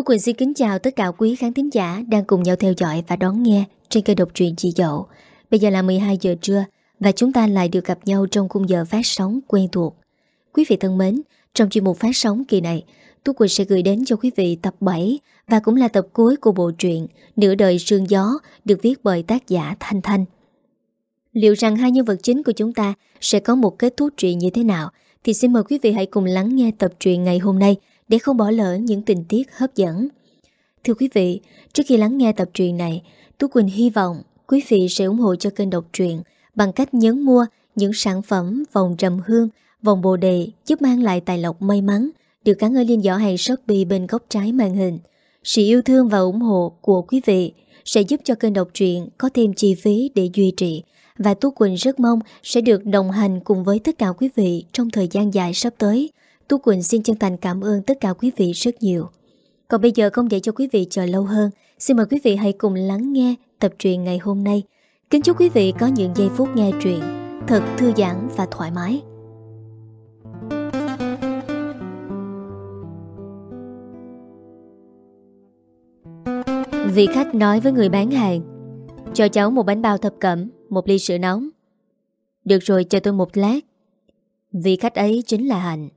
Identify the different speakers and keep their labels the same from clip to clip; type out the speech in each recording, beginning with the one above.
Speaker 1: Tú Quỳnh xin kính chào tất cả quý khán thính giả đang cùng nhau theo dõi và đón nghe trên kênh độc truyện Chị Dậu. Bây giờ là 12 giờ trưa và chúng ta lại được gặp nhau trong khung giờ phát sóng quen thuộc. Quý vị thân mến, trong chuyên mục phát sóng kỳ này, Tú Quỳnh sẽ gửi đến cho quý vị tập 7 và cũng là tập cuối của bộ truyện Nửa đời sương gió được viết bởi tác giả Thanh Thanh. Liệu rằng hai nhân vật chính của chúng ta sẽ có một kết thúc truyện như thế nào thì xin mời quý vị hãy cùng lắng nghe tập truyện ngày hôm nay để không bỏ lỡ những tình tiết hấp dẫn. Thưa quý vị, trước khi lắng nghe tập truyện này, Tú Quỳnh hy vọng quý vị sẽ ủng hộ cho kênh đọc truyện bằng cách nhấn mua những sản phẩm vòng trầm hương, vòng bồ đề giúp mang lại tài lộc may mắn được gắn ở liên giỏ hàng Shopee bên góc trái màn hình. Sự yêu thương và ủng hộ của quý vị sẽ giúp cho kênh đọc truyện có thêm chi phí để duy trì và Tú Quỳnh rất mong sẽ được đồng hành cùng với tất cả quý vị trong thời gian dài sắp tới. Tú Quỳnh xin chân thành cảm ơn tất cả quý vị rất nhiều. Còn bây giờ không để cho quý vị chờ lâu hơn, xin mời quý vị hãy cùng lắng nghe tập truyện ngày hôm nay. Kính chúc quý vị có những giây phút nghe truyện thật thư giãn và thoải mái. Vị khách nói với người bán hàng Cho cháu một bánh bao thập cẩm Một ly sữa nóng Được rồi chờ tôi một lát Vị khách ấy chính là Hạnh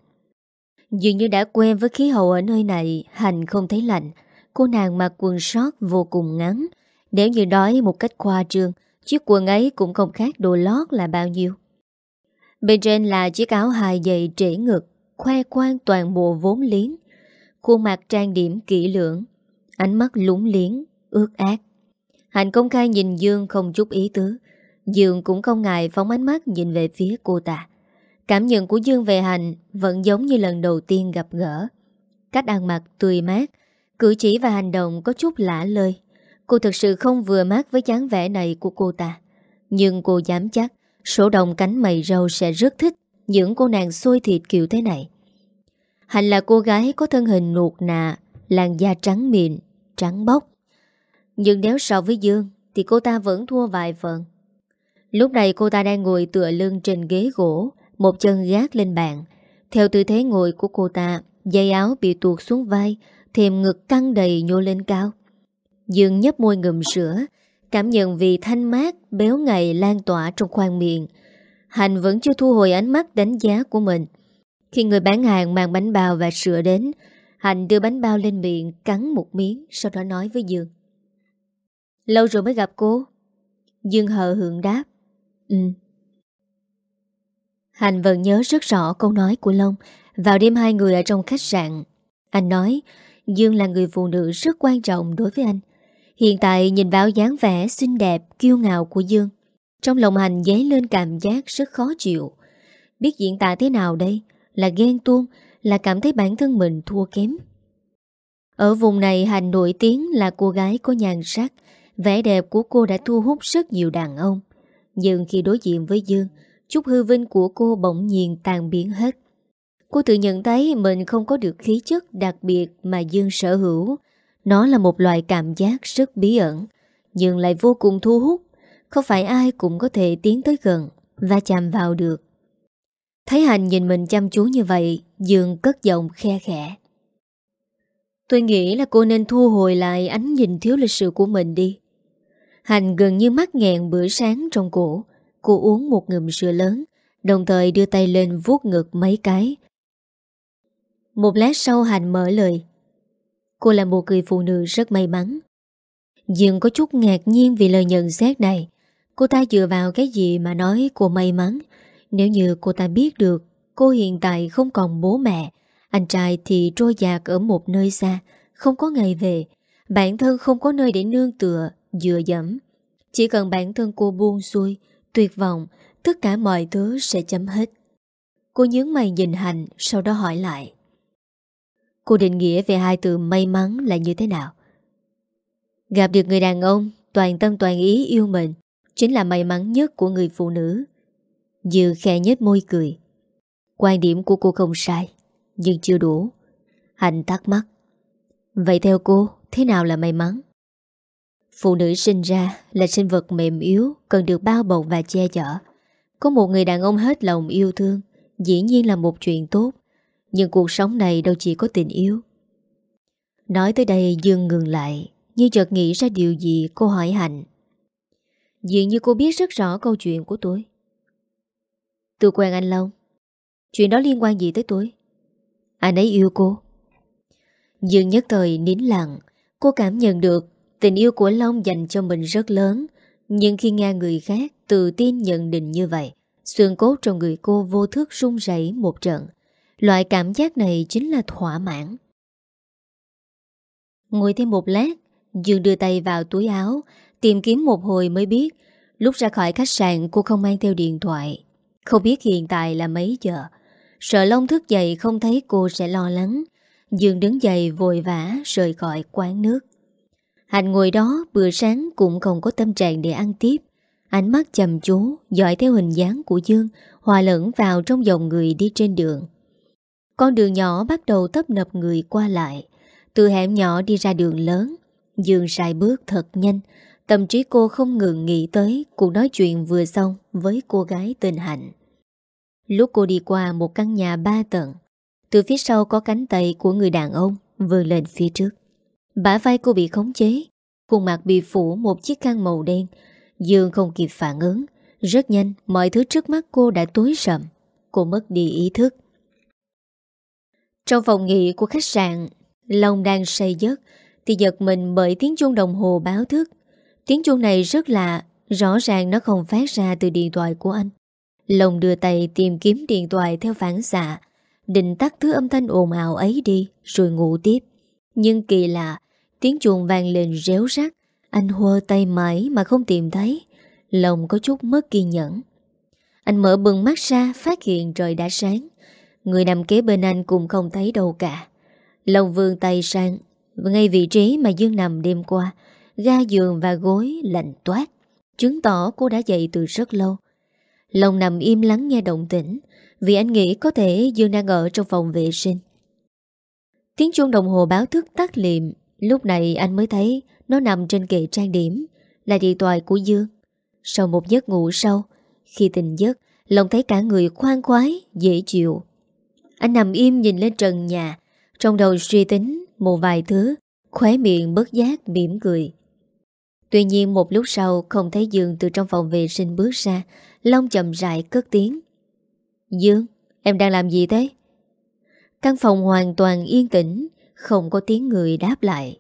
Speaker 1: Dường như đã quen với khí hậu ở nơi này Hạnh không thấy lạnh. Cô nàng mặc quần sót vô cùng ngắn. Nếu như nói một cách khoa trương Chiếc quần ấy cũng không khác đồ lót là bao nhiêu. Bên trên là chiếc áo hài dày trễ ngực Khoe khoang toàn bộ vốn liếng. Khuôn mặt trang điểm kỹ lưỡng Ánh mắt lúng liếng, ước ác Hạnh công khai nhìn Dương không chút ý tứ. Dương cũng không ngại phóng ánh mắt nhìn về phía cô ta. Cảm nhận của Dương về Hạnh Vẫn giống như lần đầu tiên gặp gỡ. Cách ăn mặc tươi mát Cử chỉ và hành động có chút lạ lơi. Cô thực sự không vừa mắt với dáng vẻ này của cô ta. Nhưng cô dám chắc Số đồng cánh mày râu sẽ rất thích Những cô nàng xôi thịt kiểu thế này. Hạnh là cô gái có thân hình nuột nà Làn da trắng mịn, trắng bóc. Nhưng nếu so với Dương Thì cô ta vẫn thua vài phần. Lúc này cô ta đang ngồi tựa lưng trên ghế gỗ một chân gác lên bàn. Theo tư thế ngồi của cô ta Dây áo bị tuột xuống vai Thêm ngực căng đầy nhô lên cao. Dương nhấp môi ngầm sữa, Cảm nhận vị thanh mát, Béo ngậy lan tỏa trong khoang miệng. Hành vẫn chưa thu hồi ánh mắt đánh giá của mình. Khi người bán hàng mang bánh bao và sữa đến Hạnh đưa bánh bao lên miệng, Cắn một miếng, Sau đó nói với Dương. Lâu rồi mới gặp cô. Dương hờ hưởng đáp. Ừ. Hành vẫn nhớ rất rõ câu nói của Long. Vào đêm hai người ở trong khách sạn Anh nói Dương là người phụ nữ rất quan trọng đối với anh. Hiện tại nhìn vào dáng vẻ xinh đẹp, kiêu ngạo của Dương Trong lòng hành dấy lên cảm giác rất khó chịu. Biết diễn tả thế nào đây? Là ghen tuông Là cảm thấy bản thân mình thua kém. Ở vùng này Hành nổi tiếng là cô gái có nhàn sắc Vẻ đẹp của cô đã thu hút rất nhiều đàn ông. Nhưng khi đối diện với Dương Chút hư vinh của cô bỗng nhiên tàn biến hết. Cô tự nhận thấy mình không có được khí chất đặc biệt mà Dương sở hữu. Nó là một loại cảm giác rất bí ẩn, Nhưng lại vô cùng thu hút. Không phải ai cũng có thể tiến tới gần Và chạm vào được. Thấy Hành nhìn mình chăm chú như vậy, Dương cất giọng khe khẽ. Tôi nghĩ là cô nên thu hồi lại ánh nhìn thiếu lịch sự của mình đi. Hành gần như mắc nghẹn bữa sáng trong cổ. Cô uống một ngụm sữa lớn, Đồng thời đưa tay lên vuốt ngực mấy cái. Một lát sau Hành mở lời. Cô là một người phụ nữ rất may mắn. Dương có chút ngạc nhiên vì lời nhận xét này. Cô ta dựa vào cái gì mà nói cô may mắn? Nếu như cô ta biết được, Cô hiện tại không còn bố mẹ, Anh trai thì trôi dạt ở một nơi xa, Không có ngày về. Bản thân không có nơi để nương tựa, Dựa dẫm. Chỉ cần bản thân cô buông xuôi Tuyệt vọng Tất cả mọi thứ sẽ chấm hết Cô nhướng mày nhìn Hành Sau đó hỏi lại Cô định nghĩa về hai từ may mắn là như thế nào? Gặp được người đàn ông toàn tâm toàn ý yêu mình chính là may mắn nhất của người phụ nữ. Dư khẽ nhếch môi cười. Quan điểm của cô không sai, nhưng chưa đủ. Hạnh thắc mắc. Vậy theo cô, thế nào là may mắn? Phụ nữ sinh ra là sinh vật mềm yếu, cần được bao bọc và che chở. Có một người đàn ông hết lòng yêu thương, dĩ nhiên là một chuyện tốt. Nhưng cuộc sống này đâu chỉ có tình yêu. Nói tới đây Dương ngừng lại Như chợt nghĩ ra điều gì cô hỏi Hạnh. Dường như cô biết rất rõ câu chuyện của tôi. Tôi quen anh Long. Chuyện đó liên quan gì tới tôi? Anh ấy yêu cô. Dương nhất thời nín lặng Cô cảm nhận được tình yêu của Long dành cho mình rất lớn, Nhưng khi nghe người khác tự tin nhận định như vậy, Xương cốt trong người cô vô thức run rẩy một trận. Loại cảm giác này chính là thỏa mãn. Ngồi thêm một lát, Dương đưa tay vào túi áo, Tìm kiếm một hồi mới biết. Lúc ra khỏi khách sạn, cô không mang theo điện thoại. Không biết hiện tại là mấy giờ. Sợ Long thức dậy không thấy cô sẽ lo lắng. Dương đứng dậy vội vã rời khỏi quán nước. Hạnh ngồi đó, bữa sáng cũng không có tâm trạng để ăn tiếp. Ánh mắt chầm chú, dõi theo hình dáng của Dương, Hòa lẫn vào trong dòng người đi trên đường. Con đường nhỏ bắt đầu tấp nập người qua lại. Từ hẻm nhỏ đi ra đường lớn, Dương sai bước thật nhanh. Tâm trí cô không ngừng nghĩ tới Cuộc nói chuyện vừa xong Với cô gái tên Hạnh. Lúc cô đi qua một căn nhà ba tầng, Từ phía sau có cánh tay của người đàn ông Vừa lên phía trước. Bả vai cô bị khống chế, Khuôn mặt bị phủ một chiếc khăn màu đen. Dương không kịp phản ứng. Rất nhanh, mọi thứ trước mắt cô đã tối sầm. Cô mất đi ý thức. Trong phòng nghỉ của khách sạn, Long đang say giấc. Thì giật mình bởi tiếng chuông đồng hồ báo thức. Tiếng chuông này rất lạ, Rõ ràng nó không phát ra từ điện thoại của anh. Long đưa tay tìm kiếm điện thoại theo phản xạ, Định tắt thứ âm thanh ồn ào ấy đi, Rồi ngủ tiếp. Nhưng kỳ lạ Tiếng chuông vàng lên réo rắt Anh hơ tay mãi mà không tìm thấy. Lòng có chút mất kiên nhẫn. Anh mở bừng mắt ra, Phát hiện trời đã sáng. Người nằm kế bên anh cũng không thấy đâu cả. Lòng vươn tay sang. Ngay vị trí mà Dương nằm đêm qua, Ga giường và gối lạnh toát. Chứng tỏ cô đã dậy từ rất lâu. Lòng nằm im lắng nghe động tĩnh, Vì anh nghĩ có thể Dương đang ở trong phòng vệ sinh. Tiếng chuông đồng hồ báo thức tắt liệm. Lúc này anh mới thấy Nó nằm trên kệ trang điểm Là điện thoại của Dương. Sau một giấc ngủ sâu Khi tỉnh giấc Lòng thấy cả người khoan khoái, dễ chịu. Anh nằm im nhìn lên trần nhà Trong đầu suy tính Một vài thứ Khóe miệng bớt giác mỉm cười. Tuy nhiên một lúc sau Không thấy Dương từ trong phòng vệ sinh bước ra Long chậm rãi cất tiếng. Dương, em đang làm gì thế? Căn phòng hoàn toàn yên tĩnh không có tiếng người đáp lại.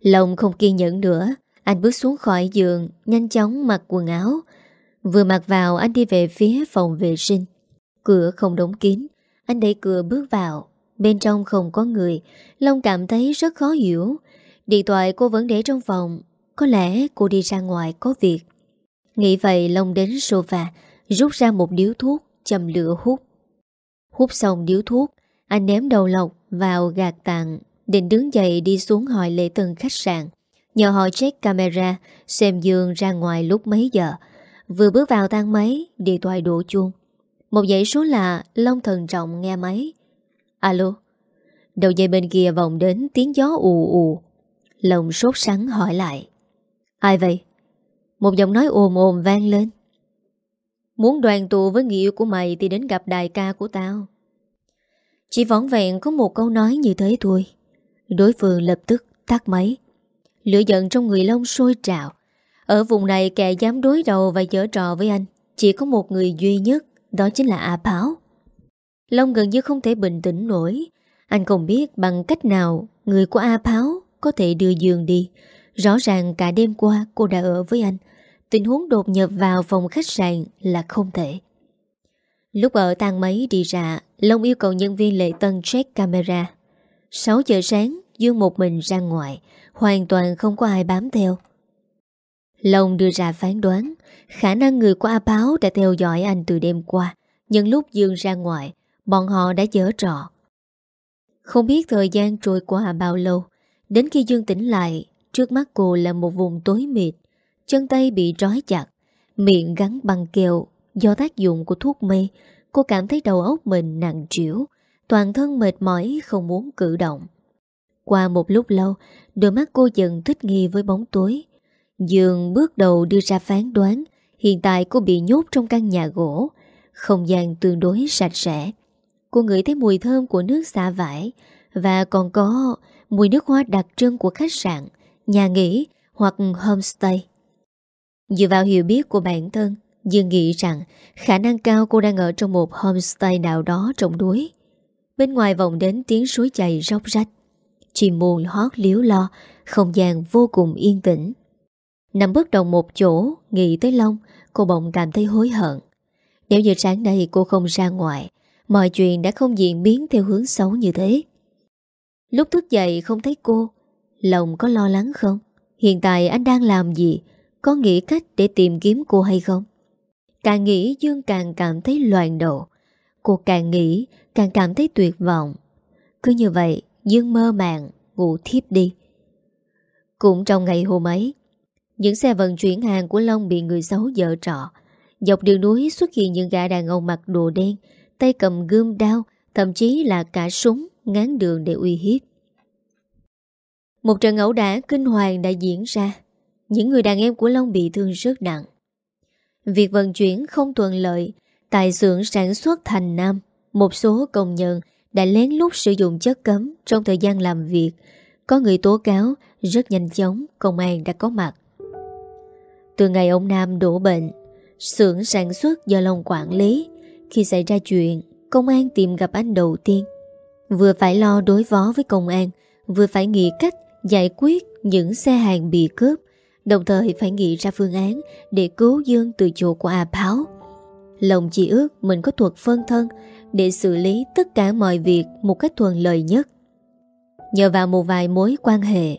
Speaker 1: Long không kiên nhẫn nữa, Anh bước xuống khỏi giường, Nhanh chóng mặc quần áo. Vừa mặc vào, anh đi về phía phòng vệ sinh. Cửa không đóng kín, Anh đẩy cửa bước vào. Bên trong không có người, Long cảm thấy rất khó hiểu. Điện thoại cô vẫn để trong phòng, Có lẽ cô đi ra ngoài có việc. Nghĩ vậy, Long đến sofa, Rút ra một điếu thuốc Chầm lửa hút. Hút xong điếu thuốc, Anh ném đầu lọc vào gạt tạng Định đứng dậy đi xuống hỏi lễ tân khách sạn. Nhờ họ check camera, Xem Dương ra ngoài lúc mấy giờ. Vừa bước vào thang máy, Điện thoại đổ chuông. Một dãy số lạ, Long thần trọng nghe máy. Alo? Đầu dây bên kia vòng đến tiếng gió ù ù. Lòng sốt sắng hỏi lại. Ai vậy? Một giọng nói ồm ồm vang lên. Muốn đoàn tụ với người yêu của mày Thì đến gặp đại ca của tao. Chỉ võn vẹn có một câu nói như thế thôi. Đối phương lập tức tắt máy. Lửa giận trong người Long sôi trào. Ở vùng này kẻ dám đối đầu và dở trò với anh, Chỉ có một người duy nhất, Đó chính là A Báo Long gần như không thể bình tĩnh nổi. Anh không biết bằng cách nào Người của A Báo có thể đưa giường đi. Rõ ràng cả đêm qua cô đã ở với anh. Tình huống đột nhập vào phòng khách sạn là không thể. Lúc ở tang máy đi ra, Long yêu cầu nhân viên lệ tân check camera. 6 giờ sáng, Dương một mình ra ngoài, Hoàn toàn không có ai bám theo. Long đưa ra phán đoán, Khả năng người của A Báo đã theo dõi anh từ đêm qua Nhân lúc Dương ra ngoài, Bọn họ đã dở trọ Không biết thời gian trôi qua bao lâu, Đến khi Dương tỉnh lại, Trước mắt cô là một vùng tối mịt, Chân tay bị trói chặt, Miệng gắn băng keo Do tác dụng của thuốc mê Cô cảm thấy đầu óc mình nặng trĩu Toàn thân mệt mỏi không muốn cử động. Qua một lúc lâu Đôi mắt cô dần thích nghi với bóng tối. Dương bước đầu đưa ra phán đoán Hiện tại cô bị nhốt trong căn nhà gỗ Không gian tương đối sạch sẽ. Cô ngửi thấy mùi thơm của nước xả vải Và còn có mùi nước hoa đặc trưng của khách sạn, nhà nghỉ hoặc homestay. Dựa vào hiểu biết của bản thân, Dương nghĩ rằng khả năng cao cô đang ở trong một homestay nào đó trong núi. Bên ngoài vòng đến tiếng suối chảy róc rách. Chim muôn hót liếu lo, không gian vô cùng yên tĩnh. Nằm bất động một chỗ, nghĩ tới Long, cô bỗng cảm thấy hối hận. Nếu như sáng nay cô không ra ngoài, mọi chuyện đã không diễn biến theo hướng xấu như thế. Lúc thức dậy không thấy cô, lòng có lo lắng không? Hiện tại anh đang làm gì? Có nghĩ cách để tìm kiếm cô hay không? Càng nghĩ Dương càng cảm thấy loạn độ Cô càng nghĩ càng cảm thấy tuyệt vọng. Cứ như vậy, Dương mơ màng, ngủ thiếp đi. Cũng trong ngày hôm ấy, những xe vận chuyển hàng của Long bị người xấu dở trọ. Dọc đường núi xuất hiện những gã đàn ông mặc đồ đen, tay cầm gươm đao, thậm chí là cả súng ngán đường để uy hiếp. Một trận ẩu đả kinh hoàng đã diễn ra. Những người đàn em của Long bị thương rất nặng. Việc vận chuyển không thuận lợi, tại xưởng sản xuất Thành Nam, một số công nhân đã lén lút sử dụng chất cấm trong thời gian làm việc. Có người tố cáo, rất nhanh chóng, công an đã có mặt. Từ ngày ông Nam đổ bệnh, xưởng sản xuất do lòng quản lý, khi xảy ra chuyện, công an tìm gặp anh đầu tiên. Vừa phải lo đối phó với công an, vừa phải nghĩ cách giải quyết những xe hàng bị cướp, đồng thời phải nghĩ ra phương án để cứu Dương từ chỗ của A Báo. Lòng chỉ ước mình có thuật phân thân để xử lý tất cả mọi việc một cách thuận lợi nhất. Nhờ vào một vài mối quan hệ,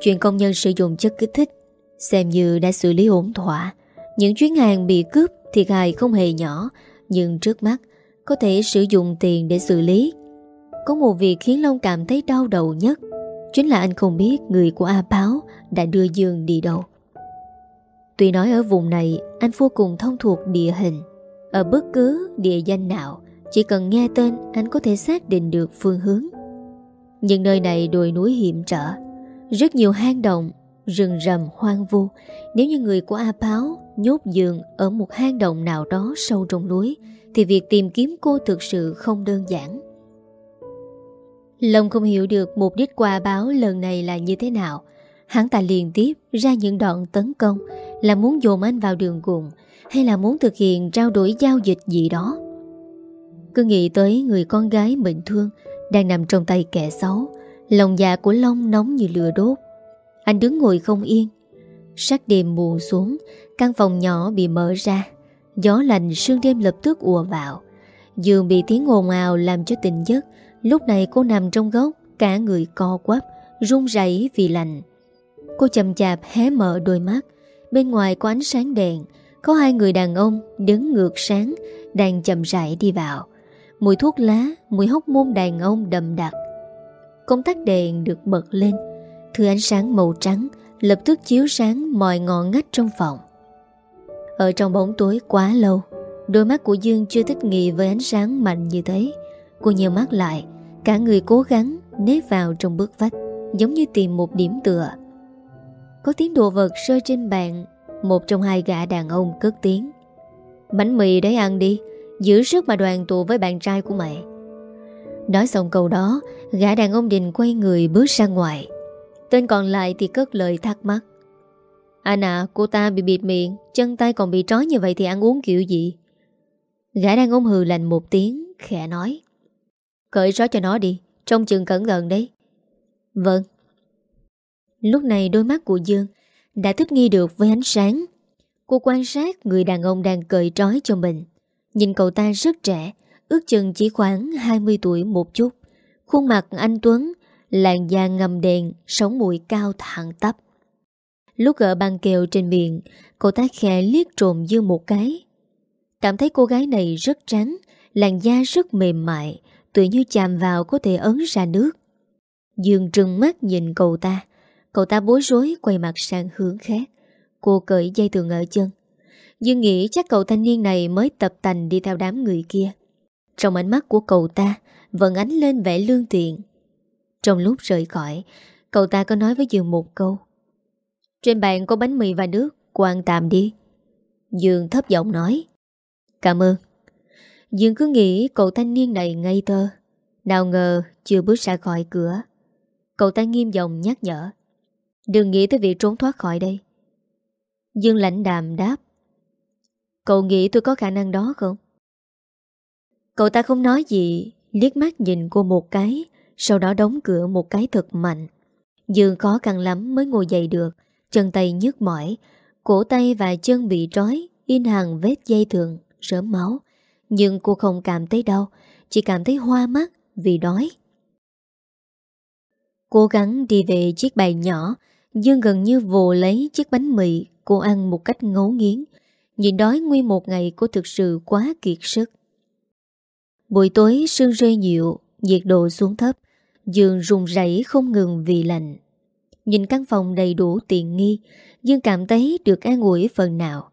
Speaker 1: chuyện công nhân sử dụng chất kích thích xem như đã xử lý ổn thỏa. Những chuyến hàng bị cướp thiệt hại không hề nhỏ, nhưng trước mắt có thể sử dụng tiền để xử lý. Có một việc khiến Long cảm thấy đau đầu nhất Chính là anh không biết người của A Báo đã đưa Dương đi đâu. Tuy nói ở vùng này anh vô cùng thông thuộc địa hình. Ở bất cứ địa danh nào, chỉ cần nghe tên anh có thể xác định được phương hướng. Nhưng nơi này đồi núi hiểm trở, rất nhiều hang động, rừng rầm hoang vu. Nếu như người của A Báo nhốt Dương ở một hang động nào đó sâu trong núi, thì việc tìm kiếm cô thực sự không đơn giản. Long không hiểu được mục đích qua báo lần này là như thế nào. Hắn ta liên tiếp ra những đoạn tấn công là muốn dồn anh vào đường cùng hay là muốn thực hiện trao đổi giao dịch gì đó. Cứ nghĩ tới người con gái mình thương đang nằm trong tay kẻ xấu, lòng dạ của Long nóng như lửa đốt. Anh đứng ngồi không yên. Sắc đêm buồn xuống, căn phòng nhỏ bị mở ra. Gió lạnh sương đêm lập tức ùa vào. Giường bị tiếng ồn ào làm cho tình giấc Lúc này cô nằm trong góc, Cả người co quắp, run rẩy vì lạnh. Cô chậm chạp hé mở đôi mắt. Bên ngoài có ánh sáng đèn, Có hai người đàn ông đứng ngược sáng, Đang chậm rãi đi vào. Mùi thuốc lá, Mùi hốc môn đàn ông đậm đặc. Công tắc đèn được bật lên. Thứ ánh sáng màu trắng Lập tức chiếu sáng mọi ngọn ngách trong phòng. Ở trong bóng tối quá lâu, Đôi mắt của Dương chưa thích nghi với ánh sáng mạnh như thế. Cô nheo mắt lại Cả người cố gắng nếp vào trong bước vách, Giống như tìm một điểm tựa. Có tiếng đồ vật rơi trên bàn, Một trong hai gã đàn ông cất tiếng. Bánh mì đấy ăn đi, Giữ sức mà đoàn tụ với bạn trai của mẹ. Nói xong câu đó, Gã đàn ông định quay người bước ra ngoài. Tên còn lại thì cất lời thắc mắc. Anh à cô ta bị bịt miệng, Chân tay còn bị trói như vậy thì ăn uống kiểu gì? Gã đàn ông hừ lành một tiếng, Khẽ nói. Cởi trói cho nó đi, Trông chừng cẩn thận đấy. Vâng. Lúc này đôi mắt của Dương Đã thích nghi được với ánh sáng. Cô quan sát người đàn ông đang cởi trói cho mình. Nhìn cậu ta rất trẻ, Ước chừng chỉ khoảng 20 tuổi một chút. Khuôn mặt anh Tuấn Làn da ngầm đèn, Sống mũi cao thẳng tắp. Lúc gỡ băng kèo trên miệng, Cậu ta khẽ liếc trộm Dương một cái. Cảm thấy cô gái này rất trắng, Làn da rất mềm mại Tự như chạm vào có thể ấn ra nước. Dương trừng mắt nhìn cậu ta. Cậu ta bối rối, quay mặt sang hướng khác. Cô cởi dây tường ở chân. Dương nghĩ chắc cậu thanh niên này mới tập tành đi theo đám người kia. Trong ánh mắt của cậu ta, Vẫn ánh lên vẻ lương tiện Trong lúc rời khỏi, Cậu ta có nói với Dương một câu. Trên bàn có bánh mì và nước Cô ăn tạm đi. Dương thấp giọng nói. Cảm ơn. Dương cứ nghĩ cậu thanh niên này ngây thơ. Nào ngờ chưa bước ra khỏi cửa. Cậu ta nghiêm giọng nhắc nhở. Đừng nghĩ tới việc trốn thoát khỏi đây. Dương lãnh đàm đáp. Cậu nghĩ tôi có khả năng đó không? Cậu ta không nói gì, Liếc mắt nhìn cô một cái, Sau đó đóng cửa một cái thật mạnh. Dương khó khăn lắm mới ngồi dậy được, Chân tay nhức mỏi, Cổ tay và chân bị trói, In hàng vết dây thường Sớm máu. Nhưng cô không cảm thấy đau, Chỉ cảm thấy hoa mắt vì đói. Cố gắng đi về chiếc bàn nhỏ, Dương gần như vồ lấy chiếc bánh mì Cô ăn một cách ngấu nghiến. Nhìn đói nguyên một ngày cô thực sự quá kiệt sức. Buổi tối sương rơi nhiều, Nhiệt độ xuống thấp, Dương rùng rẩy không ngừng vì lạnh. Nhìn căn phòng đầy đủ tiện nghi, Dương cảm thấy được an ủi phần nào.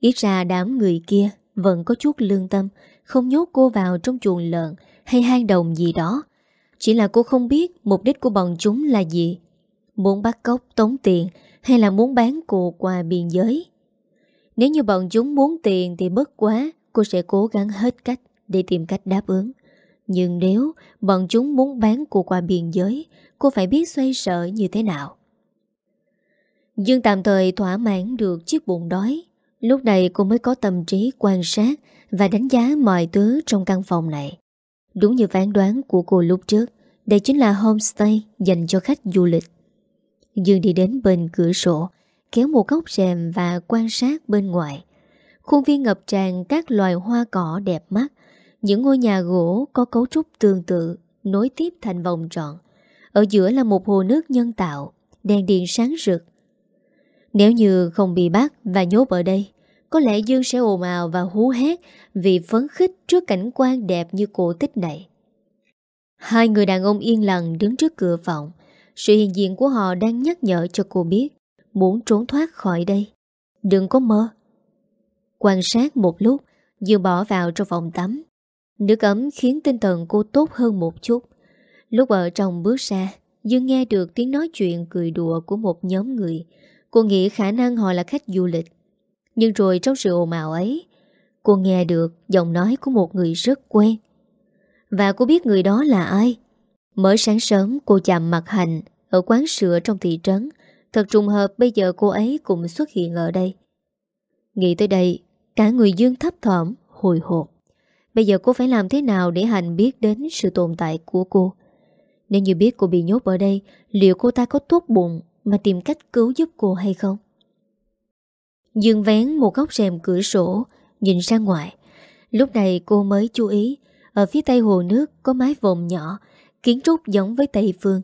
Speaker 1: Ít ra đám người kia vẫn có chút lương tâm, Không nhốt cô vào trong chuồng lợn Hay hang đồng gì đó. Chỉ là cô không biết mục đích của bọn chúng là gì. Muốn bắt cóc, tống tiền, Hay là muốn bán cô qua biên giới? Nếu như bọn chúng muốn tiền Thì bất quá Cô sẽ cố gắng hết cách Để tìm cách đáp ứng. Nhưng nếu bọn chúng muốn bán cô qua biên giới, Cô phải biết xoay sở như thế nào. Dương tạm thời thỏa mãn được chiếc bụng đói. Lúc này cô mới có tâm trí quan sát Và đánh giá mọi thứ trong căn phòng này. Đúng như phán đoán của cô lúc trước, Đây chính là homestay dành cho khách du lịch. Dương đi đến bên cửa sổ, Kéo một góc rèm và quan sát bên ngoài. Khuôn viên ngập tràn các loài hoa cỏ đẹp mắt, Những ngôi nhà gỗ có cấu trúc tương tự, Nối tiếp thành vòng tròn. Ở giữa là một hồ nước nhân tạo, Đèn điện sáng rực. Nếu như không bị bắt và nhốt ở đây có lẽ Dương sẽ ồn ào và hú hét Vì phấn khích trước cảnh quan đẹp như cổ tích này. Hai người đàn ông yên lặng đứng trước cửa phòng. Sự hiện diện của họ đang nhắc nhở cho cô biết Muốn trốn thoát khỏi đây. Đừng có mơ. Quan sát một lúc, Dương bỏ vào trong phòng tắm. Nước ấm khiến tinh thần cô tốt hơn một chút. Lúc ở trong bước ra Dương nghe được tiếng nói chuyện cười đùa của một nhóm người. Cô nghĩ khả năng họ là khách du lịch. Nhưng rồi trong sự ồn ào ấy, Cô nghe được giọng nói của một người rất quen. Và cô biết người đó là ai. Mới sáng sớm, cô chạm mặt Hành Ở quán sữa trong thị trấn. Thật trùng hợp, bây giờ cô ấy cũng xuất hiện ở đây. Nghĩ tới đây, Cả người Dương thấp thỏm, Hồi hộp. Bây giờ cô phải làm thế nào để Hành biết đến sự tồn tại của cô? Nếu như biết cô bị nhốt ở đây, Liệu cô ta có tốt bụng Mà tìm cách cứu giúp cô hay không? Dương vén một góc rèm cửa sổ Nhìn ra ngoài. Lúc này cô mới chú ý Ở phía tây hồ nước có mái vòm nhỏ kiến trúc giống với Tây Phương.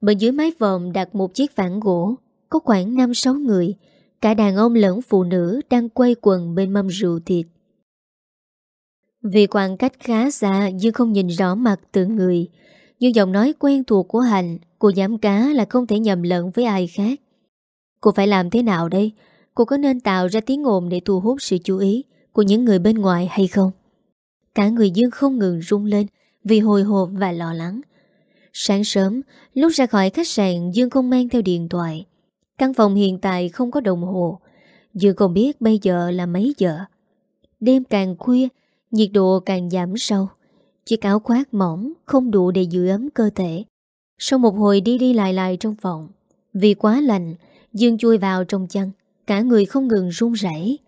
Speaker 1: Bên dưới mái vòm đặt một chiếc vãn gỗ, có khoảng 5-6 người, cả đàn ông lẫn phụ nữ đang quay quần bên mâm rượu thịt. Vì khoảng cách khá xa Dương không nhìn rõ mặt từng người. Nhưng giọng nói quen thuộc của Hành Cô giám cá là không thể nhầm lẫn với ai khác. Cô phải làm thế nào đây? Cô có nên tạo ra tiếng ồn để thu hút sự chú ý Của những người bên ngoài hay không Cả người Dương không ngừng rung lên vì hồi hộp và lo lắng. Sáng sớm, lúc ra khỏi khách sạn Dương không mang theo điện thoại. Căn phòng hiện tại không có đồng hồ. Dương không biết bây giờ là mấy giờ. Đêm càng khuya, nhiệt độ càng giảm sâu. Chiếc áo khoác mỏng không đủ để giữ ấm cơ thể. Sau một hồi đi đi lại lại trong phòng, vì quá lạnh, Dương chui vào trong chăn, cả người không ngừng run rẩy.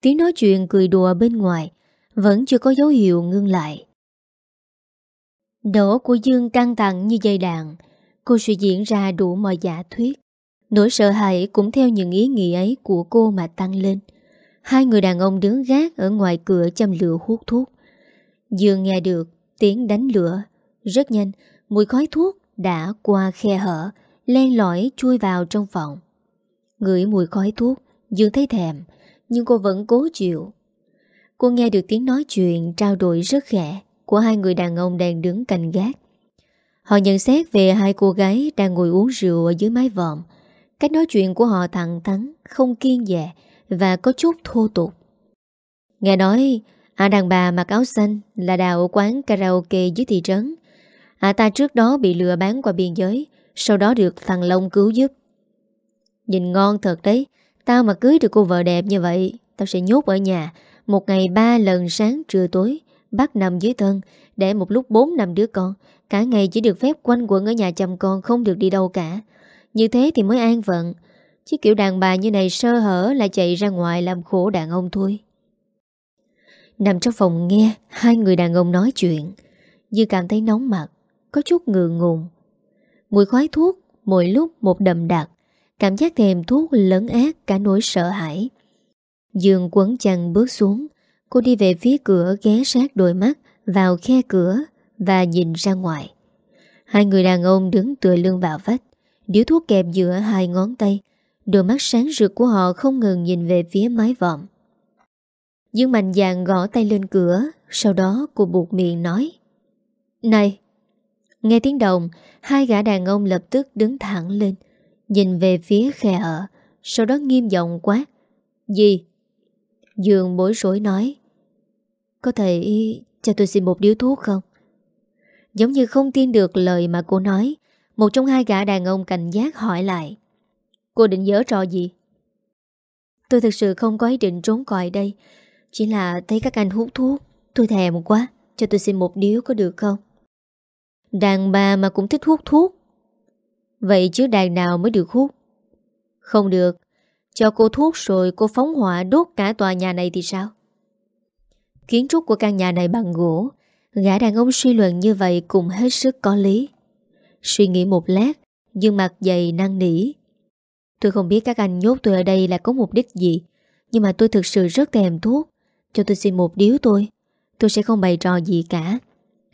Speaker 1: Tiếng nói chuyện cười đùa bên ngoài vẫn chưa có dấu hiệu ngưng lại. Đầu của Dương căng thẳng như dây đàn. Cô suy diễn ra đủ mọi giả thuyết. Nỗi sợ hãi cũng theo những ý nghĩ ấy của cô mà tăng lên. Hai người đàn ông đứng gác ở ngoài cửa châm lửa hút thuốc. Dương nghe được tiếng đánh lửa. Rất nhanh, mùi khói thuốc đã qua khe hở Len lỏi chui vào trong phòng. Ngửi mùi khói thuốc Dương thấy thèm Nhưng cô vẫn cố chịu Cô nghe được tiếng nói chuyện trao đổi rất khẽ của hai người đàn ông đang đứng canh gác. Họ nhận xét về hai cô gái đang ngồi uống rượu ở dưới mái vòm. Cách nói chuyện của họ thẳng thắn, không kiên dè và có chút thô tục. Nghe nói, à đàn bà mặc áo xanh là đào quán karaoke dưới thị trấn. À ta trước đó bị lừa bán qua biên giới, sau đó được thằng Long cứu giúp. Nhìn ngon thật đấy, tao mà cưới được cô vợ đẹp như vậy, tao sẽ nhốt ở nhà, một ngày ba lần sáng trưa tối, Bắt nằm dưới thân Để một lúc bốn năm đứa con. Cả ngày chỉ được phép quanh quẩn ở nhà chăm con Không được đi đâu cả. Như thế thì mới an phận. Chứ kiểu đàn bà như này sơ hở là chạy ra ngoài làm khổ đàn ông thôi. Nằm trong phòng nghe Hai người đàn ông nói chuyện. Dư cảm thấy nóng mặt Có chút ngừa ngùng. Mùi khói thuốc mỗi lúc một đậm đặc. Cảm giác thèm thuốc lấn ác cả nỗi sợ hãi. Dương quấn chăn bước xuống. Cô đi về phía cửa ghé sát đôi mắt, Vào khe cửa Và nhìn ra ngoài. Hai người đàn ông đứng tựa lưng vào vách. Điếu thuốc kẹp giữa hai ngón tay. Đôi mắt sáng rực của họ không ngừng nhìn về phía mái vòm. Dương mạnh dạn gõ tay lên cửa. Sau đó cô buộc miệng nói, Này! Nghe tiếng động, Hai gã đàn ông lập tức đứng thẳng lên. Nhìn về phía khe ở, Sau đó nghiêm giọng quát Gì Dương bối rối nói, Có thể cho tôi xin một điếu thuốc không? Giống như không tin được lời mà cô nói, Một trong hai gã đàn ông cảnh giác hỏi lại, Cô định dở trò gì? Tôi thực sự không có ý định trốn còi đây, Chỉ là thấy các anh hút thuốc, Tôi thèm quá, Cho tôi xin một điếu có được không? Đàn bà mà cũng thích hút thuốc Vậy chứ đàn nào mới được hút? Không được. Cho cô thuốc rồi cô phóng hỏa đốt cả tòa nhà này thì sao? Kiến trúc của căn nhà này bằng gỗ. Gã đàn ông suy luận như vậy cũng hết sức có lý. Suy nghĩ một lát Dương mặt dày năng nỉ. Tôi không biết các anh nhốt tôi ở đây là có mục đích gì, Nhưng mà tôi thực sự rất thèm thuốc. Cho tôi xin một điếu tôi Tôi sẽ không bày trò gì cả.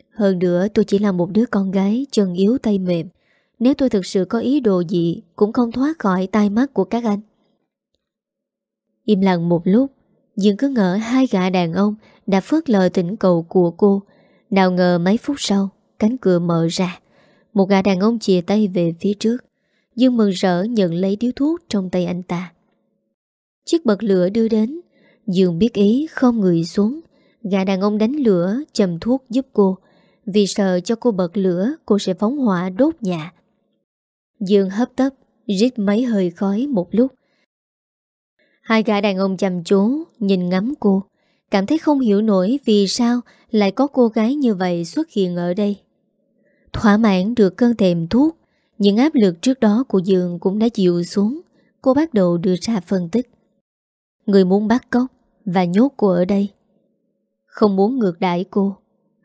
Speaker 1: Hơn nữa, tôi chỉ là một đứa con gái Chân yếu tay mềm. Nếu tôi thực sự có ý đồ gì, Cũng không thoát khỏi tai mắt của các anh. Im lặng một lúc, Dương cứ ngỡ hai gã đàn ông Đã phớt lời tỉnh cầu của cô. Nào ngờ mấy phút sau, Cánh cửa mở ra. Một gã đàn ông chìa tay về phía trước. Dương mừng rỡ nhận lấy điếu thuốc trong tay anh ta. Chiếc bật lửa đưa đến. Dương biết ý, không người xuống. Gã đàn ông đánh lửa, chầm thuốc giúp cô. Vì sợ cho cô bật lửa, Cô sẽ phóng hỏa đốt nhà. Dương hấp tấp, Rít mấy hơi khói một lúc. Hai gã đàn ông chăm chú Nhìn ngắm cô, Cảm thấy không hiểu nổi vì sao Lại có cô gái như vậy xuất hiện ở đây. Thỏa mãn được cơn thèm thuốc, những áp lực trước đó của Dương cũng đã chịu xuống, Cô bắt đầu đưa ra phân tích. Người muốn bắt cóc Và nhốt cô ở đây. Không muốn ngược đãi cô.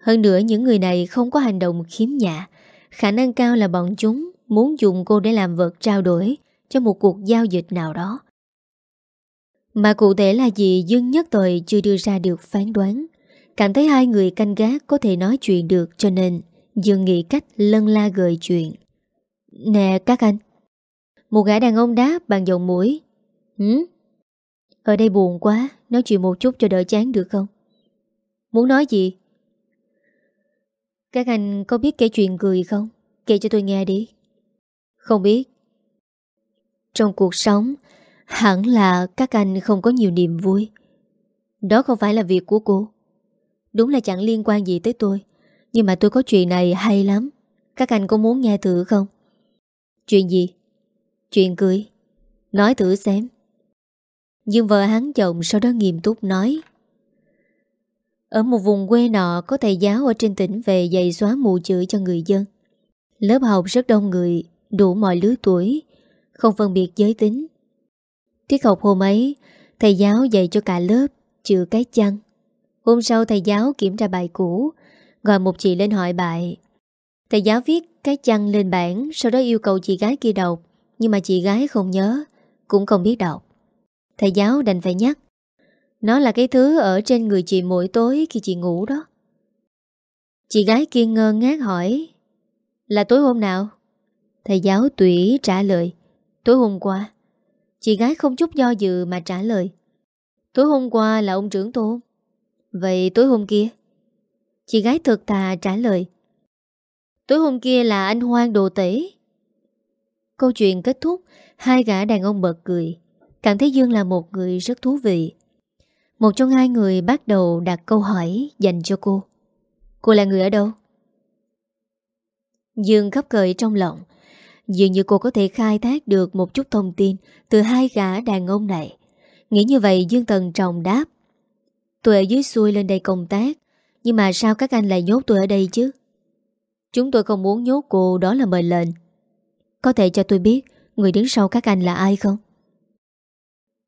Speaker 1: Hơn nữa những người này không có hành động khiếm nhã Khả năng cao là bọn chúng Muốn dùng cô để làm vật trao đổi Cho một cuộc giao dịch nào đó. Mà cụ thể là gì Dương nhất thời chưa đưa ra được phán đoán. Cảm thấy hai người canh gác có thể nói chuyện được cho nên Dương nghĩ cách lân la gợi chuyện. Nè, các anh. Một gã đàn ông đáp bằng giọng mũi. Hử? Ở đây buồn quá, Nói chuyện một chút cho đỡ chán được không? Muốn nói gì? Các anh có biết kể chuyện cười không? Kể cho tôi nghe đi. Không biết. Trong cuộc sống Hẳn là các anh không có nhiều niềm vui. Đó không phải là việc của cô. Đúng là chẳng liên quan gì tới tôi. Nhưng mà tôi có chuyện này hay lắm. Các anh có muốn nghe thử không? Chuyện gì? Chuyện cưới Nói thử xem. Nhưng vợ hắn chồng sau đó nghiêm túc nói. Ở một vùng quê nọ có thầy giáo ở trên tỉnh về dạy xóa mù chữ cho người dân. Lớp học rất đông người, đủ mọi lứa tuổi, không phân biệt giới tính. Tiết học hôm ấy, thầy giáo dạy cho cả lớp chữ cái chăn. Hôm sau thầy giáo kiểm tra bài cũ, gọi một chị lên hỏi bài. Thầy giáo viết cái chăn lên bảng Sau đó yêu cầu chị gái kia đọc Nhưng mà chị gái không nhớ Cũng không biết đọc Thầy giáo đành phải nhắc Nó là cái thứ ở trên người chị mỗi tối khi chị ngủ đó Chị gái kia ngơ ngác hỏi Là tối hôm nào? Thầy giáo tùy trả lời. Tối hôm qua, Chị gái không chút do dự mà trả lời. Tối hôm qua là ông trưởng tôn Vậy tối hôm kia? Chị gái thực thà trả lời. Tối hôm kia là anh Hoang đồ tể. Câu chuyện kết thúc, Hai gã đàn ông bật cười. Cảm thấy Dương là một người rất thú vị. Một trong hai người bắt đầu đặt câu hỏi dành cho cô. Cô là người ở đâu? Dương khắp cười trong lòng. Dường như cô có thể khai thác được một chút thông tin Từ hai gã đàn ông này. Nghĩ như vậy, Dương Tần trọng đáp. Tôi ở dưới xuôi lên đây công tác, Nhưng mà sao các anh lại nhốt tôi ở đây chứ? Chúng tôi không muốn nhốt cô, Đó là mời lệnh. Có thể cho tôi biết Người đứng sau các anh là ai không?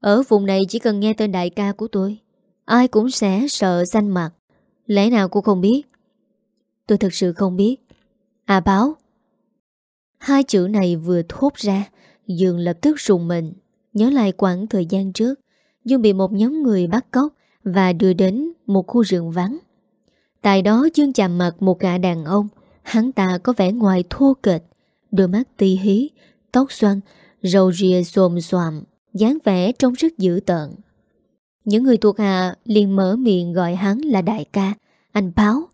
Speaker 1: Ở vùng này chỉ cần nghe tên đại ca của tôi, Ai cũng sẽ sợ danh mặt. Lẽ nào cô không biết? Tôi thực sự không biết. À báo Hai chữ này vừa thốt ra, Dương lập tức rùng mình, Nhớ lại quãng thời gian trước, Dương bị một nhóm người bắt cóc Và đưa đến một khu rừng vắng. Tại đó Dương chạm mặt một gã đàn ông, Hắn ta có vẻ ngoài thô kệch, Đôi mắt ti hí, Tóc xoăn, Râu rìa xồm xoàm, dáng vẻ trông rất dữ tợn. Những người thuộc hạ liền mở miệng gọi hắn là đại ca, Anh báo.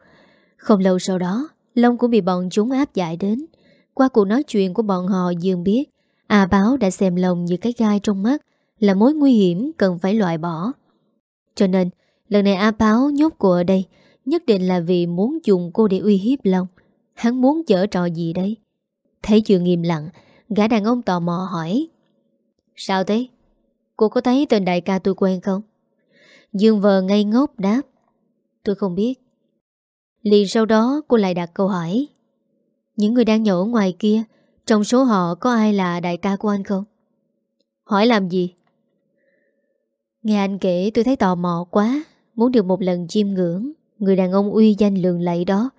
Speaker 1: Không lâu sau đó, Long cũng bị bọn chúng áp giải đến qua cuộc nói chuyện của bọn họ, Dương biết, A Báo đã xem lòng như cái gai trong mắt, Là mối nguy hiểm cần phải loại bỏ. Cho nên, Lần này A Báo nhốt cô ở đây, Nhất định là vì muốn dùng cô để uy hiếp Long. Hắn muốn chở trò gì đấy? Thấy chưa nghiêm lặng, Gã đàn ông tò mò hỏi. Sao thế? Cô có thấy tên đại ca tôi quen không? Dương vờ ngây ngốc đáp. Tôi không biết. Liền sau đó cô lại đặt câu hỏi. Những người đang nhậu ngoài kia, Trong số họ có ai là đại ca của anh không? Hỏi làm gì? Nghe anh kể, tôi thấy tò mò quá. Muốn được một lần chiêm ngưỡng, Người đàn ông uy danh lường lẫy đó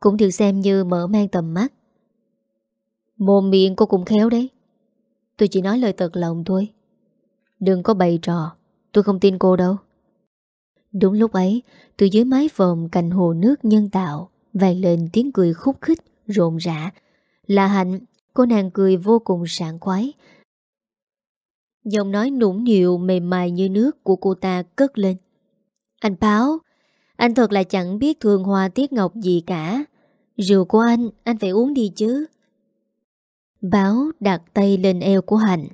Speaker 1: Cũng được xem như mở mang tầm mắt. Mồm miệng cô cũng khéo đấy. Tôi chỉ nói lời thật lòng thôi. Đừng có bày trò, Tôi không tin cô đâu. Đúng lúc ấy, Từ dưới mái vòm cạnh hồ nước nhân tạo, vang lên tiếng cười khúc khích. Rộn rã. Là hạnh, Cô nàng cười vô cùng sảng khoái. Giọng nói nũng nịu, mềm mại như nước của cô ta cất lên. Anh báo Anh thật là chẳng biết thường hoa tiết ngọc gì cả. Rượu của anh Anh phải uống đi chứ. Báo đặt tay lên eo của Hạnh,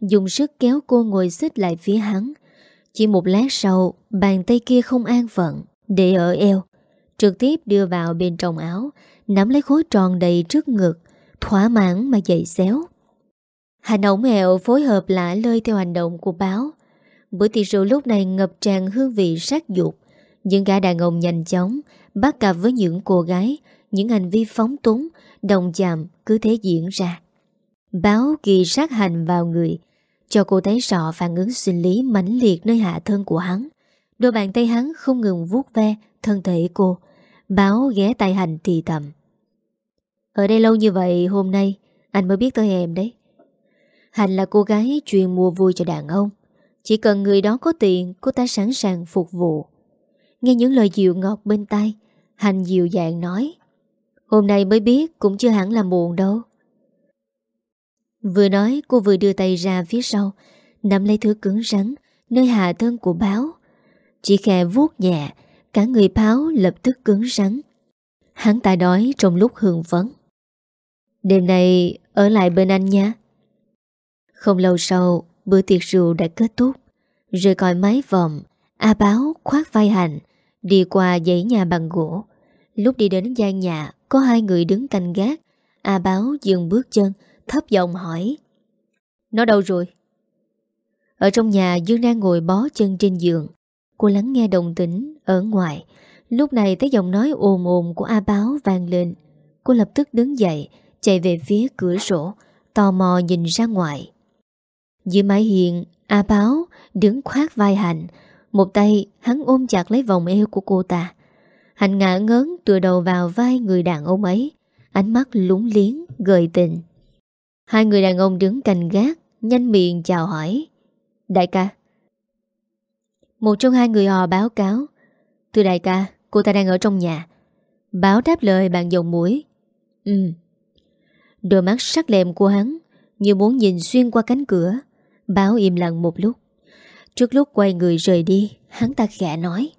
Speaker 1: Dùng sức kéo cô ngồi xích lại phía hắn. Chỉ một lát sau, Bàn tay kia không an phận, Để ở eo, Trực tiếp đưa vào bên trong áo Nắm lấy khối tròn đầy trước ngực, Thỏa mãn mà dậy xéo. Hành ổng hẹo phối hợp lạ lơi theo hành động của báo. Bữa tiệc rượu lúc này ngập tràn hương vị sát dục. Những gã đàn ông nhanh chóng, Bắt cặp với những cô gái, Những hành vi phóng túng, Đồng chạm cứ thế diễn ra. Báo kỳ sát hành vào người, Cho cô thấy rõ phản ứng sinh lý mãnh liệt nơi hạ thân của hắn. Đôi bàn tay hắn không ngừng vuốt ve thân thể cô. Báo ghé tay hành thì thầm. Ở đây lâu như vậy, hôm nay Anh mới biết tới em đấy. Hành là cô gái chuyên mua vui cho đàn ông. Chỉ cần người đó có tiền, Cô ta sẵn sàng phục vụ. Nghe những lời dịu ngọt bên tai Hành dịu dàng nói, Hôm nay mới biết cũng chưa hẳn là muộn đâu. Vừa nói, cô vừa đưa tay ra phía sau, Nắm lấy thứ cứng rắn Nơi hạ thân của báo. Chỉ khẽ vuốt nhẹ, Cả người báo lập tức cứng rắn. Hắn ta đói trong lúc hương phấn. Đêm nay ở lại bên anh nha Không lâu sau, Bữa tiệc rượu đã kết thúc Rồi coi máy vòng A báo khoát vai hành Đi qua dãy nhà bằng gỗ. Lúc đi đến gian nhà, Có hai người đứng canh gác. A báo dừng bước chân, Thấp giọng hỏi, Nó đâu rồi? Ở trong nhà, Dương đang ngồi bó chân trên giường. Cô lắng nghe đồng tĩnh Ở ngoài. Lúc này thấy giọng nói ồm ồm của A Báo vang lên. Cô lập tức đứng dậy Chạy về phía cửa sổ Tò mò nhìn ra ngoài. Dưới mái hiền A Báo đứng khoát vai Hạnh. Một tay hắn ôm chặt lấy vòng eo của cô ta. Hạnh ngã ngớn tựa đầu vào vai người đàn ông ấy. Ánh mắt lúng liếng, gợi tình. Hai người đàn ông đứng cành gác Nhanh miệng chào hỏi. Đại ca. Một trong hai người họ báo cáo. Thưa đại ca Cô ta đang ở trong nhà. Báo đáp lời bằng dòng mũi. Ừ. Đôi mắt sắc lẹm của hắn Như muốn nhìn xuyên qua cánh cửa, Báo im lặng một lúc. Trước lúc quay người rời đi, Hắn ta khẽ nói.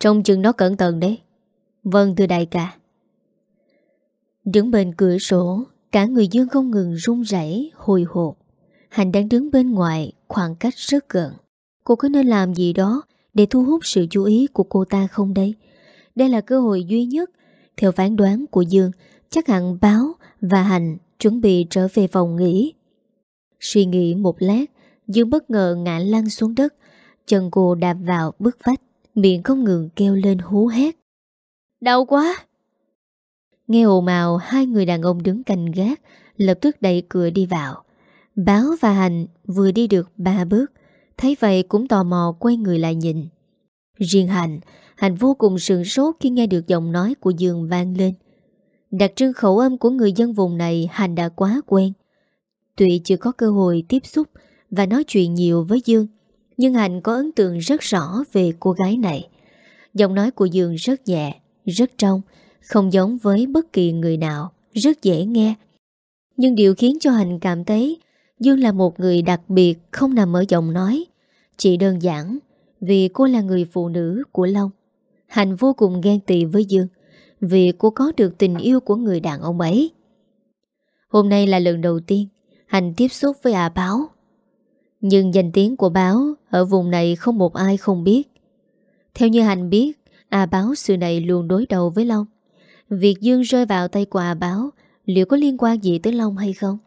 Speaker 1: Trong chừng nó cẩn thận đấy. Vâng thưa đại ca. Đứng bên cửa sổ, Cả người Dương không ngừng run rẩy, hồi hộp. Hành đang đứng bên ngoài, Khoảng cách rất gần. Cô có nên làm gì đó Để thu hút sự chú ý của cô ta không đây? Đây là cơ hội duy nhất, Theo phán đoán của Dương, Chắc hẳn Báo và Hành Chuẩn bị trở về phòng nghỉ. Suy nghĩ một lát Dương bất ngờ ngã lăn xuống đất. Chân cô đạp vào bức vách Miệng không ngừng kêu lên hú hét. Đau quá! Nghe ồn ào Hai người đàn ông đứng canh gác Lập tức đẩy cửa đi vào. Báo và Hành vừa đi được ba bước Thấy vậy cũng tò mò quay người lại nhìn. Riêng Hành Hành vô cùng sườn sốt khi nghe được giọng nói của Dương vang lên Đặc trưng khẩu âm của người dân vùng này Hành đã quá quen. Tuy chưa có cơ hội tiếp xúc Và nói chuyện nhiều với Dương, Nhưng Hành có ấn tượng rất rõ về cô gái này. Giọng nói của Dương rất nhẹ, Rất trong, Không giống với bất kỳ người nào, Rất dễ nghe. Nhưng điều khiến cho Hành cảm thấy Dương là một người đặc biệt, Không nằm ở giọng nói, Chỉ đơn giản Vì cô là người phụ nữ của Long. Hành vô cùng ghen tị với Dương. Vì cô có được tình yêu của người đàn ông ấy. Hôm nay là lần đầu tiên Hành tiếp xúc với à báo. Nhưng danh tiếng của báo Ở vùng này không một ai không biết. Theo như Hành biết À báo xưa này luôn đối đầu với Long. Việc Dương rơi vào tay của à báo Liệu có liên quan gì tới Long hay không?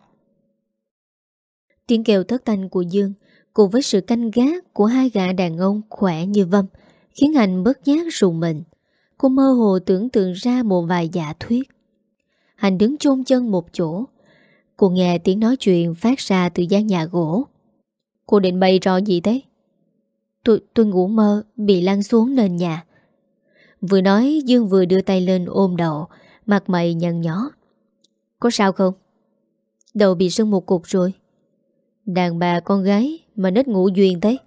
Speaker 1: Tiếng kêu thất thanh của Dương Cùng với sự canh gác của hai gã đàn ông khỏe như vâm Khiến Hành bất giác rùng mình. Cô mơ hồ tưởng tượng ra một vài giả thuyết. Hành đứng chôn chân một chỗ. Cô nghe tiếng nói chuyện phát ra từ gian nhà gỗ. Cô định bày trò gì thế? Tôi, tôi ngủ mơ Bị lăn xuống nền nhà. Vừa nói Dương vừa đưa tay lên ôm đầu Mặt mày nhăn nhó. Có sao không? Đầu bị sưng một cục rồi. Đàn bà con gái Mà nết ngủ duyên thế.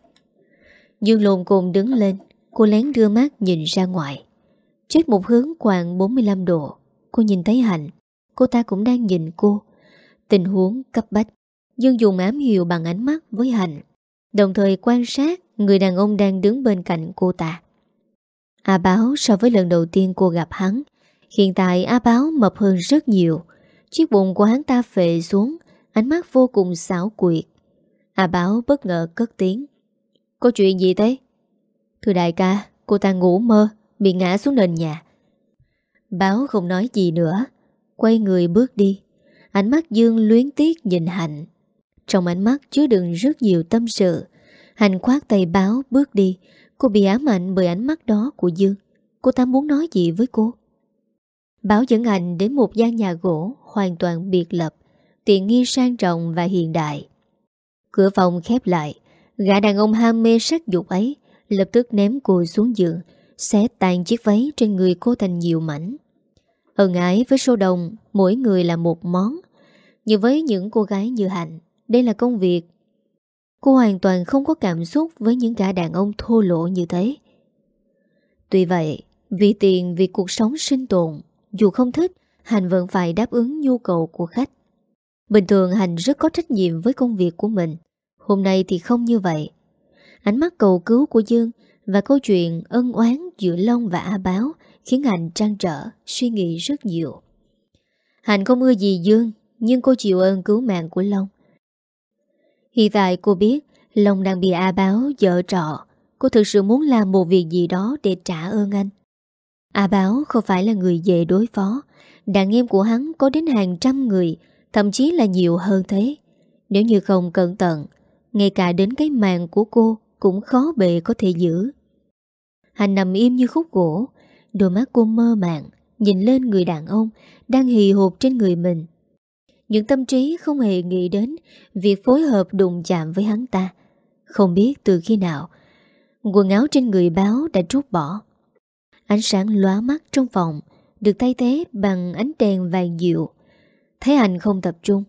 Speaker 1: Dương lồn cồn đứng lên Cô lén đưa mắt nhìn ra ngoài. Chết một hướng khoảng 45 độ. Cô nhìn thấy Hạnh. Cô ta cũng đang nhìn cô. Tình huống cấp bách. Dương dùng ám hiệu bằng ánh mắt với Hạnh. Đồng thời quan sát Người đàn ông đang đứng bên cạnh cô ta. A Báo so với lần đầu tiên cô gặp hắn, Hiện tại A Báo mập hơn rất nhiều. Chiếc bụng của hắn ta phệ xuống, Ánh mắt vô cùng xảo quyệt. A Báo bất ngờ cất tiếng. Có chuyện gì thế? Thưa đại ca, Cô ta ngủ mơ. Bị ngã xuống nền nhà. Báo không nói gì nữa, Quay người bước đi. Ánh mắt Dương luyến tiếc nhìn Hạnh. Trong ánh mắt chứa đựng rất nhiều tâm sự, Hạnh khoát tay báo bước đi. Cô bị ám ảnh bởi ánh mắt đó của Dương. Cô ta muốn nói gì với cô? Báo dẫn Hạnh đến một gian nhà gỗ Hoàn toàn biệt lập, Tiện nghi sang trọng và hiện đại. Cửa phòng khép lại, Gã đàn ông ham mê sắc dục ấy Lập tức ném cô xuống giường. Xé tan chiếc váy trên người cô thành nhiều mảnh. Ân ái với số đồng Mỗi người là một món. Nhưng với những cô gái như Hạnh Đây là công việc. Cô hoàn toàn không có cảm xúc Với những cả đàn ông thô lỗ như thế. Tuy vậy Vì tiền, vì cuộc sống sinh tồn Dù không thích hạnh vẫn phải đáp ứng nhu cầu của khách. Bình thường hạnh rất có trách nhiệm với công việc của mình. Hôm nay thì không như vậy. Ánh mắt cầu cứu của Dương và câu chuyện ân oán giữa Long và A Báo Khiến Hành trăn trở, Suy nghĩ rất nhiều. Hành không ưa gì Dương, Nhưng cô chịu ơn cứu mạng của Long. Hiện tại cô biết Long đang bị A Báo dở trọ Cô thực sự muốn làm một việc gì đó Để trả ơn anh. A Báo không phải là người dễ đối phó. Đàn em của hắn có đến hàng trăm người, Thậm chí là nhiều hơn thế. Nếu như không cẩn thận, ngay cả đến cái mạng của cô cũng khó bề có thể giữ. Hành nằm im như khúc gỗ Đôi mắt cô mơ màng Nhìn lên người đàn ông Đang hì hụt trên người mình. Những tâm trí không hề nghĩ đến Việc phối hợp đụng chạm với hắn ta. Không biết từ khi nào Quần áo trên người báo đã trút bỏ. Ánh sáng lóa mắt trong phòng Được thay thế bằng ánh đèn vàng dịu. Thấy hành không tập trung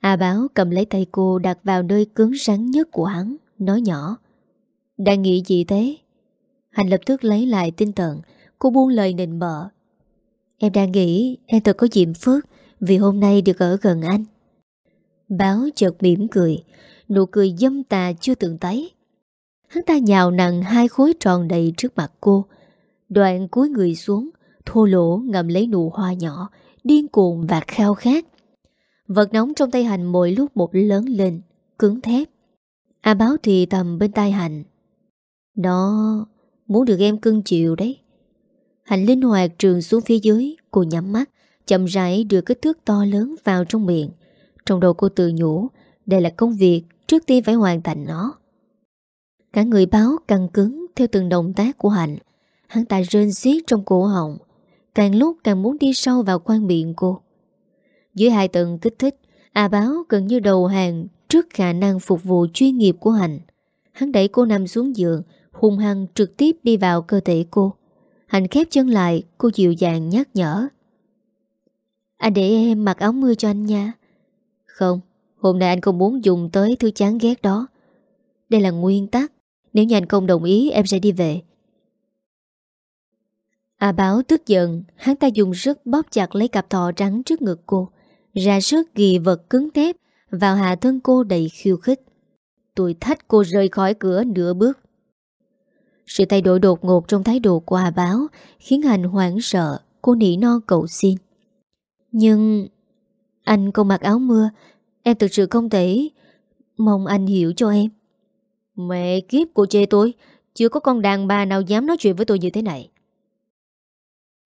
Speaker 1: A báo cầm lấy tay cô đặt vào nơi cứng rắn nhất của hắn, nói nhỏ. Đang nghĩ gì thế? Hành lập tức lấy lại tinh thần, cô buông lời nịnh bợ. Em đang nghĩ em thật có diệm phước vì hôm nay được ở gần anh. Báo chợt mỉm cười, nụ cười dâm tà chưa từng thấy. Hắn ta nhào nặng hai khối tròn đầy trước mặt cô. Đoạn cúi người xuống, thô lỗ ngầm lấy nụ hoa nhỏ, điên cuồng và khao khát. Vật nóng trong tay Hành mỗi lúc một lớn lên Cứng thép A báo thì tầm bên tai hạnh. Đó Muốn được em cưng chịu đấy. Hạnh linh hoạt trường xuống phía dưới Cô nhắm mắt Chậm rãi đưa kích thước to lớn vào trong miệng. Trong đầu cô tự nhủ Đây là công việc Trước tiên phải hoàn thành nó. Cả người báo căng cứng theo từng động tác của Hạnh. Hắn ta rên xiết trong cổ họng, càng lúc càng muốn đi sâu vào khoang miệng cô. Dưới hai tầng kích thích, A Báo gần như đầu hàng trước khả năng phục vụ chuyên nghiệp của Hạnh. Hắn đẩy cô nằm xuống giường, hung hăng trực tiếp đi vào cơ thể cô. Hạnh khép chân lại, cô dịu dàng nhắc nhở. Anh để em mặc áo mưa cho anh nha. Không, hôm nay anh không muốn dùng tới thứ chán ghét đó. Đây là nguyên tắc. Nếu như anh không đồng ý em sẽ đi về. A báo tức giận, hắn ta dùng sức bóp chặt lấy cặp thọ trắng trước ngực cô, ra sức ghi vật cứng thép vào hạ thân cô đầy khiêu khích. Tôi thách cô rời khỏi cửa nửa bước. Sự thay đổi đột ngột trong thái độ của A báo khiến hành hoảng sợ, cô nỉ non cầu xin. Nhưng... Anh không mặc áo mưa, em thực sự không thể... Mong anh hiểu cho em. Mẹ kiếp cô chê tôi, chưa có con đàn bà nào dám nói chuyện với tôi như thế này.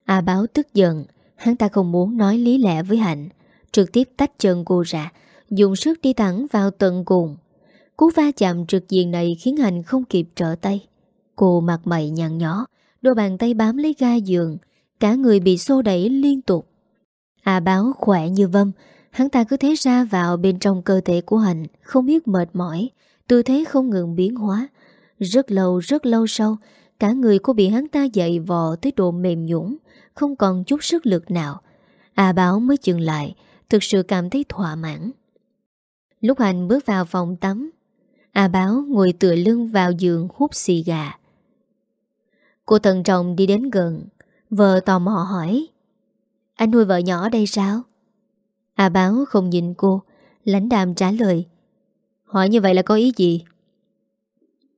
Speaker 1: A báo tức giận, hắn ta không muốn nói lý lẽ với Hạnh, trực tiếp tách chân cô ra, dùng sức đi thẳng vào tận cùng. Cú va chạm trực diện này khiến Hạnh không kịp trở tay. Cô mặt mày nhăn nhó, đôi bàn tay bám lấy ga giường, cả người bị xô đẩy liên tục. À báo khỏe như vâm, hắn ta cứ thế ra vào bên trong cơ thể của Hạnh, không biết mệt mỏi, tư thế không ngừng biến hóa. Rất lâu, rất lâu sau, cả người cô bị hắn ta dậy vò tới độ mềm nhũng, không còn chút sức lực nào. À báo mới dừng lại, thực sự cảm thấy thỏa mãn. Lúc Hành bước vào phòng tắm, A báo ngồi tựa lưng vào giường hút xì gà. Cô thần trọng đi đến gần, vợ tò mò hỏi. Anh nuôi vợ nhỏ đây sao? A báo không nhìn cô, lãnh đàm trả lời. Hỏi như vậy là có ý gì?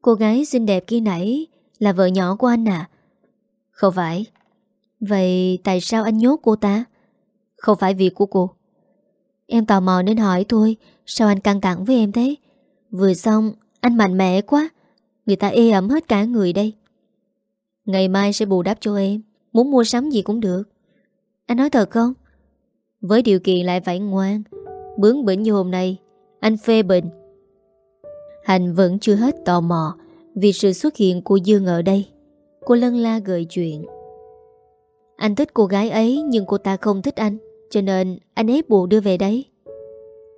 Speaker 1: Cô gái xinh đẹp kia nãy là vợ nhỏ của anh à? Không phải. Vậy tại sao anh nhốt cô ta? Không phải việc của cô. Em tò mò nên hỏi thôi, sao anh căng thẳng với em thế? Vừa xong, anh mạnh mẽ quá. Người ta ê ẩm hết cả người đây. Ngày mai sẽ bù đắp cho em. Muốn mua sắm gì cũng được. Anh nói thật không? Với điều kiện lại phải ngoan. Bướng bỉnh như hôm nay, anh phê bình. Hành vẫn chưa hết tò mò vì sự xuất hiện của Dương ở đây. Cô lân la gợi chuyện. Anh thích cô gái ấy nhưng cô ta không thích anh, cho nên anh ấy buộc đưa về đấy.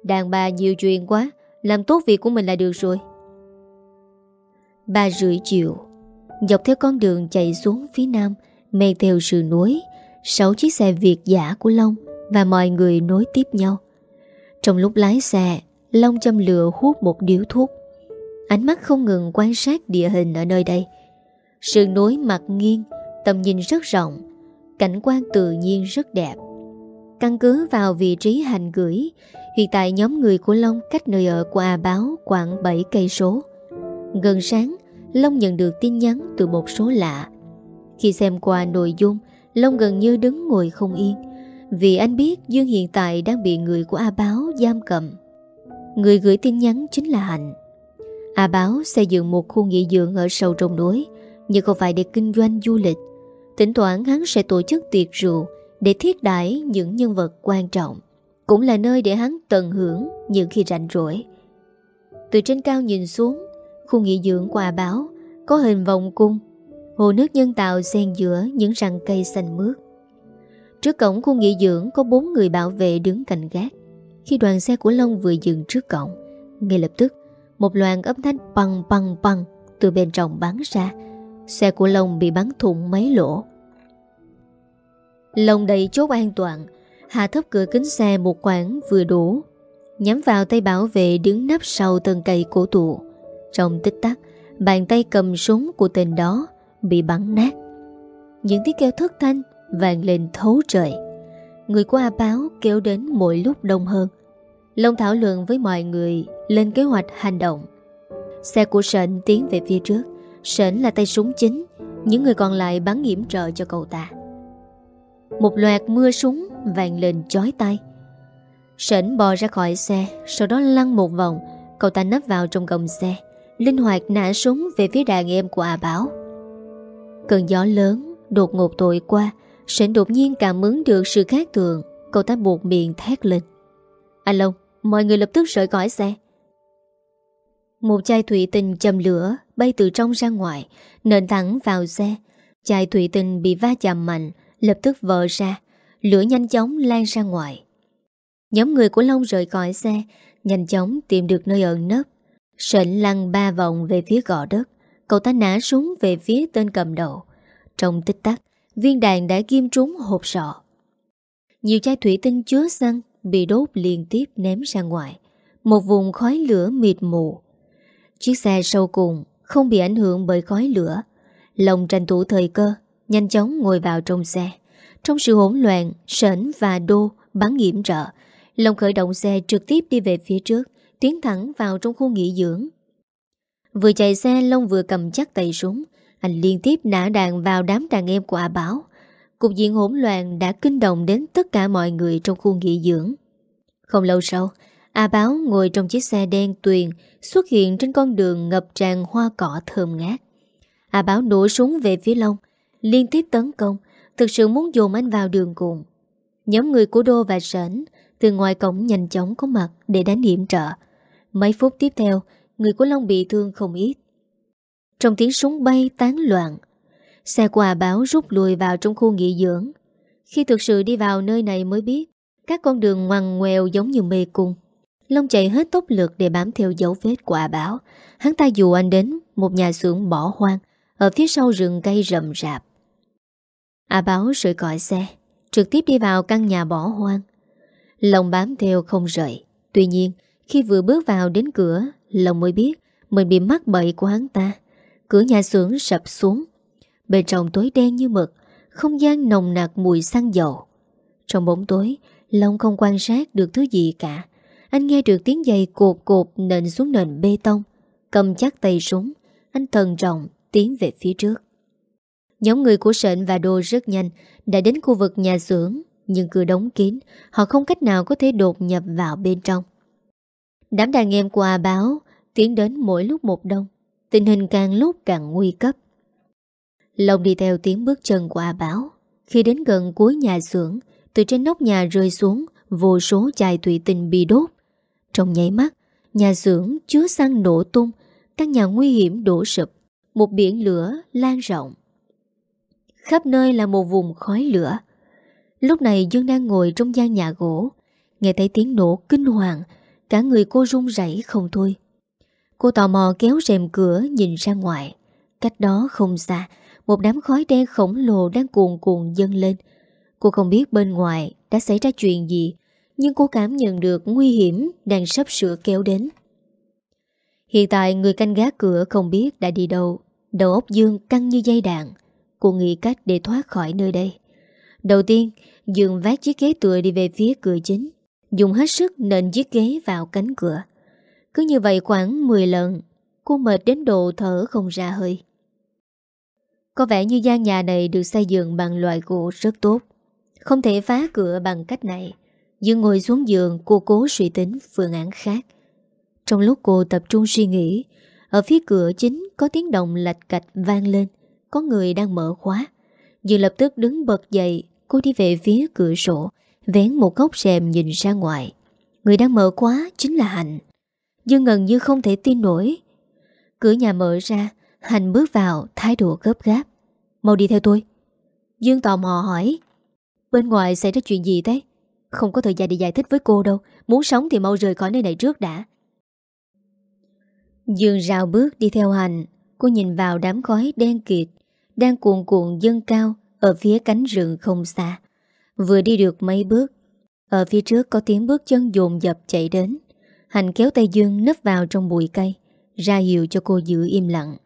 Speaker 1: Đàn bà nhiều chuyện quá, làm tốt việc của mình là được rồi. Ba rưỡi chiều, dọc theo con đường chạy xuống phía nam, men theo sườn núi, sáu chiếc xe Việt giả của Long và mọi người nối tiếp nhau. Trong lúc lái xe, Long châm lửa hút một điếu thuốc. Ánh mắt không ngừng quan sát địa hình ở nơi đây. Sườn núi mặt nghiêng, tầm nhìn rất rộng, cảnh quan tự nhiên rất đẹp. Căn cứ vào vị trí hành gửi, hiện tại nhóm người của Long cách nơi ở của A Báo khoảng 7 cây số. Gần sáng, Long nhận được tin nhắn từ một số lạ. Khi xem qua nội dung, Long gần như đứng ngồi không yên, vì anh biết Dương hiện tại đang bị người của A Báo giam cầm. Người gửi tin nhắn chính là Hạnh. A Báo xây dựng một khu nghỉ dưỡng ở sâu trong núi, nhưng không phải để kinh doanh du lịch. Tỉnh thoảng hắn sẽ tổ chức tiệc rượu để thiết đãi những nhân vật quan trọng. Cũng là nơi để hắn tận hưởng những khi rảnh rỗi. Từ trên cao nhìn xuống, khu nghỉ dưỡng quà báo có hình vòng cung, hồ nước nhân tạo xen giữa những rặng cây xanh mướt. Trước cổng khu nghỉ dưỡng có bốn người bảo vệ đứng cạnh gác. Khi đoàn xe của Long vừa dừng trước cổng, ngay lập tức một loạt âm thanh băng băng băng từ bên trong bắn ra. Xe của Long bị bắn thủng mấy lỗ lồng đầy chốt an toàn, hạ thấp cửa kính xe một khoảng vừa đủ, nhắm vào tay bảo vệ đứng nắp sau tầng cây cổ tụ. Trong tích tắc, bàn tay cầm súng của tên đó bị bắn nát. Những tiếng kêu thất thanh vàng lên thấu trời. Người của A Báo kéo đến mỗi lúc đông hơn. Long thảo luận với mọi người lên kế hoạch hành động. Xe của Sệnh tiến về phía trước. Sệnh là tay súng chính, những người còn lại bắn hiểm trợ cho cậu ta. Một loạt mưa súng vàng lên chói tay. Sển bò ra khỏi xe, sau đó lăn một vòng, cậu ta nấp vào trong gầm xe, linh hoạt nã súng về phía đàn em của A Bảo. Cơn gió lớn đột ngột tội qua, Sển đột nhiên cảm ứng được sự khác thường, cậu ta buộc miệng thét lên. Anh Long, mọi người lập tức rời khỏi xe. Một chai thủy tinh châm lửa bay từ trong ra ngoài, nền thẳng vào xe. Chai thủy tinh bị va chạm mạnh, lập tức vỡ ra, lửa nhanh chóng lan ra ngoài. Nhóm người của Long rời khỏi xe, nhanh chóng tìm được nơi ẩn nấp. Sệnh lăn ba vòng về phía gò đất, cậu ta nã súng về phía tên cầm đầu. Trong tích tắc, viên đạn đã kim trúng hộp sọ. Nhiều chai thủy tinh chứa xăng bị đốt liên tiếp ném ra ngoài. Một vùng khói lửa mịt mù. Chiếc xe sâu cùng không bị ảnh hưởng bởi khói lửa. Lòng tranh thủ thời cơ, nhanh chóng ngồi vào trong xe. Trong sự hỗn loạn, sển và đô bắn nghiệm trợ. Lòng khởi động xe trực tiếp đi về phía trước, tiến thẳng vào trong khu nghỉ dưỡng. Vừa chạy xe, Long vừa cầm chắc tay súng. Anh liên tiếp nã đạn vào đám đàn em của A bảo Cục diện hỗn loạn đã kinh động đến tất cả mọi người trong khu nghỉ dưỡng. Không lâu sau, A Báo ngồi trong chiếc xe đen tuyền xuất hiện trên con đường ngập tràn hoa cỏ thơm ngát. A Báo nổ súng về phía Long, liên tiếp tấn công, thực sự muốn dồn anh vào đường cùng. Nhóm người của Đô và Sển từ ngoài cổng nhanh chóng có mặt để đánh hiểm trợ. Mấy phút tiếp theo, người của Long bị thương không ít. Trong tiếng súng bay tán loạn, xe quà báo rút lùi vào trong khu nghỉ dưỡng. Khi thực sự đi vào nơi này mới biết, các con đường ngoằn ngoèo giống như mê cung. Long chạy hết tốc lực để bám theo dấu vết của Báo. Hắn ta dù anh đến một nhà xưởng bỏ hoang ở phía sau rừng cây rậm rạp. A Báo rời cõi xe, trực tiếp đi vào căn nhà bỏ hoang. Lòng bám theo không rời. Tuy nhiên, khi vừa bước vào đến cửa, lòng mới biết mình bị mắc bậy của hắn ta. Cửa nhà xưởng sập xuống. Bên trong tối đen như mực, không gian nồng nặc mùi xăng dầu. Trong bóng tối, Long không quan sát được thứ gì cả. Anh nghe được tiếng giày cột cột nền xuống nền bê tông. Cầm chắc tay súng, anh thần trọng tiến về phía trước. Nhóm người của Sện và Đô rất nhanh đã đến khu vực nhà xưởng, nhưng cửa đóng kín, họ không cách nào có thể đột nhập vào bên trong. Đám đàn em của a báo tiến đến mỗi lúc một đông, tình hình càng lúc càng nguy cấp. Long đi theo tiếng bước chân của A Báo. Khi đến gần cuối nhà xưởng, từ trên nóc nhà rơi xuống vô số chai thủy tinh bị đốt. Trong nháy mắt, nhà xưởng chứa xăng nổ tung, căn nhà nguy hiểm đổ sụp, một biển lửa lan rộng. Khắp nơi là một vùng khói lửa. Lúc này Dương đang ngồi trong gian nhà gỗ, nghe thấy tiếng nổ kinh hoàng, cả người cô run rẩy không thôi. Cô tò mò kéo rèm cửa nhìn ra ngoài. Cách đó không xa, một đám khói đen khổng lồ đang cuồn cuộn dâng lên. Cô không biết bên ngoài đã xảy ra chuyện gì, nhưng cô cảm nhận được nguy hiểm đang sắp sửa kéo đến. Hiện tại người canh gác cửa không biết đã đi đâu, đầu óc Dương căng như dây đạn. Cô nghĩ cách để thoát khỏi nơi đây. Đầu tiên, Dương vác chiếc ghế tựa đi về phía cửa chính, dùng hết sức nện chiếc ghế vào cánh cửa. Cứ như vậy khoảng 10 lần, cô mệt đến độ thở không ra hơi. Có vẻ như gian nhà này được xây dựng bằng loại gỗ rất tốt. Không thể phá cửa bằng cách này. Dương ngồi xuống giường cô cố suy tính phương án khác. Trong lúc cô tập trung suy nghĩ, ở phía cửa chính có tiếng động lạch cạch vang lên. Có người đang mở khóa. Dương lập tức đứng bật dậy, cô đi về phía cửa sổ, vén một góc rèm nhìn ra ngoài. Người đang mở khóa chính là Hạnh. Dương ngần như không thể tin nổi. Cửa nhà mở ra, hạnh bước vào thái độ gấp gáp. Mau đi theo tôi. Dương tò mò hỏi. Bên ngoài xảy ra chuyện gì thế? Không có thời gian để giải thích với cô đâu. Muốn sống thì mau rời khỏi nơi này trước đã. Dương rào bước đi theo hành. Cô nhìn vào đám khói đen kịt, đang cuồn cuộn dâng cao ở phía cánh rừng không xa. Vừa đi được mấy bước, ở phía trước có tiếng bước chân dồn dập chạy đến. Hành kéo tay Dương nấp vào trong bụi cây, ra hiệu cho cô giữ im lặng.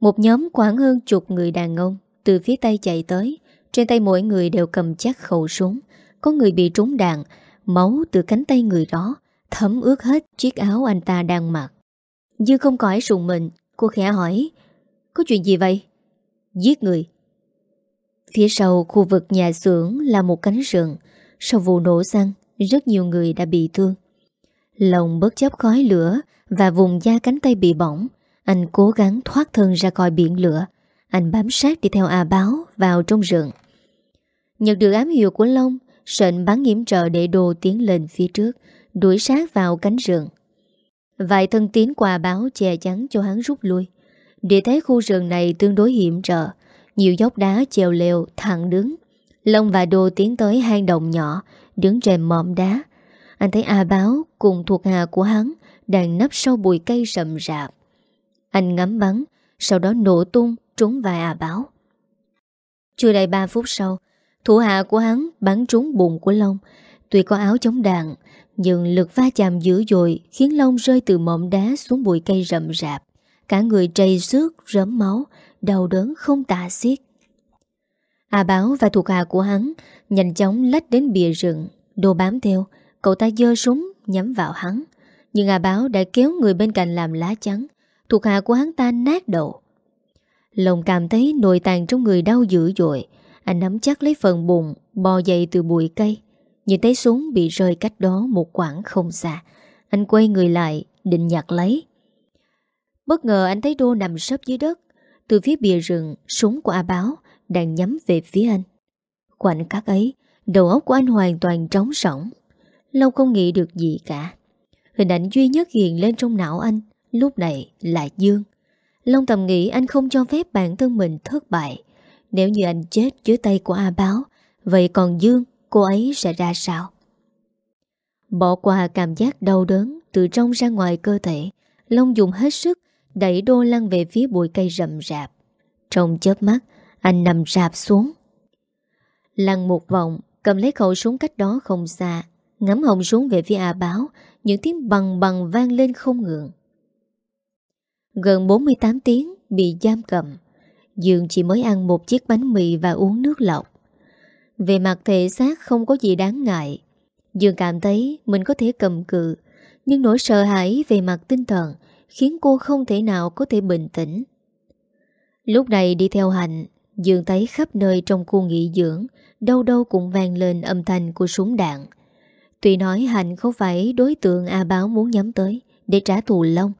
Speaker 1: Một nhóm khoảng hơn chục người đàn ông từ phía Tây chạy tới. Trên tay mỗi người đều cầm chắc khẩu súng. Có người bị trúng đạn, máu từ cánh tay người đó thấm ướt hết chiếc áo anh ta đang mặc. dương không cõi sùng mình, cô khẽ hỏi, có chuyện gì vậy? Giết người. Phía sau khu vực nhà xưởng là một cánh rừng. Sau vụ nổ xăng, rất nhiều người đã bị thương. Lòng bất chấp khói lửa và vùng da cánh tay bị bỏng, anh cố gắng thoát thân ra khỏi biển lửa Anh bám sát đi theo A Báo vào trong rừng Nhận được ám hiệu của Long Sệnh bắn nghiễm trợ để đồ tiến lên phía trước Đuổi sát vào cánh rừng Vài thân tiến qua báo che chắn cho hắn rút lui. Địa thế khu rừng này tương đối hiểm trở. Nhiều dốc đá trèo lều, thẳng đứng. Long và Đô tiến tới hang động nhỏ, Đứng trên mỏm đá. Anh thấy A Báo cùng thuộc hạ của hắn Đang nấp sau bụi cây rậm rạp. Anh ngắm bắn, Sau đó nổ tung trúng vai A Báo. Chưa đầy 3 phút sau, Thủ hạ của hắn bắn trúng bụng của Long. Tuy có áo chống đạn nhưng lực va chạm dữ dội Khiến Long rơi từ mỏm đá xuống bụi cây rậm rạp. Cả người trầy xước, rớm máu Đau đớn không tả xiết. A Báo và thuộc hạ của hắn Nhanh chóng lách đến bìa rừng Đồ bám theo. Cậu ta dơ súng nhắm vào hắn. Nhưng A Báo đã kéo người bên cạnh làm lá chắn. Thuộc hạ của hắn ta nát đầu. Lòng cảm thấy nội tàn trong người đau dữ dội. Anh nắm chắc lấy phần bụng Bò dậy từ bụi cây. Nhìn thấy súng bị rơi cách đó một quãng không xa Anh quay người lại Định nhặt lấy Bất ngờ anh thấy Đô nằm sấp dưới đất Từ phía bìa rừng Súng của A Báo đang nhắm về phía anh. Khoảnh khắc ấy, đầu óc của anh hoàn toàn trống sỏng. Lâu không nghĩ được gì cả. Hình ảnh duy nhất hiện lên trong não anh lúc này là Dương. Long tầm nghĩ anh không cho phép bản thân mình thất bại. Nếu như anh chết dưới tay của A Báo, vậy còn Dương, cô ấy sẽ ra sao? Bỏ qua cảm giác đau đớn từ trong ra ngoài cơ thể, Long dùng hết sức đẩy đô lăn về phía bụi cây rậm rạp. Trong chớp mắt, anh nằm rạp xuống Lăn một vòng Cầm lấy khẩu súng cách đó không xa Ngắm hồng súng về phía A Báo Những tiếng bằng bằng vang lên không ngừng Gần 48 tiếng Bị giam cầm Dương chỉ mới ăn một chiếc bánh mì Và uống nước lọc về mặt thể xác không có gì đáng ngại. Dương cảm thấy Mình có thể cầm cự, Nhưng nỗi sợ hãi về mặt tinh thần Khiến cô không thể nào có thể bình tĩnh. Lúc này đi theo Hạnh, Dương thấy khắp nơi trong khu nghỉ dưỡng, Đâu đâu cũng vang lên âm thanh của súng đạn. Tuy nói Hạnh không phải đối tượng A Báo muốn nhắm tới Để trả thù Long,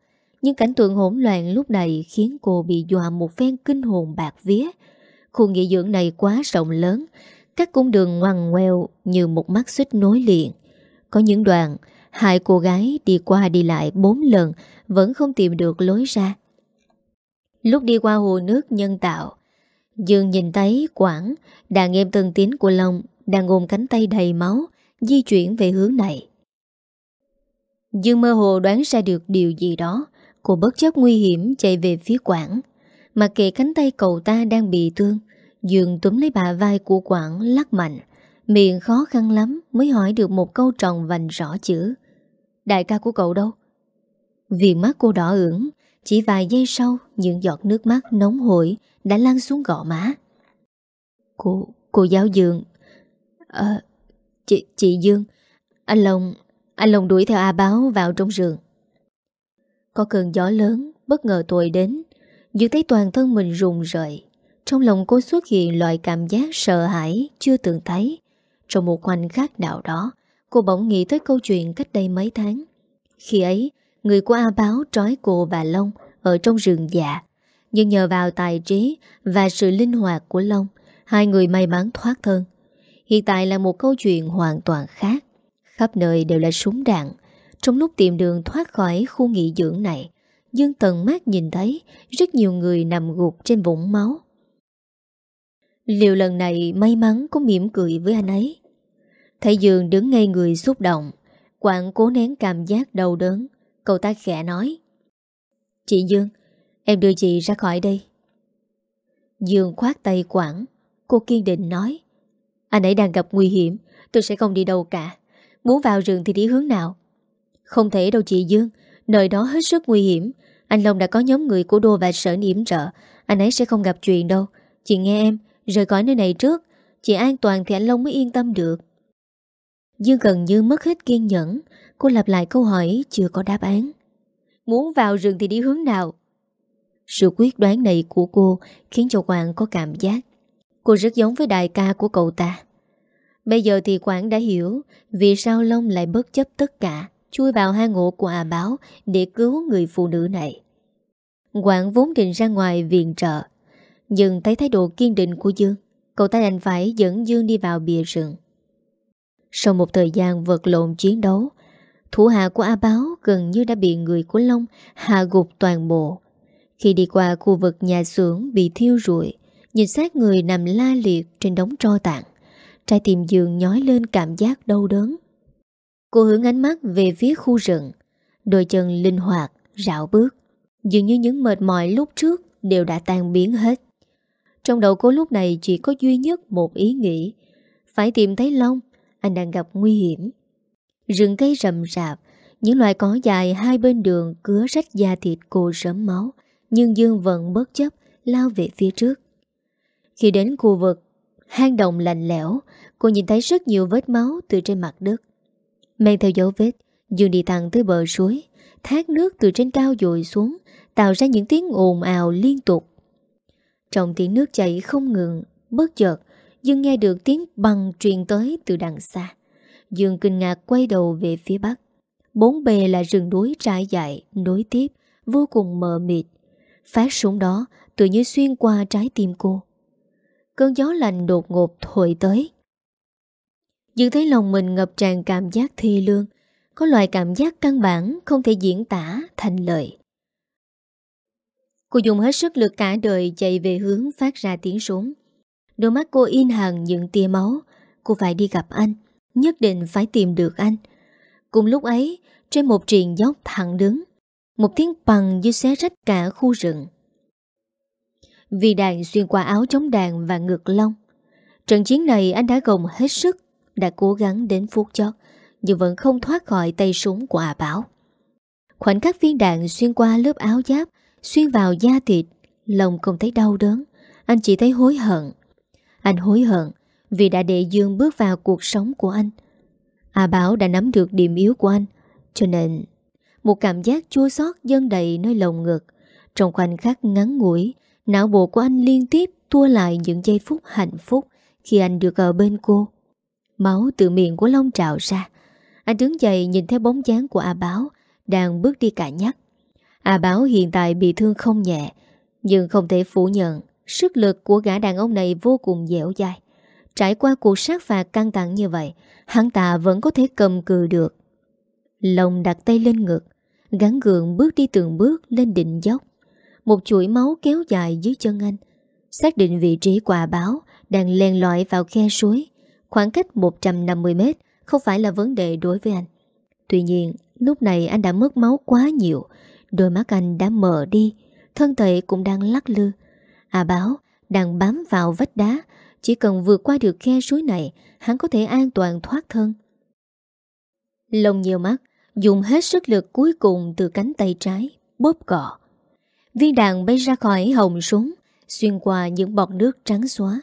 Speaker 1: Nhưng cảnh tượng hỗn loạn lúc này Khiến cô bị dọa một phen kinh hồn bạc vía. Khu nghỉ dưỡng này quá rộng lớn các cung đường ngoằn ngoèo Như một mắt xích nối liền. Có những đoạn, Hai cô gái đi qua đi lại bốn lần Vẫn không tìm được lối ra. Lúc đi qua hồ nước nhân tạo, Dương nhìn thấy Quảng Đàn em thân tín của Long Đang ôm cánh tay đầy máu, Di chuyển về hướng này. Dương mơ hồ đoán ra được điều gì đó, Cô bất chấp nguy hiểm chạy về phía Quảng Mà kệ cánh tay cậu ta đang bị thương. Dương túm lấy bà vai của Quảng lắc mạnh Miệng khó khăn lắm Mới hỏi được một câu tròn vành rõ chữ Đại ca của cậu đâu Viền mắt cô đỏ ửng Chỉ vài giây sau Những giọt nước mắt nóng hổi đã lan xuống gò má. Cô, cô giáo Dương. À, chị, chị Dương, anh Long, anh Long đuổi theo A Báo vào trong rừng. Có cơn gió lớn, bất ngờ tuổi đến, Dương thấy toàn thân mình rùng rời. Trong lòng cô xuất hiện loại cảm giác sợ hãi chưa từng thấy. Trong một khoảnh khắc nào đó, cô bỗng nghĩ tới câu chuyện cách đây mấy tháng. Khi ấy, người của A Báo trói cô và Long ở trong rừng già. Nhưng nhờ vào tài trí Và sự linh hoạt của Long Hai người may mắn thoát thân. Hiện tại là một câu chuyện hoàn toàn khác. Khắp nơi đều là súng đạn. Trong lúc tìm đường thoát khỏi khu nghỉ dưỡng này Dương tần mắt nhìn thấy Rất nhiều người nằm gục trên vũng máu. Liệu lần này may mắn có mỉm cười với anh ấy. Thấy Dương đứng ngay người xúc động. Quảng cố nén cảm giác đau đớn. Cậu ta khẽ nói. Chị Dương, Em đưa chị ra khỏi đây. Dương khoát tay Quảng. Cô kiên định nói. Anh ấy đang gặp nguy hiểm. Tôi sẽ không đi đâu cả. Muốn vào rừng thì đi hướng nào? Không thể đâu chị Dương. Nơi đó hết sức nguy hiểm. Anh Long đã có nhóm người của Đô và Sở yểm trợ. Anh ấy sẽ không gặp chuyện đâu. Chị nghe em. Rời khỏi nơi này trước Chị an toàn thì anh Long mới yên tâm được Dương gần như mất hết kiên nhẫn, Cô lặp lại câu hỏi chưa có đáp án Muốn vào rừng thì đi hướng nào sự quyết đoán này của cô khiến cho Quảng có cảm giác cô rất giống với đại ca của cậu ta. Bây giờ thì Quảng đã hiểu vì sao Long lại bất chấp tất cả, chui vào hang ngộ của à báo để cứu người phụ nữ này. Quảng vốn định ra ngoài viện trợ nhưng thấy thái độ kiên định của Dương cậu ta đành phải dẫn Dương đi vào bìa rừng. Sau một thời gian vật lộn chiến đấu thủ hạ của A Báo gần như đã bị người của Long hạ gục toàn bộ Khi đi qua khu vực nhà xưởng bị thiêu rụi, nhìn xác người nằm la liệt trên đống tro tàn, trái tim dương nhói lên cảm giác đau đớn. Cô hướng ánh mắt về phía khu rừng, đôi chân linh hoạt, rạo bước, dường như những mệt mỏi lúc trước đều đã tan biến hết. Trong đầu cô lúc này chỉ có duy nhất một ý nghĩ, phải tìm thấy Long, anh đang gặp nguy hiểm. Rừng cây rậm rạp, những loài cỏ dài hai bên đường cứa rách da thịt cô rớm máu, nhưng Dương vẫn bất chấp lao về phía trước. Khi đến khu vực hang động lạnh lẽo, cô nhìn thấy rất nhiều vết máu từ trên mặt đất. Men theo dấu vết, Dương đi thẳng tới bờ suối, thác nước từ trên cao dội xuống, tạo ra những tiếng ồn ào liên tục. Trong tiếng nước chảy không ngừng, bất chợt, Dương nghe được tiếng bằng truyền tới từ đằng xa. Dương kinh ngạc quay đầu về phía bắc. Bốn bề là rừng núi trải dài, nối tiếp, vô cùng mờ mịt. Phát súng đó tự như xuyên qua trái tim cô. Cơn gió lạnh đột ngột thổi tới. Dương thấy lòng mình ngập tràn cảm giác thi lương, có loại cảm giác căn bản không thể diễn tả thành lời. Cô dùng hết sức lực cả đời chạy về hướng phát ra tiếng súng. Đôi mắt cô in hẳn những tia máu. Cô phải đi gặp anh, nhất định phải tìm được anh. Cùng lúc ấy, trên một triền dốc thẳng đứng, một tiếng bằng như xé rách cả khu rừng. Vì đàn xuyên qua áo chống đàn và ngực lông. Trận chiến này anh đã gồng hết sức, đã cố gắng đến phút chót, nhưng vẫn không thoát khỏi tay súng của à Bảo. Khoảnh khắc viên đạn xuyên qua lớp áo giáp, xuyên vào da thịt, lòng không thấy đau đớn, anh chỉ thấy hối hận. Anh hối hận vì đã để Dương bước vào cuộc sống của anh. À Bảo đã nắm được điểm yếu của anh, cho nên một cảm giác chua xót dâng đầy nơi lồng ngực. Trong khoảnh khắc ngắn ngủi, não bộ của anh liên tiếp tua lại những giây phút hạnh phúc khi anh được ở bên cô. Máu từ miệng của Long trào ra. Anh đứng dậy nhìn theo bóng dáng của A Báo đang bước đi cả nhắc. A Báo hiện tại bị thương không nhẹ, nhưng không thể phủ nhận sức lực của gã đàn ông này vô cùng dẻo dai. Trải qua cuộc sát phạt căng thẳng như vậy, hắn ta vẫn có thể cầm cự được. Lòng đặt tay lên ngực, gắn gượng bước đi từng bước lên đỉnh dốc. Một chuỗi máu kéo dài dưới chân anh. Xác định vị trí quả báo đang len lỏi vào khe suối. Khoảng cách 150 mét không phải là vấn đề đối với anh. Tuy nhiên, lúc này anh đã mất máu quá nhiều, đôi mắt anh đã mở đi, thân thể cũng đang lắc lư. À báo, đang bám vào vách đá, chỉ cần vượt qua được khe suối này, hắn có thể an toàn thoát thân. Lông nhiều mắt, dùng hết sức lực cuối cùng từ cánh tay trái, bóp cọ. Viên đạn bay ra khỏi hồng súng, xuyên qua những bọt nước trắng xóa.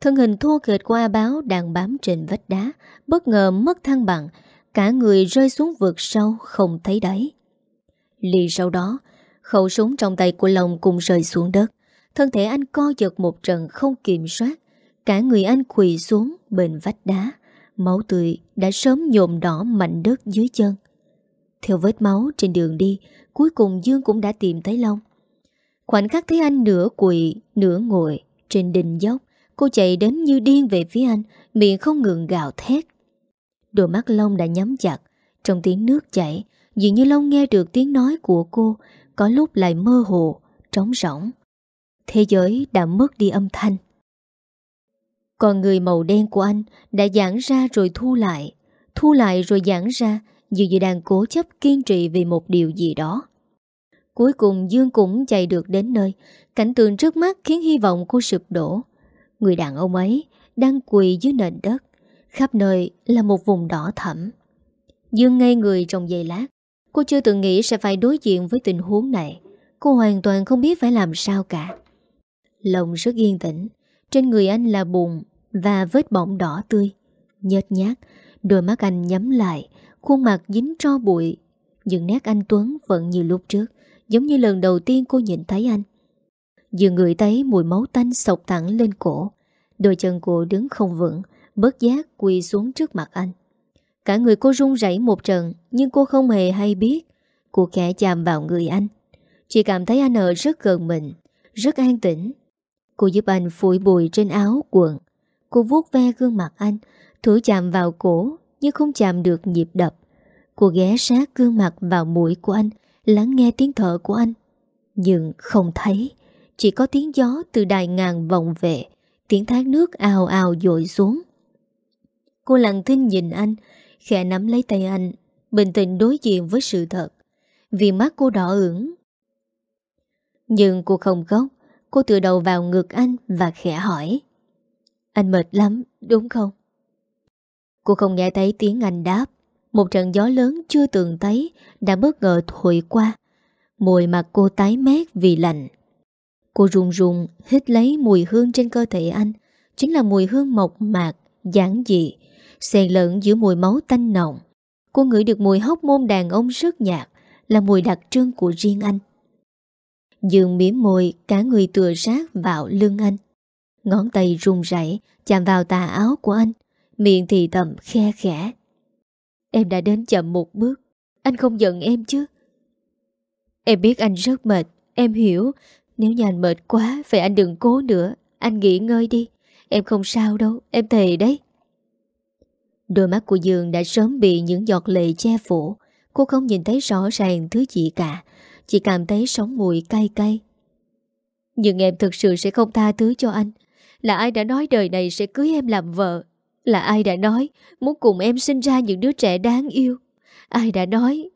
Speaker 1: Thân hình thua kệch của A Báo đang bám trên vách đá, bất ngờ mất thăng bằng, cả người rơi xuống vực sâu không thấy đáy. Lì sau đó, khẩu súng trong tay của Long cùng rơi xuống đất. Thân thể anh co giật một trận không kiểm soát, cả người anh quỳ xuống bên vách đá, máu tươi đã sớm nhộm đỏ mảnh đất dưới chân. Theo vết máu trên đường đi, cuối cùng Dương cũng đã tìm thấy Long. Khoảnh khắc thấy anh nửa quỳ, nửa ngồi trên đình dốc, Cô chạy đến như điên về phía anh Miệng không ngừng gào thét Đôi mắt Long đã nhắm chặt Trong tiếng nước chảy Dường như Long nghe được tiếng nói của cô Có lúc lại mơ hồ, trống rỗng. Thế giới đã mất đi âm thanh. Còn người màu đen của anh Đã giãn ra rồi thu lại. Thu lại rồi giãn ra Dường như đang cố chấp kiên trì vì một điều gì đó. Cuối cùng Dương cũng chạy được đến nơi. Cảnh tượng trước mắt khiến hy vọng cô sụp đổ. Người đàn ông ấy đang quỳ dưới nền đất Khắp nơi là một vùng đỏ thẳm Dương ngây người trong giây lát. Cô chưa từng nghĩ sẽ phải đối diện với tình huống này. Cô hoàn toàn không biết phải làm sao cả. Lòng rất yên tĩnh. Trên người anh là bùn Và vết bỏng đỏ tươi. Nhớt nhát Đôi mắt anh nhắm lại, Khuôn mặt dính tro bụi. Nhưng nét anh Tuấn vẫn như lúc trước, Giống như lần đầu tiên cô nhìn thấy anh. Vừa người thấy mùi máu tanh sọc thẳng lên cổ. Đôi chân cô đứng không vững, Bớt giác quỳ xuống trước mặt anh. Cả người cô run rẩy một trận, Nhưng cô không hề hay biết. Cô khẽ chạm vào người anh. Chỉ cảm thấy anh ở rất gần mình, Rất an tĩnh. Cô giúp anh phủi bụi trên áo quần. Cô vuốt ve gương mặt anh, Thử chạm vào cổ, Nhưng không chạm được nhịp đập. Cô ghé sát gương mặt vào mũi của anh, Lắng nghe tiếng thở của anh. Nhưng không thấy. Chỉ có tiếng gió từ đài ngàn vọng về, Tiếng thác nước ào ào dội xuống. Cô lặng thinh nhìn anh Khẽ nắm lấy tay anh Bình tĩnh đối diện với sự thật. Vì mắt cô đỏ ửng. Nhưng cô không khóc Cô tựa đầu vào ngực anh Và khẽ hỏi. Anh mệt lắm đúng không? Cô không nghe thấy tiếng anh đáp. Một trận gió lớn chưa từng thấy Đã bất ngờ thổi qua. Mùi mặt cô tái mét vì lạnh. Cô run run hít lấy mùi hương trên cơ thể anh. Chính là mùi hương mộc mạc, giản dị Xèn lẫn giữa mùi máu tanh nồng. Cô ngửi được mùi hóc môn đàn ông rất nhạt Là mùi đặc trưng của riêng anh. Dương miếm môi, Cả người tựa sát vào lưng anh. Ngón tay run rẩy, Chạm vào tà áo của anh, Miệng thì thầm khe khẽ. Em đã đến chậm một bước, Anh không giận em chứ? Em biết anh rất mệt, Em hiểu. Nếu nhà anh mệt quá, Vậy anh đừng cố nữa, Anh nghỉ ngơi đi. Em không sao đâu, Em thề đấy. Đôi mắt của Dương đã sớm bị những giọt lệ che phủ. Cô không nhìn thấy rõ ràng thứ gì cả, Chỉ cảm thấy sóng mùi cay cay. Nhưng em thực sự sẽ không tha thứ cho anh. Là ai đã nói đời này sẽ cưới em làm vợ? Là ai đã nói Muốn cùng em sinh ra những đứa trẻ đáng yêu? Ai đã nói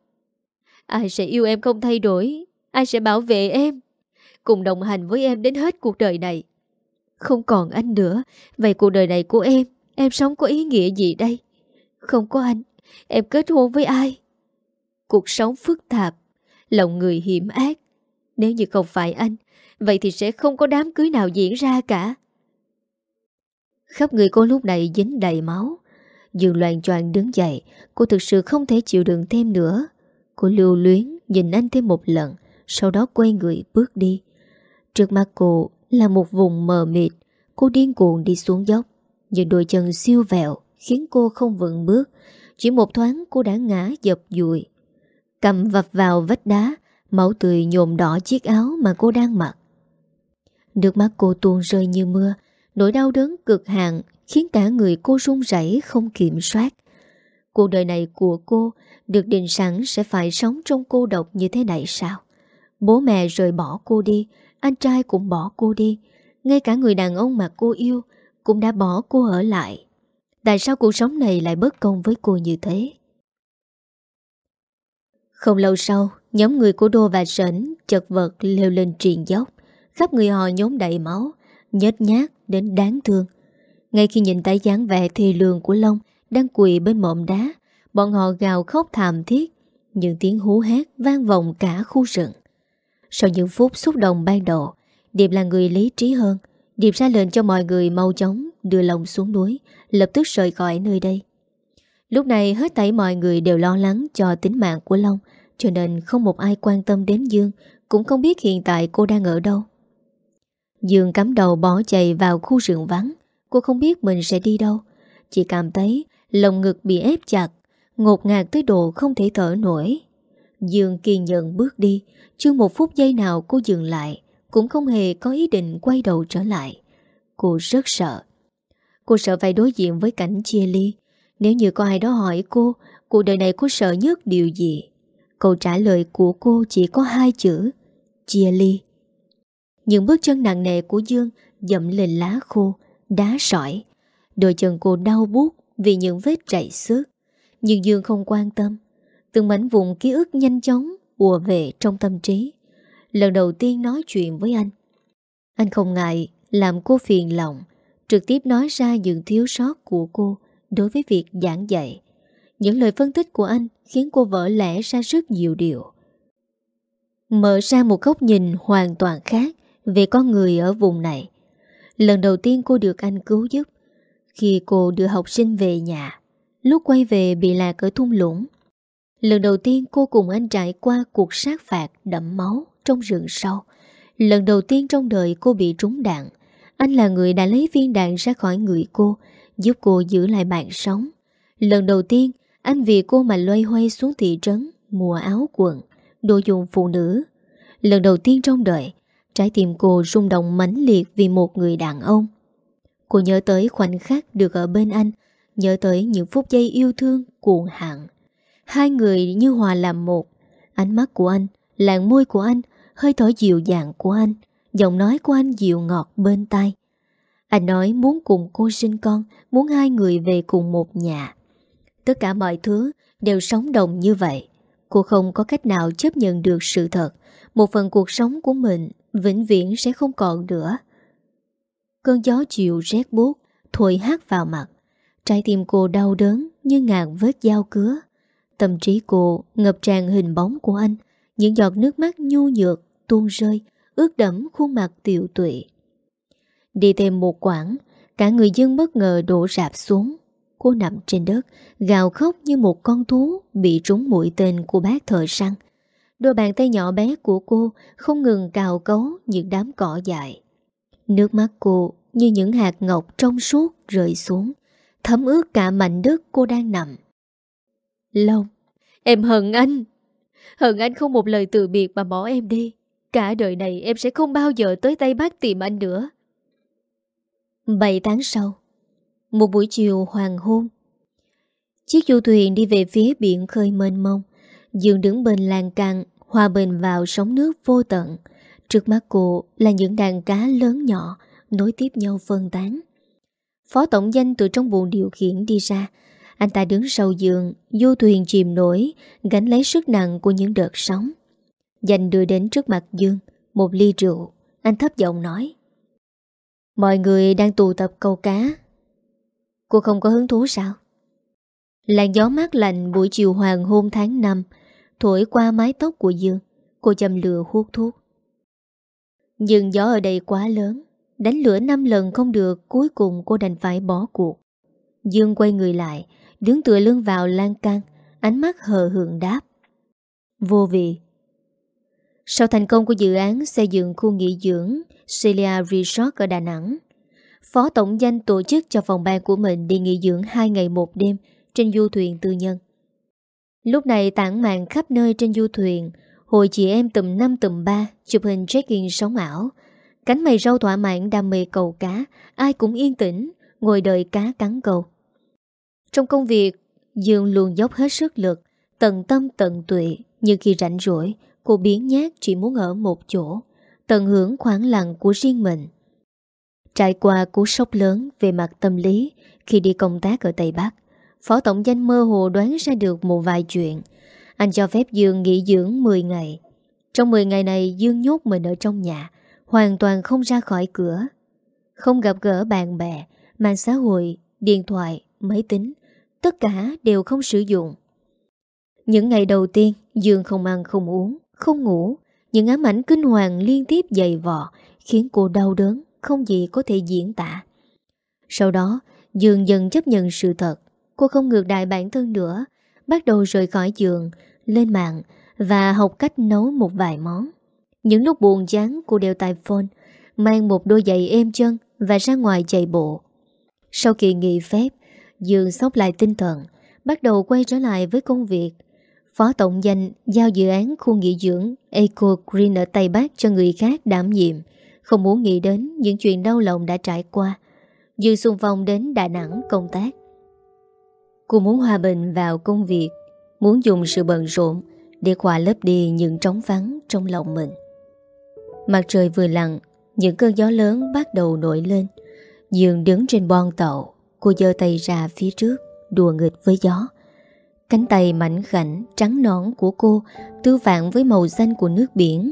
Speaker 1: Ai sẽ yêu em không thay đổi? Ai sẽ bảo vệ em? Cùng đồng hành với em đến hết cuộc đời này. Không còn anh nữa. Vậy cuộc đời này của em Em sống có ý nghĩa gì đây? Không có anh, Em kết hôn với ai? Cuộc sống phức tạp, Lòng người hiểm ác. Nếu như không phải anh, Vậy thì sẽ không có đám cưới nào diễn ra cả. Khắp người cô lúc này dính đầy máu. Dương loạn choạng đứng dậy, Cô thực sự không thể chịu đựng thêm nữa. Cô lưu luyến nhìn anh thêm một lần, Sau đó quay người bước đi. Trước mắt cô là một vùng mờ mịt, Cô điên cuồng đi xuống dốc. Nhưng đôi chân siêu vẹo Khiến cô không vững bước. Chỉ một thoáng cô đã ngã dập dụi Cầm vập vào vách đá, Máu tươi nhồm đỏ chiếc áo mà cô đang mặc. Nước mắt cô tuôn rơi như mưa, Nỗi đau đớn cực hạn Khiến cả người cô run rẩy không kiểm soát. Cuộc đời này của cô Được định sẵn sẽ phải sống trong cô độc như thế này sao? Bố mẹ rời bỏ cô đi, Anh trai cũng bỏ cô đi. Ngay cả người đàn ông mà cô yêu cũng đã bỏ cô ở lại. Tại sao cuộc sống này lại bất công với cô như thế? Không lâu sau, Nhóm người của Đô và Sẩn Chật vật leo lên triền dốc, Khắp người họ nhóm đầy máu Nhết nhát đến đáng thương. Ngay khi nhìn thấy dáng vẻ thề lường của Long Đang quỳ bên mộm đá, Bọn họ gào khóc thảm thiết, Những tiếng hú hét vang vọng cả khu rừng. Sau những phút xúc động ban đầu, Điệp là người lý trí hơn Điệp ra lệnh cho mọi người mau chóng Đưa Long xuống núi, Lập tức rời khỏi nơi đây. Lúc này hết tẩy mọi người đều lo lắng Cho tính mạng của Long, Cho nên không một ai quan tâm đến Dương, Cũng không biết hiện tại cô đang ở đâu. Dương cắm đầu bỏ chạy vào khu rừng vắng, Cô không biết mình sẽ đi đâu. Chỉ cảm thấy lồng ngực bị ép chặt, Ngột ngạt tới độ không thể thở nổi. Dương kiên nhận bước đi, Chưa một phút giây nào cô dừng lại cũng không hề có ý định quay đầu trở lại Cô rất sợ Cô sợ phải đối diện với cảnh chia ly Nếu như có ai đó hỏi cô Cuộc đời này cô sợ nhất điều gì Câu trả lời của cô chỉ có hai chữ Chia ly những bước chân nặng nề của Dương dậm lên lá khô, đá sỏi. Đôi chân cô đau buốt vì những vết chảy xước. Nhưng Dương không quan tâm. Từng mảnh vùng ký ức nhanh chóng ùa về trong tâm trí. Lần đầu tiên nói chuyện với anh. Anh không ngại làm cô phiền lòng, trực tiếp nói ra những thiếu sót của cô đối với việc giảng dạy. Những lời phân tích của anh khiến cô vỡ lẽ ra rất nhiều điều. Mở ra một góc nhìn hoàn toàn khác về con người ở vùng này. Lần đầu tiên cô được anh cứu giúp khi cô đưa học sinh về nhà, lúc quay về bị lạc ở thung lũng. Lần đầu tiên cô cùng anh trải qua cuộc sát phạt đẫm máu trong rừng sâu. Lần đầu tiên trong đời cô bị trúng đạn, anh là người đã lấy viên đạn ra khỏi người cô, giúp cô giữ lại mạng sống. Lần đầu tiên, anh vì cô mà loay hoay xuống thị trấn, mua áo quần, đồ dùng phụ nữ. Lần đầu tiên trong đời, Trái tim cô rung động mãnh liệt vì một người đàn ông. Cô nhớ tới khoảnh khắc được ở bên anh, nhớ tới những phút giây yêu thương cuồng hạn. Hai người như hòa làm một. Ánh mắt của anh, làn môi của anh, hơi thở dịu dàng của anh, giọng nói của anh dịu ngọt bên tai. Anh nói muốn cùng cô sinh con, muốn hai người về cùng một nhà. Tất cả mọi thứ đều sống đồng như vậy. Cô không có cách nào chấp nhận được sự thật. Một phần cuộc sống của mình vĩnh viễn sẽ không còn nữa. Cơn gió chiều rét buốt thổi hát vào mặt. Trái tim cô đau đớn như ngàn vết dao cứa. Tâm trí cô ngập tràn hình bóng của anh. Những giọt nước mắt nhu nhược tuôn rơi, ướt đẫm khuôn mặt tiệu tụy. Đi thêm một quãng, cả người dân bất ngờ đổ rạp xuống. Cô nằm trên đất, gào khóc như một con thú bị trúng mũi tên của bác thợ săn. Đôi bàn tay nhỏ bé của cô không ngừng cào cấu những đám cỏ dại. Nước mắt cô như những hạt ngọc trong suốt rơi xuống, thấm ướt cả mảnh đất cô đang nằm. Long, em hận anh. Hận anh không một lời từ biệt mà bỏ em đi. Cả đời này em sẽ không bao giờ tới tay bác tìm anh nữa. 7 tháng sau, Một buổi chiều hoàng hôn, Chiếc du thuyền đi về phía biển khơi mênh mông. Dương đứng bên làng càng Hòa bình vào sóng nước vô tận. Trước mắt cô là những đàn cá lớn nhỏ, Nối tiếp nhau phân tán. Phó tổng danh từ trong buồng điều khiển đi ra. Anh ta đứng sau giường, Du thuyền chìm nổi, Gánh lấy sức nặng của những đợt sóng dành đưa đến trước mặt Dương, Một ly rượu. Anh thấp giọng nói, Mọi người đang tụ tập câu cá. Cô không có hứng thú sao? Làn gió mát lạnh buổi chiều hoàng hôn tháng 5 Thổi qua mái tóc của Dương. Cô châm lửa hút thuốc. Nhưng gió ở đây quá lớn, Đánh lửa 5 lần không được, Cuối cùng cô đành phải bỏ cuộc. Dương quay người lại, Đứng tựa lưng vào lan can, Ánh mắt hờ hưởng đáp, Vô vị sau thành công của dự án xây dựng khu nghỉ dưỡng Celia Resort ở Đà Nẵng. Phó tổng danh tổ chức cho phòng ban của mình đi nghỉ dưỡng 2 ngày một đêm trên du thuyền tư nhân. Lúc này tản mạng khắp nơi trên du thuyền, hội chị em tùm năm tùm ba chụp hình check-in sống ảo. Cánh mày râu thỏa mãn đam mê cầu cá, ai cũng yên tĩnh, ngồi đợi cá cắn cầu. Trong công việc, Dương luôn dốc hết sức lực, tận tâm tận tụy, như khi rảnh rỗi, cô biến nhát chỉ muốn ở một chỗ tận hưởng khoảng lặng của riêng mình. Trải qua cú sốc lớn về mặt tâm lý khi đi công tác ở Tây Bắc, Phó Tổng danh mơ hồ đoán ra được một vài chuyện. Anh cho phép Dương nghỉ dưỡng 10 ngày. Trong 10 ngày này Dương nhốt mình ở trong nhà, hoàn toàn không ra khỏi cửa. Không gặp gỡ bạn bè, mạng xã hội, điện thoại, máy tính, tất cả đều không sử dụng. Những ngày đầu tiên, Dương không ăn không uống, không ngủ, những ám ảnh kinh hoàng liên tiếp dày vò Khiến cô đau đớn Không gì có thể diễn tả. Sau đó dường dần chấp nhận sự thật. Cô không ngược đại bản thân nữa Bắt đầu rời khỏi giường Lên mạng Và học cách nấu một vài món. Những lúc buồn chán cô đeo tai phone Mang một đôi giày êm chân Và ra ngoài chạy bộ. Sau kỳ nghỉ phép Dương sóc lại tinh thần Bắt đầu quay trở lại với công việc. Phó tổng danh giao dự án khu nghỉ dưỡng Eco Green ở Tây Bắc cho người khác đảm nhiệm, không muốn nghĩ đến những chuyện đau lòng đã trải qua. Dư xung phong đến Đà Nẵng công tác. Cô muốn hòa bình vào công việc, muốn dùng sự bận rộn để khỏa lấp đi những trống vắng trong lòng mình. Mặt trời vừa lặng, những cơn gió lớn bắt đầu nổi lên. Dường đứng trên bon tàu, cô giơ tay ra phía trước, đùa nghịch với gió. Cánh tay mảnh khảnh trắng nõn của cô tư vạn với màu xanh của nước biển.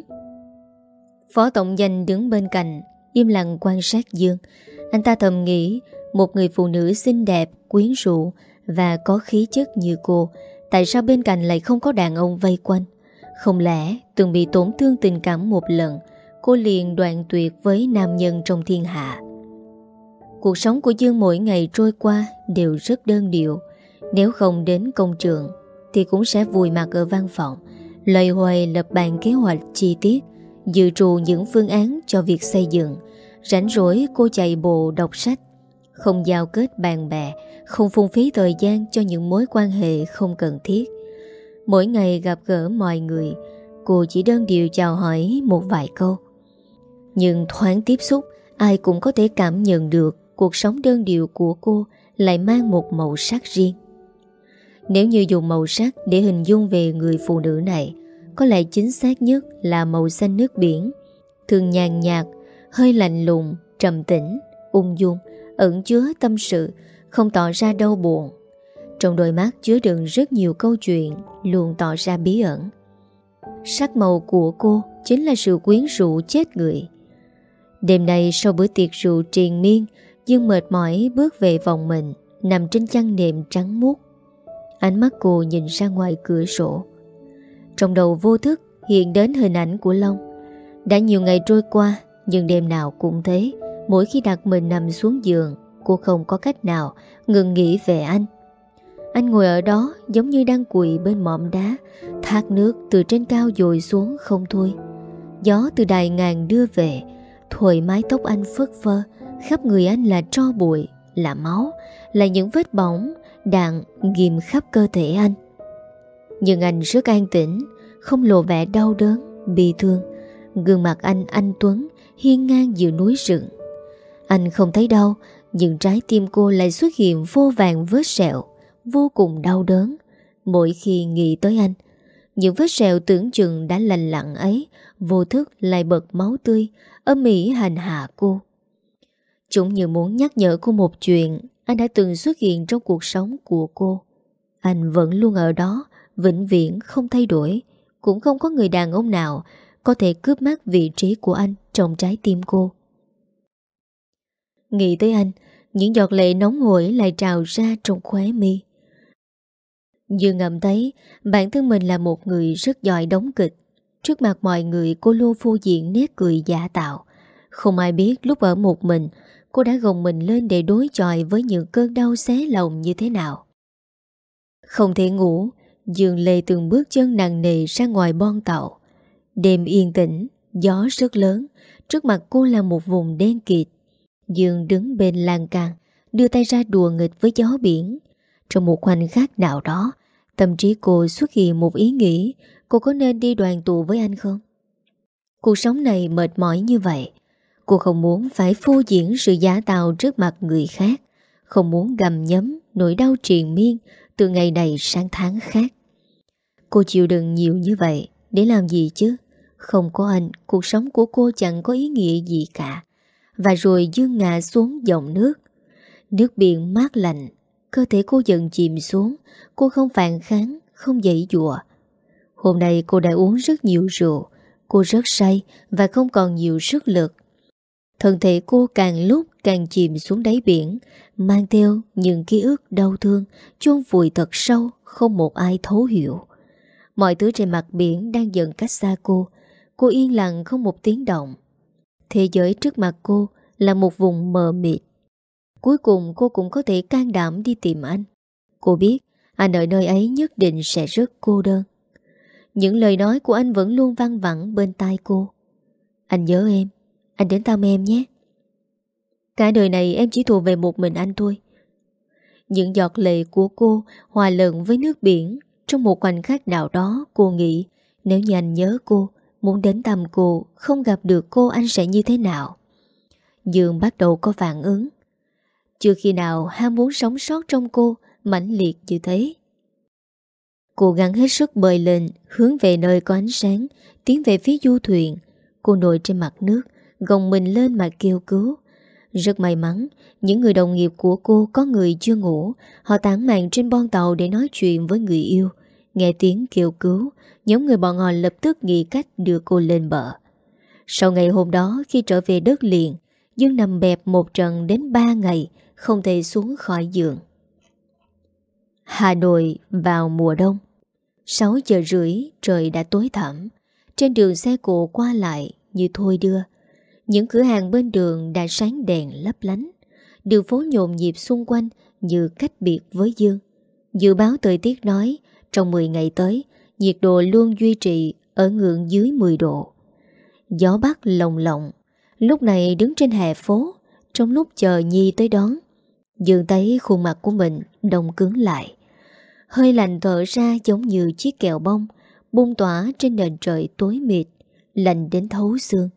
Speaker 1: Phó tổng danh đứng bên cạnh, im lặng quan sát Dương. Anh ta thầm nghĩ một người phụ nữ xinh đẹp, quyến rũ và có khí chất như cô, tại sao bên cạnh lại không có đàn ông vây quanh? Không lẽ từng bị tổn thương tình cảm một lần, cô liền đoạn tuyệt với nam nhân trong thiên hạ. Cuộc sống của Dương mỗi ngày trôi qua đều rất đơn điệu, nếu không đến công trường, Thì cũng sẽ vùi mặt ở văn phòng Lời hoài lập bàn kế hoạch chi tiết, Dự trù những phương án cho việc xây dựng, Rảnh rỗi cô chạy bộ đọc sách, Không giao kết bạn bè, Không phung phí thời gian cho những mối quan hệ không cần thiết. Mỗi ngày gặp gỡ mọi người, Cô chỉ đơn điều chào hỏi một vài câu. Nhưng thoáng tiếp xúc, Ai cũng có thể cảm nhận được Cuộc sống đơn điệu của cô Lại mang một màu sắc riêng nếu như dùng màu sắc để hình dung về người phụ nữ này, Có lẽ chính xác nhất là màu xanh nước biển. Thường nhàn nhạt Hơi lạnh lùng, trầm tĩnh Ung dung, ẩn chứa tâm sự Không tỏ ra đau buồn. Trong đôi mắt chứa đựng rất nhiều câu chuyện Luôn tỏ ra bí ẩn. Sắc màu của cô Chính là sự quyến rũ chết người. Đêm nay sau bữa tiệc rượu triền miên Dương mệt mỏi bước về vòng mình Nằm trên chăn nệm trắng muốt. Ánh mắt cô nhìn ra ngoài cửa sổ. Trong đầu vô thức hiện đến hình ảnh của Long. Đã nhiều ngày trôi qua, Nhưng đêm nào cũng thế. Mỗi khi đặt mình nằm xuống giường, Cô không có cách nào ngừng nghĩ về anh. Anh ngồi ở đó giống như đang quỳ bên mỏm đá, Thác nước từ trên cao dồi xuống không thôi. Gió từ đài ngàn đưa về Thổi mái tóc anh phất phơ, Khắp người anh là tro bụi, Là máu, Là những vết bỏng Đạn ghim khắp cơ thể anh. Nhưng anh rất an tĩnh, Không lộ vẻ đau đớn Bị thương. Gương mặt anh anh Tuấn Hiên ngang giữa núi rừng. Anh không thấy đau, Nhưng trái tim cô lại xuất hiện vô vàng vết sẹo, Vô cùng đau đớn. Mỗi khi nghĩ tới anh, Những vết sẹo tưởng chừng đã lành lặng ấy, Vô thức lại bật máu tươi, Âm mỹ hành hạ cô. Chúng như muốn nhắc nhở cô một chuyện anh đã từng xuất hiện trong cuộc sống của cô. Anh vẫn luôn ở đó, Vĩnh viễn không thay đổi. Cũng không có người đàn ông nào Có thể cướp mất vị trí của anh Trong trái tim cô. Nghĩ tới anh, Những giọt lệ nóng hổi lại trào ra trong khóe mi. Dương ngầm thấy, Bản thân mình là một người rất giỏi đóng kịch. Trước mặt mọi người, cô luôn phô diện nét cười giả tạo. Không ai biết lúc ở một mình Cô đã gồng mình lên để đối chọi với những cơn đau xé lòng như thế nào. Không thể ngủ, Dương Lê từng bước chân nặng nề ra ngoài bon tàu. Đêm yên tĩnh, Gió rất lớn, Trước mặt cô là một vùng đen kịt. Dương đứng bên lan can, Đưa tay ra đùa nghịch với gió biển. Trong một khoảnh khắc nào đó, Tâm trí cô xuất hiện một ý nghĩ, Cô có nên đi đoàn tụ với anh không? Cuộc sống này mệt mỏi như vậy Cô không muốn phải phô diễn sự giả tạo trước mặt người khác Không muốn gầm nhấm nỗi đau triền miên từ ngày này sang tháng khác. Cô chịu đựng nhiều như vậy để làm gì chứ? Không có anh, cuộc sống của cô chẳng có ý nghĩa gì cả. Và rồi dương ngã xuống dòng nước. Nước biển mát lạnh Cơ thể cô dần chìm xuống Cô không phản kháng, không dậy dùa Hôm nay cô đã uống rất nhiều rượu Cô rất say và không còn nhiều sức lực. Thân thể cô càng lúc càng chìm xuống đáy biển, Mang theo những ký ức đau thương, chôn vùi thật sâu, Không một ai thấu hiểu. Mọi thứ trên mặt biển đang dần cách xa cô. Cô yên lặng không một tiếng động. Thế giới trước mặt cô là một vùng mờ mịt. Cuối cùng cô cũng có thể can đảm đi tìm anh. Cô biết, anh ở nơi ấy nhất định sẽ rất cô đơn. Những lời nói của anh vẫn luôn văng vẳng bên tai cô. Anh nhớ em. Anh đến thăm em nhé. Cả đời này em chỉ thuộc về một mình anh thôi. Những giọt lệ của cô hòa lẫn với nước biển. Trong một khoảnh khắc nào đó, cô nghĩ, Nếu như anh nhớ cô, Muốn đến thăm cô, Không gặp được cô anh sẽ như thế nào? Dương bắt đầu có phản ứng. Chưa khi nào ham muốn sống sót trong cô, mãnh liệt như thế. Cô gắng hết sức bơi lên, Hướng về nơi có ánh sáng, Tiến về phía du thuyền. Cô nổi trên mặt nước Gồng mình lên mà kêu cứu. Rất may mắn, Những người đồng nghiệp của cô có người chưa ngủ. Họ tản mạn trên bon tàu để nói chuyện với người yêu. Nghe tiếng kêu cứu, Nhóm người bọn họ lập tức nghĩ cách đưa cô lên bờ. Sau ngày hôm đó, Khi trở về đất liền, Dương nằm bẹp một trận đến 3 ngày, Không thể xuống khỏi giường. Hà Nội vào mùa đông. 6 giờ rưỡi, trời đã tối thẳm. Trên đường xe cộ qua lại, như thôi đưa những cửa hàng bên đường đã sáng đèn lấp lánh. Đường phố nhộn nhịp xung quanh như cách biệt với Dương. Dự báo thời tiết nói, Trong 10 ngày tới, Nhiệt độ luôn duy trì ở ngưỡng dưới 10 độ. Gió bắc lồng lộng. Lúc này đứng trên hè phố, Trong lúc chờ Nhi tới đón, Dương thấy khuôn mặt của mình đông cứng lại. Hơi lạnh thở ra giống như chiếc kẹo bông, Bung tỏa trên nền trời tối mịt, Lạnh đến thấu xương.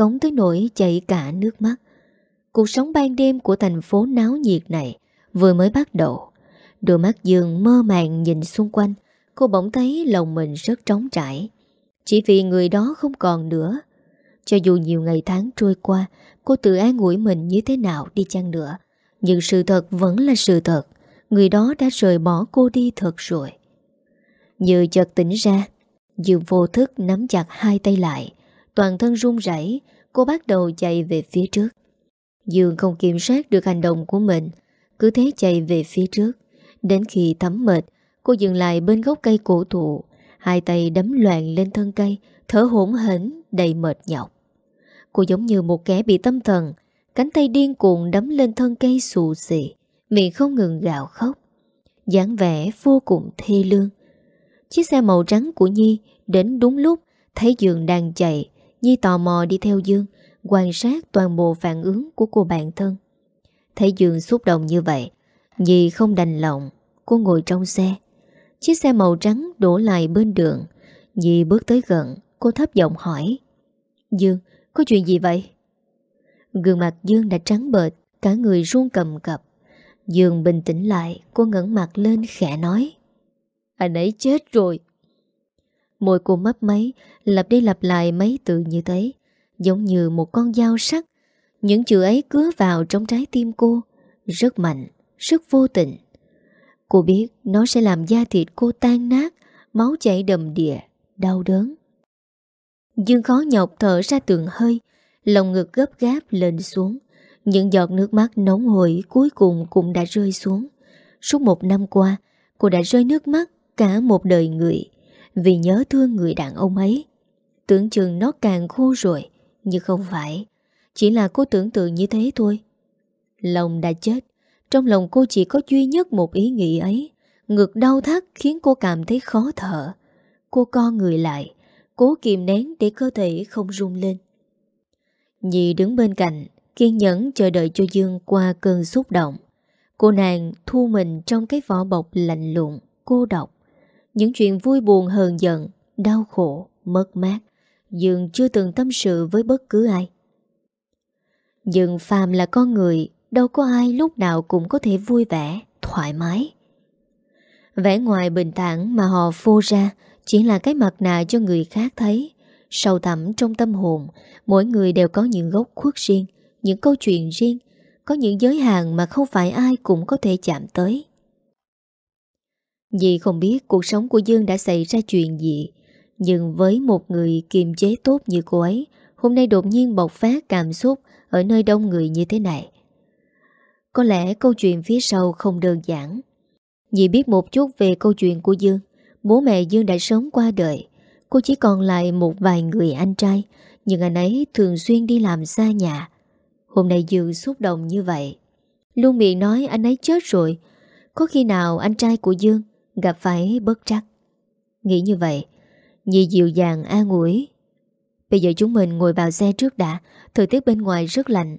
Speaker 1: Cống tới nỗi chảy cả nước mắt. Cuộc sống ban đêm của thành phố náo nhiệt này Vừa mới bắt đầu. Đôi mắt Dương mơ màng nhìn xung quanh, Cô bỗng thấy lòng mình rất trống trải. Chỉ vì người đó không còn nữa. Cho dù nhiều ngày tháng trôi qua, Cô tự an ủi mình như thế nào đi chăng nữa, Nhưng sự thật vẫn là sự thật. Người đó đã rời bỏ cô đi thật rồi. Như chợt tỉnh ra, Dương vô thức nắm chặt hai tay lại Toàn thân run rẩy, Cô bắt đầu chạy về phía trước. Dương không kiểm soát được hành động của mình, Cứ thế chạy về phía trước. Đến khi thấm mệt, Cô dừng lại bên gốc cây cổ thụ, Hai tay đấm loạn lên thân cây, Thở hỗn hển, đầy mệt nhọc. Cô giống như một kẻ bị tâm thần, Cánh tay điên cuồng đấm lên thân cây xù xì, Miệng không ngừng gạo khóc. dáng vẻ vô cùng thê lương. Chiếc xe màu trắng của Nhi, Đến đúng lúc, Thấy Dương đang chạy Nhi tò mò đi theo Dương Quan sát toàn bộ phản ứng của cô bạn thân. Thấy Dương xúc động như vậy Nhi không đành lòng Cô ngồi trong xe. Chiếc xe màu trắng đổ lại bên đường. Nhi bước tới gần Cô thấp giọng hỏi Dương, có chuyện gì vậy? Gương mặt Dương đã trắng bệt Cả người run cầm cập. Dương bình tĩnh lại Cô ngẩn mặt lên khẽ nói Anh ấy chết rồi Môi cô mấp máy, Lặp đi lặp lại mấy từ như thế. Giống như một con dao sắc. Những chữ ấy cứa vào trong trái tim cô. Rất mạnh, Rất vô tình. Cô biết nó sẽ làm da thịt cô tan nát, Máu chảy đầm đìa, Đau đớn. Dương khó nhọc thở ra từng hơi, Lòng ngực gấp gáp lên xuống. Những giọt nước mắt nóng hổi Cuối cùng cũng đã rơi xuống. Suốt một năm qua, Cô đã rơi nước mắt cả một đời người. Vì nhớ thương người đàn ông ấy. Tưởng chừng nó càng khô rồi Nhưng không phải. Chỉ là cô tưởng tượng như thế thôi. Lòng đã chết. Trong lòng cô chỉ có duy nhất một ý nghĩ ấy. Ngực đau thắt khiến cô cảm thấy khó thở. Cô co người lại, Cố kìm nén để cơ thể không rung lên. Nhi đứng bên cạnh, Kiên nhẫn chờ đợi cho Dương qua cơn xúc động. Cô nàng thu mình trong cái vỏ bọc lạnh lụng Cô độc những chuyện vui buồn hờn giận Đau khổ, mất mát. Dương chưa từng tâm sự với bất cứ ai. Dường phàm là con người Đâu có ai lúc nào cũng có thể vui vẻ Thoải mái. Vẻ ngoài bình thản mà họ phô ra Chỉ là cái mặt nạ cho người khác thấy. Sâu thẳm trong tâm hồn Mỗi người đều có những gốc khuất riêng Những câu chuyện riêng Có những giới hạn mà không phải ai cũng có thể chạm tới. Dì không biết cuộc sống của Dương đã xảy ra chuyện gì, Nhưng với một người kiềm chế tốt như cô ấy, Hôm nay đột nhiên bộc phát cảm xúc Ở nơi đông người như thế này. Có lẽ câu chuyện phía sau không đơn giản. Dì biết một chút về câu chuyện của Dương. Bố mẹ Dương đã sống qua đời. Cô chỉ còn lại một vài người anh trai, Nhưng anh ấy thường xuyên đi làm xa nhà. Hôm nay Dương xúc động như vậy. Luôn miệng nói anh ấy chết rồi. Có khi nào anh trai của Dương Gặp phải bất trắc. Nghĩ như vậy, Nhi dịu dàng an ủi. Bây giờ chúng mình ngồi vào xe trước đã, Thời tiết bên ngoài rất lạnh.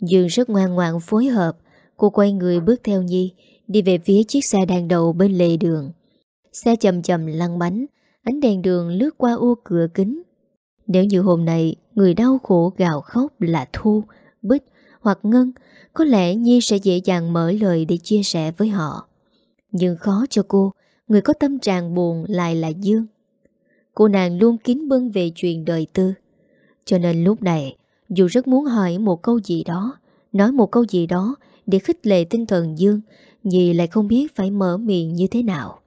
Speaker 1: Dương rất ngoan ngoãn phối hợp, Cô quay người bước theo Nhi, Đi về phía chiếc xe đang đầu bên lề đường. Xe chầm chầm lăn bánh, Ánh đèn đường lướt qua ô cửa kính. Nếu như hôm nay Người đau khổ gào khóc là Thu, Bích hoặc Ngân, Có lẽ Nhi sẽ dễ dàng mở lời Để chia sẻ với họ. Nhưng khó cho cô. Người có tâm trạng buồn lại là Dương. Cô nàng luôn kín bưng về chuyện đời tư. Cho nên lúc này, Dù rất muốn hỏi một câu gì đó, Nói một câu gì đó Để khích lệ tinh thần Dương Nhi lại không biết phải mở miệng như thế nào.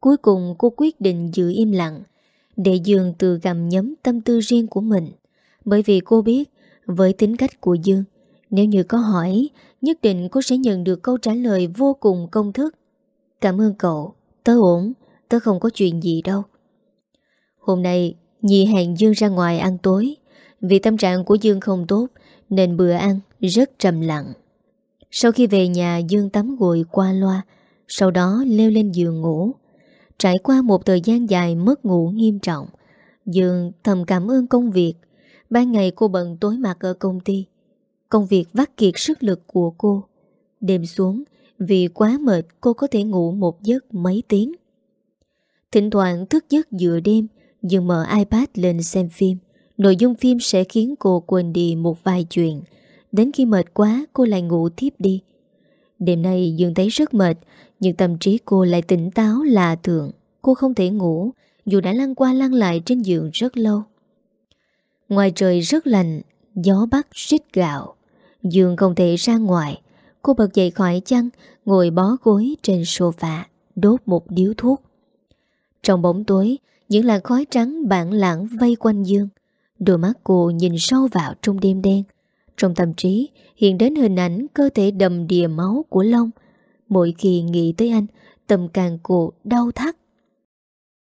Speaker 1: Cuối cùng cô quyết định giữ im lặng, Để Dương từ gầm nhấm tâm tư riêng của mình. Bởi vì cô biết, Với tính cách của Dương, Nếu như có hỏi Nhất định cô sẽ nhận được câu trả lời vô cùng công thức. Cảm ơn cậu. Tớ ổn. Tớ không có chuyện gì đâu. Hôm nay Nhi hẹn Dương ra ngoài ăn tối. Vì tâm trạng của Dương không tốt, Nên bữa ăn rất trầm lặng. Sau khi về nhà, Dương tắm gội qua loa, Sau đó leo lên giường ngủ. Trải qua một thời gian dài mất ngủ nghiêm trọng, Dương thầm cảm ơn công việc. Ban ngày cô bận tối mặt ở công ty. Công việc vắt kiệt sức lực của cô. Đêm xuống, Vì quá mệt, cô có thể ngủ một giấc mấy tiếng. Thỉnh thoảng thức giấc giữa đêm Dương mở iPad lên xem phim. Nội dung phim sẽ khiến cô quên đi một vài chuyện. Đến khi mệt quá, cô lại ngủ tiếp đi. Đêm nay Dương thấy rất mệt, Nhưng tâm trí cô lại tỉnh táo lạ thường. Cô không thể ngủ, Dù đã lăn qua lăn lại trên giường rất lâu. Ngoài trời rất lạnh, Gió bắc rít gạo. Dương không thể ra ngoài. Cô bật dậy khỏi chăn, Ngồi bó gối trên sofa, Đốt một điếu thuốc. Trong bóng tối, Những làn khói trắng bản lãng vây quanh Dương. Đôi mắt cô nhìn sâu vào trong đêm đen. Trong tâm trí, hiện đến hình ảnh cơ thể đầm đìa máu của Long. Mỗi khi nghĩ tới anh, Tâm càng cô đau thắt.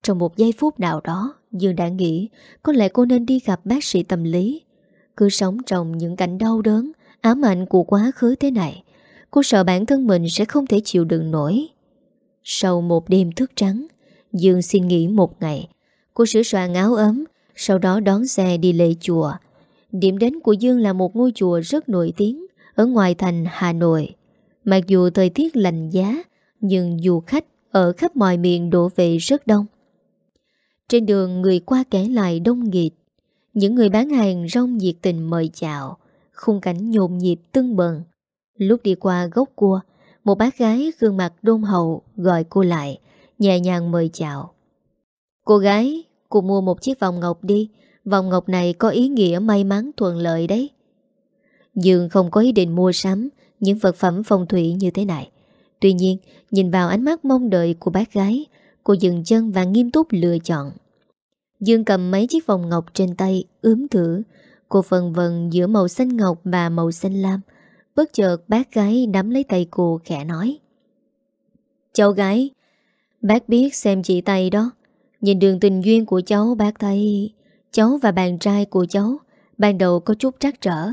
Speaker 1: Trong một giây phút nào đó, Dương đã nghĩ Có lẽ cô nên đi gặp bác sĩ tâm lý. Cứ sống trong những cảnh đau đớn Ám ảnh của quá khứ thế này, Cô sợ bản thân mình sẽ không thể chịu đựng nổi. Sau một đêm thức trắng, Dương xin nghỉ một ngày. Cô sửa soạn áo ấm, Sau đó đón xe đi lễ chùa. Điểm đến của Dương là một ngôi chùa rất nổi tiếng Ở ngoài thành Hà Nội. Mặc dù thời tiết lạnh giá, Nhưng du khách ở khắp mọi miền đổ về rất đông. Trên đường người qua kẻ lại đông nghịt. Những người bán hàng rong nhiệt tình mời chào. Khung cảnh nhộn nhịp, tưng bần Lúc đi qua gốc cua, Một bác gái gương mặt đôn hậu Gọi cô lại, Nhẹ nhàng mời chào. Cô gái, Cô mua một chiếc vòng ngọc đi. Vòng ngọc này có ý nghĩa may mắn thuận lợi đấy. Dương không có ý định mua sắm Những vật phẩm phong thủy như thế này. Tuy nhiên, Nhìn vào ánh mắt mong đợi của bác gái, Cô dừng chân và nghiêm túc lựa chọn. Dương cầm mấy chiếc vòng ngọc trên tay, Ướm thử Cô phần vần giữa màu xanh ngọc và màu xanh lam. Bất chợt bác gái nắm lấy tay cô khẽ nói. Cháu gái, Bác biết xem chị tay đó. Nhìn đường tình duyên của cháu, bác thấy Cháu và bạn trai của cháu Ban đầu có chút trắc trở.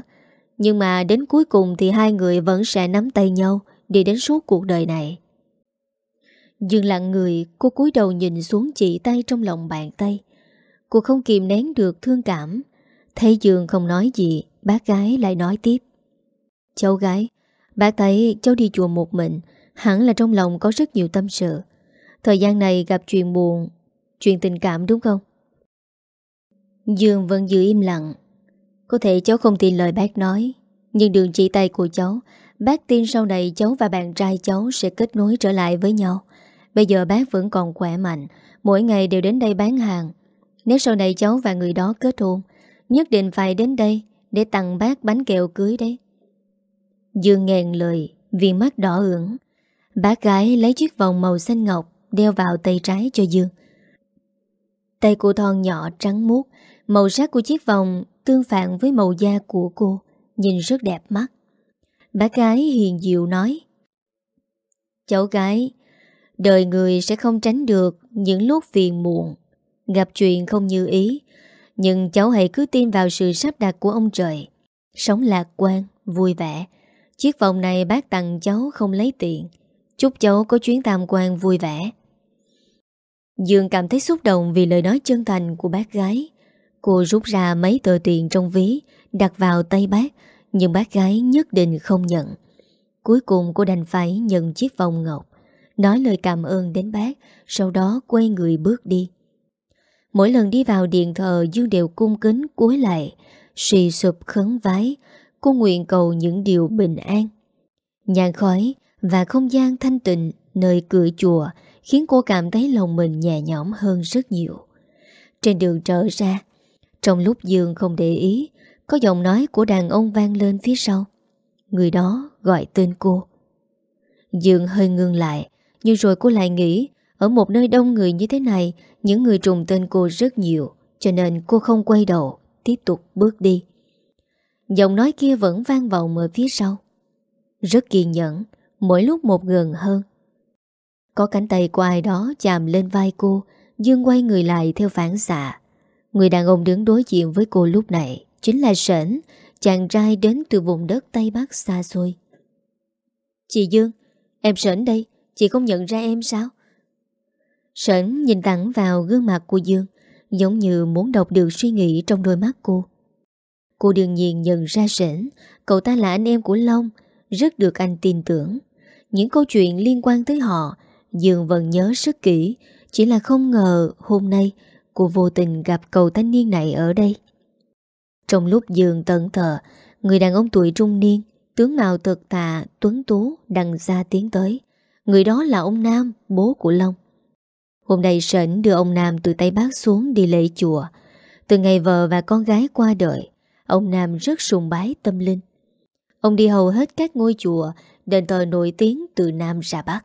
Speaker 1: Nhưng mà đến cuối cùng thì hai người vẫn sẽ nắm tay nhau Đi đến suốt cuộc đời này. Dừng lặng người, Cô cúi đầu nhìn xuống chị tay trong lòng bàn tay. Cô không kìm nén được thương cảm. Thấy Dương không nói gì, Bác gái lại nói tiếp. Cháu gái, Bác thấy cháu đi chùa một mình, Hẳn là trong lòng có rất nhiều tâm sự. Thời gian này gặp chuyện buồn, Chuyện tình cảm đúng không? Dương vẫn giữ im lặng. Có thể cháu không tin lời bác nói, Nhưng đường chỉ tay của cháu, Bác tin sau này cháu và bạn trai cháu Sẽ kết nối trở lại với nhau. Bây giờ bác vẫn còn khỏe mạnh, Mỗi ngày đều đến đây bán hàng. Nếu sau này cháu và người đó kết hôn Nhất định phải đến đây Để tặng bác bánh kẹo cưới đấy. Dương ngàn lời, Viên mắt đỏ ửng. Bác gái lấy chiếc vòng màu xanh ngọc Đeo vào tay trái cho Dương. Tay cô thon nhỏ trắng muốt, Màu sắc của chiếc vòng Tương phản với màu da của cô, Nhìn rất đẹp mắt. Bác gái hiền diệu nói, Cháu gái, Đời người sẽ không tránh được Những lúc phiền muộn. Gặp chuyện không như ý nhưng cháu hãy cứ tin vào sự sắp đặt của ông trời. Sống lạc quan, vui vẻ. Chiếc vòng này bác tặng cháu không lấy tiền. Chúc cháu có chuyến tam quan vui vẻ. Dương cảm thấy xúc động vì lời nói chân thành của bác gái. Cô rút ra mấy tờ tiền trong ví Đặt vào tay bác Nhưng bác gái nhất định không nhận. Cuối cùng cô đành phải nhận chiếc vòng ngọc Nói lời cảm ơn đến bác Sau đó quay người bước đi. Mỗi lần đi vào điện thờ, Dương đều cung kính cúi lại Xì sụp khấn vái Cô nguyện cầu những điều bình an. Nhàn khói và không gian thanh tịnh Nơi cửa chùa Khiến cô cảm thấy lòng mình nhẹ nhõm hơn rất nhiều. Trên đường trở ra, Trong lúc Dương không để ý, Có giọng nói của đàn ông vang lên phía sau. Người đó gọi tên cô. Dương hơi ngưng lại, Nhưng rồi cô lại nghĩ ở một nơi đông người như thế này, Những người trùng tên cô rất nhiều, Cho nên cô không quay đầu, Tiếp tục bước đi. Giọng nói kia vẫn vang vọng ở phía sau. Rất kiên nhẫn, Mỗi lúc một gần hơn. Có cánh tay của ai đó chạm lên vai cô, Dương quay người lại theo phản xạ. Người đàn ông đứng đối diện với cô lúc này Chính là Sển Chàng trai đến từ vùng đất Tây Bắc xa xôi. Chị Dương, Em Sển đây, Chị không nhận ra em sao? Sởn nhìn thẳng vào gương mặt của Dương, Giống như muốn đọc được suy nghĩ trong đôi mắt cô. Cô đương nhiên nhận ra Sởn Cậu ta là anh em của Long, Rất được anh tin tưởng. Những câu chuyện liên quan tới họ, Dương vẫn nhớ rất kỹ, Chỉ là không ngờ hôm nay Cô vô tình gặp cậu thanh niên này ở đây. Trong lúc Dương tận thờ, Người đàn ông tuổi trung niên, Tướng mạo thực tạ Tuấn Tú, đằng ra tiến tới. Người đó là ông Nam, Bố của Long. Hôm nay Sển đưa ông Nam từ Tây Bắc xuống đi lễ chùa. Từ ngày vợ và con gái qua đời, ông Nam rất sùng bái tâm linh. Ông đi hầu hết các ngôi chùa, đền thờ nổi tiếng từ Nam ra Bắc.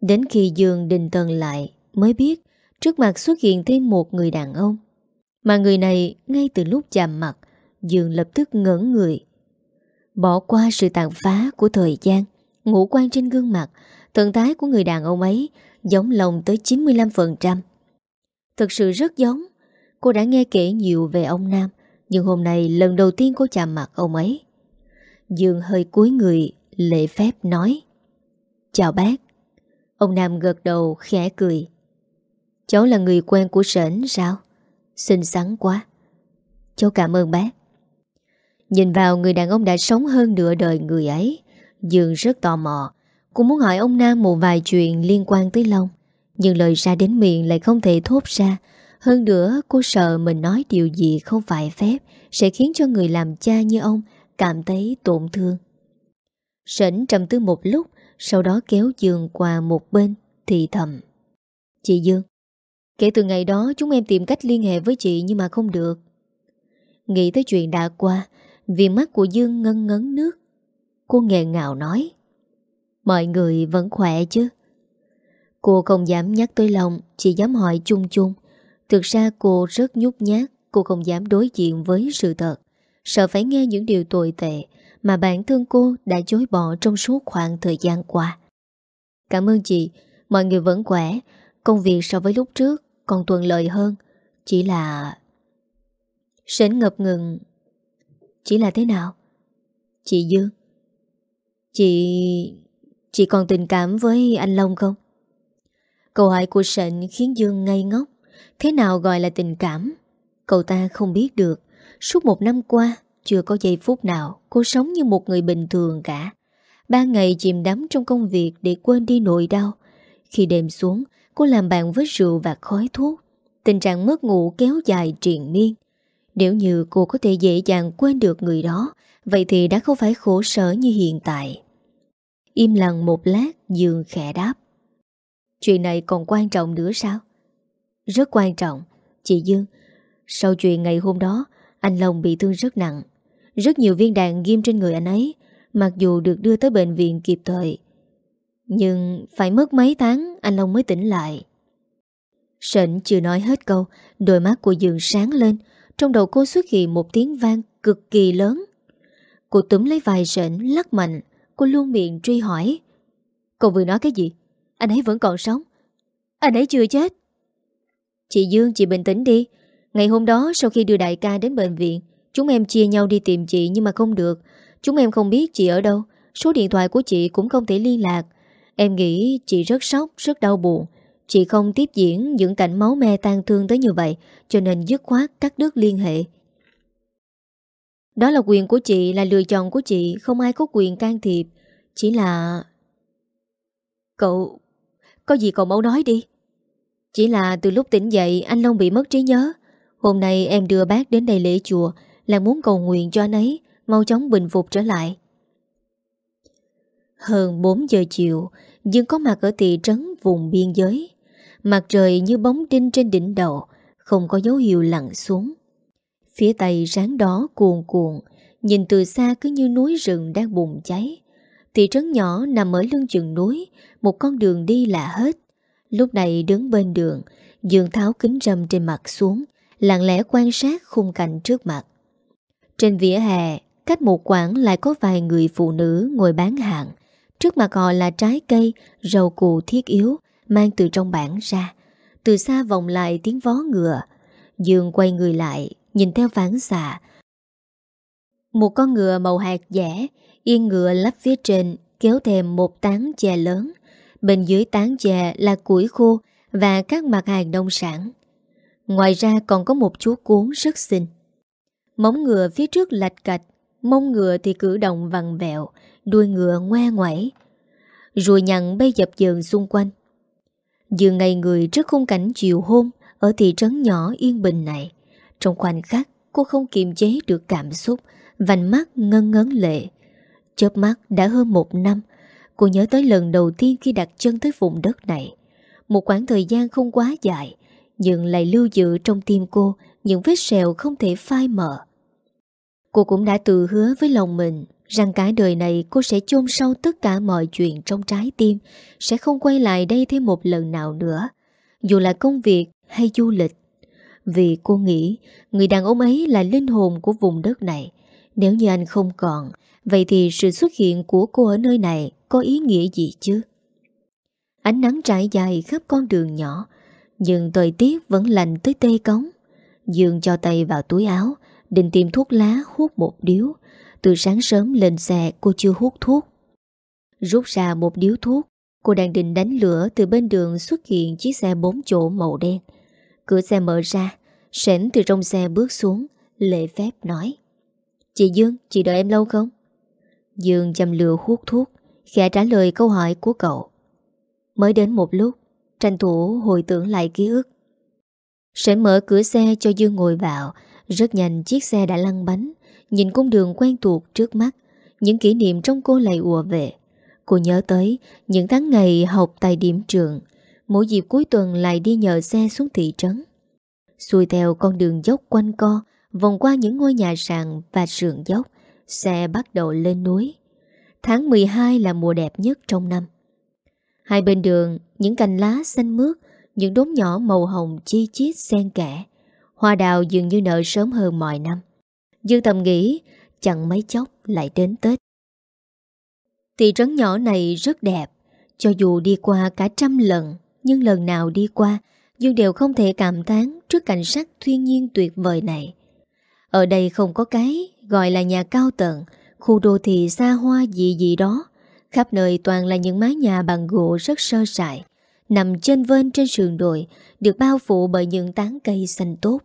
Speaker 1: Đến khi Dương Đình Tần lại mới biết trước mặt xuất hiện thêm một người đàn ông. Mà người này ngay từ lúc chạm mặt, Dương lập tức ngẩn người. Bỏ qua sự tàn phá của thời gian, ngũ quan trên gương mặt, thần thái của người đàn ông ấy giống lòng tới 95%. Thực sự rất giống. Cô đã nghe kể nhiều về ông Nam, nhưng hôm nay lần đầu tiên cô chạm mặt ông ấy. Dương hơi cúi người, lệ phép nói. Chào bác. Ông Nam gật đầu khẽ cười. Cháu là người quen của sển sao? Xinh xắn quá. Cháu cảm ơn bác. Nhìn vào người đàn ông đã sống hơn nửa đời người ấy, Dương rất tò mò. Cô muốn hỏi ông Nam một vài chuyện liên quan tới Long. Nhưng lời ra đến miệng lại không thể thốt ra. Hơn nữa cô sợ mình nói điều gì không phải phép sẽ khiến cho người làm cha như ông cảm thấy tổn thương. sảnh trầm tư một lúc, sau đó kéo Dương qua một bên, thì thầm. Chị Dương, kể từ ngày đó chúng em tìm cách liên hệ với chị nhưng mà không được. Nghĩ tới chuyện đã qua, vì mắt của Dương ngân ngấn nước. Cô nghẹn ngào nói. Mọi người vẫn khỏe chứ? Cô không dám nhắc tới lòng, chỉ dám hỏi chung chung. Thực ra cô rất nhút nhát, cô không dám đối diện với sự thật. Sợ phải nghe những điều tồi tệ mà bản thân cô đã chối bỏ trong suốt khoảng thời gian qua. Cảm ơn chị, mọi người vẫn khỏe, công việc so với lúc trước còn thuận lợi hơn. Chỉ là... Sến ngập ngừng. Chỉ là thế nào? Chị Dương. Chị... Chị còn tình cảm với anh Long không? Câu hỏi của Sệnh khiến Dương ngây ngốc. Thế nào gọi là tình cảm? Cậu ta không biết được. Suốt một năm qua, chưa có giây phút nào cô sống như một người bình thường cả. Ba ngày chìm đắm trong công việc để quên đi nỗi đau. Khi đêm xuống, cô làm bạn với rượu và khói thuốc. Tình trạng mất ngủ kéo dài triền miên. Nếu như cô có thể dễ dàng quên được người đó, vậy thì đã không phải khổ sở như hiện tại. Im lặng một lát, Dương khẽ đáp. Chuyện này còn quan trọng nữa sao? Rất quan trọng. Chị Dương, sau chuyện ngày hôm đó, anh Long bị thương rất nặng. Rất nhiều viên đạn ghim trên người anh ấy, mặc dù được đưa tới bệnh viện kịp thời. Nhưng phải mất mấy tháng anh Long mới tỉnh lại. Sệnh chưa nói hết câu, đôi mắt của Dương sáng lên, trong đầu cô xuất hiện một tiếng vang cực kỳ lớn. Cô túm lấy vài sệnh, lắc mạnh, cô luôn miệng truy hỏi. Cậu vừa nói cái gì? Anh ấy vẫn còn sống. Anh ấy chưa chết. Chị Dương, chị bình tĩnh đi. Ngày hôm đó sau khi đưa đại ca đến bệnh viện, chúng em chia nhau đi tìm chị nhưng mà không được. Chúng em không biết chị ở đâu. Số điện thoại của chị cũng không thể liên lạc. Em nghĩ chị rất sốc, rất đau buồn. Chị không tiếp diễn những cảnh máu me tan thương tới như vậy Cho nên dứt khoát cắt đứt liên hệ đó là quyền của chị, Là lựa chọn của chị. Không ai có quyền can thiệp. Chỉ là Cậu, Có gì cậu mau nói đi. Chỉ là từ lúc tỉnh dậy, Anh Long bị mất trí nhớ. Hôm nay em đưa bác đến đây lễ chùa, Là muốn cầu nguyện cho anh ấy, Mau chóng bình phục trở lại. Hơn 4 giờ chiều, Dương có mặt ở thị trấn vùng biên giới. Mặt trời như bóng đinh trên đỉnh đầu, Không có dấu hiệu lặn xuống. Phía tây sáng đó cuồn cuộn Nhìn từ xa cứ như núi rừng đang bùng cháy Thị trấn nhỏ nằm ở lưng chừng núi Một con đường đi lạ hết Lúc này đứng bên đường Dương tháo kính râm trên mặt xuống Lặng lẽ quan sát khung cảnh trước mặt Trên vỉa hè Cách một quảng lại có vài người phụ nữ ngồi bán hàng Trước mặt họ là trái cây, rau củ thiết yếu mang từ trong bản ra. Từ xa vòng lại tiếng vó ngựa. Dương quay người lại, nhìn theo ván xạ. Một con ngựa màu hạt dẻ, yên ngựa lắp phía trên, kéo thêm một tán chè lớn. Bên dưới tán chè là củi khô và các mặt hàng nông sản. Ngoài ra còn có một chú cuốn rất xinh. Móng ngựa phía trước lạch cạch, mông ngựa thì cử động vằn vẹo, đuôi ngựa ngoe ngoẩy. Rồi nhặn bay dập dờn xung quanh. Dường ngày người trước khung cảnh chiều hôm Ở thị trấn nhỏ yên bình này trong khoảnh khắc, cô không kiềm chế được cảm xúc, Vành mắt ngân ngấn lệ. Chớp mắt đã hơn một năm, Cô nhớ tới lần đầu tiên khi đặt chân tới vùng đất này. Một khoảng thời gian không quá dài, Nhưng lại lưu giữ trong tim cô Những vết sẹo không thể phai mờ. Cô cũng đã tự hứa với lòng mình Rằng cả đời này cô sẽ chôn sâu tất cả mọi chuyện trong trái tim, Sẽ không quay lại đây thêm một lần nào nữa. Dù là công việc hay du lịch vì cô nghĩ, Người đàn ông ấy là linh hồn của vùng đất này. Nếu như anh không còn, Vậy thì sự xuất hiện của cô ở nơi này Có ý nghĩa gì chứ? Ánh nắng trải dài khắp con đường nhỏ, Nhưng thời tiết vẫn lạnh tới tê cống. Dương cho tay vào túi áo, Định tìm thuốc lá hút một điếu. Từ sáng sớm lên xe, cô chưa hút thuốc. Rút ra một điếu thuốc, Cô đang định đánh lửa Từ bên đường xuất hiện chiếc xe bốn chỗ màu đen. Cửa xe mở ra Sển từ trong xe bước xuống Lệ phép nói. Chị Dương, chị đợi em lâu không? Dương chăm lửa hút thuốc Khẽ trả lời câu hỏi của cậu. Mới đến một lúc Tranh thủ hồi tưởng lại ký ức. Sển mở cửa xe cho Dương ngồi vào Rất nhanh chiếc xe đã lăn bánh. Nhìn cung đường quen thuộc trước mắt Những kỷ niệm trong cô lại ùa về. Cô nhớ tới những tháng ngày học tại điểm trường Mỗi dịp cuối tuần lại đi nhờ xe xuống thị trấn. Xuôi theo con đường dốc quanh co, Vòng qua những ngôi nhà sàn và sườn dốc, Xe bắt đầu lên núi. Tháng 12 là mùa đẹp nhất trong năm. Hai bên đường, Những cành lá xanh mướt, Những đốm nhỏ màu hồng chi chít xen kẽ. Hoa đào dường như nở sớm hơn mọi năm. Dương tầm nghĩ, Chẳng mấy chốc lại đến Tết. Thị trấn nhỏ này rất đẹp, Cho dù đi qua cả trăm lần nhưng lần nào đi qua, Dương đều không thể cảm tán Trước cảnh sắc thiên nhiên tuyệt vời này. Ở đây không có cái Gọi là nhà cao tầng, Khu đô thị xa hoa gì gì đó. Khắp nơi toàn là những mái nhà bằng gỗ rất sơ sài, Nằm trên vên trên sườn đồi, Được bao phủ bởi những tán cây xanh tốt.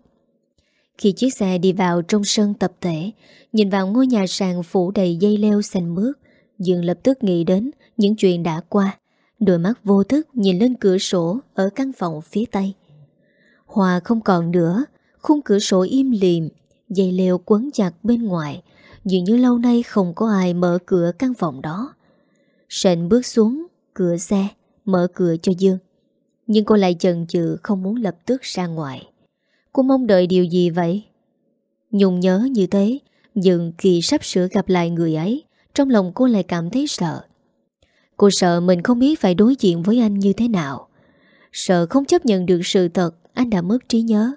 Speaker 1: Khi chiếc xe đi vào trong sân tập thể, Nhìn vào ngôi nhà sàn phủ đầy dây leo xanh mướt, Dương lập tức nghĩ đến những chuyện đã qua. Đôi mắt vô thức nhìn lên cửa sổ Ở căn phòng phía tây. Hòa không còn nữa, Khung cửa sổ im lìm, Dây leo quấn chặt bên ngoài, Dường như lâu nay không có ai mở cửa căn phòng đó. Sệnh bước xuống, cửa xe, Mở cửa cho Dương. Nhưng cô lại chần chừ, không muốn lập tức ra ngoài. Cô mong đợi điều gì vậy? Nhung nhớ như thế, Nhưng khi sắp sửa gặp lại người ấy, Trong lòng cô lại cảm thấy sợ. Cô sợ mình không biết phải đối diện với anh như thế nào. Sợ không chấp nhận được sự thật, Anh đã mất trí nhớ.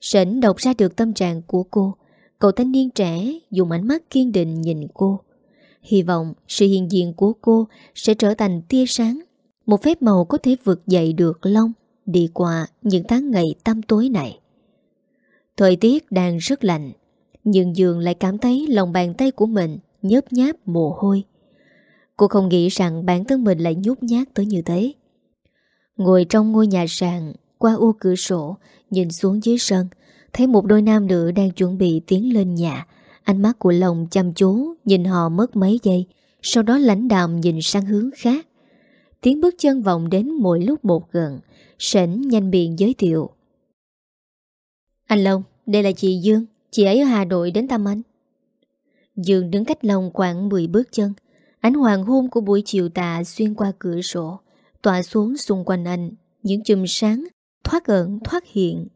Speaker 1: Sỉnh đọc ra được tâm trạng của cô. Cậu thanh niên trẻ dùng ánh mắt kiên định nhìn cô. Hy vọng sự hiện diện của cô sẽ trở thành tia sáng, Một phép màu có thể vượt dậy được Long Đi qua những tháng ngày tăm tối này. Thời tiết đang rất lạnh, Nhưng Dường lại cảm thấy lòng bàn tay của mình nhớp nháp mồ hôi. Cô không nghĩ rằng bản thân mình lại nhút nhát tới như thế. Ngồi trong ngôi nhà sàn Qua ô cửa sổ Nhìn xuống dưới sân Thấy một đôi nam nữ đang chuẩn bị tiến lên nhà. Ánh mắt của lòng chăm chú Nhìn họ mất mấy giây Sau đó lãnh đạm nhìn sang hướng khác. Tiếng bước chân vọng đến mỗi lúc một gần Sảnh nhanh miệng giới thiệu. Anh Long, đây là chị Dương Chị ấy ở Hà Nội đến thăm anh. Dương đứng cách Long khoảng 10 bước chân Ánh hoàng hôn của buổi chiều tà xuyên qua cửa sổ, Tỏa xuống xung quanh anh, Những chùm sáng Thoát ẩn, thoát hiện.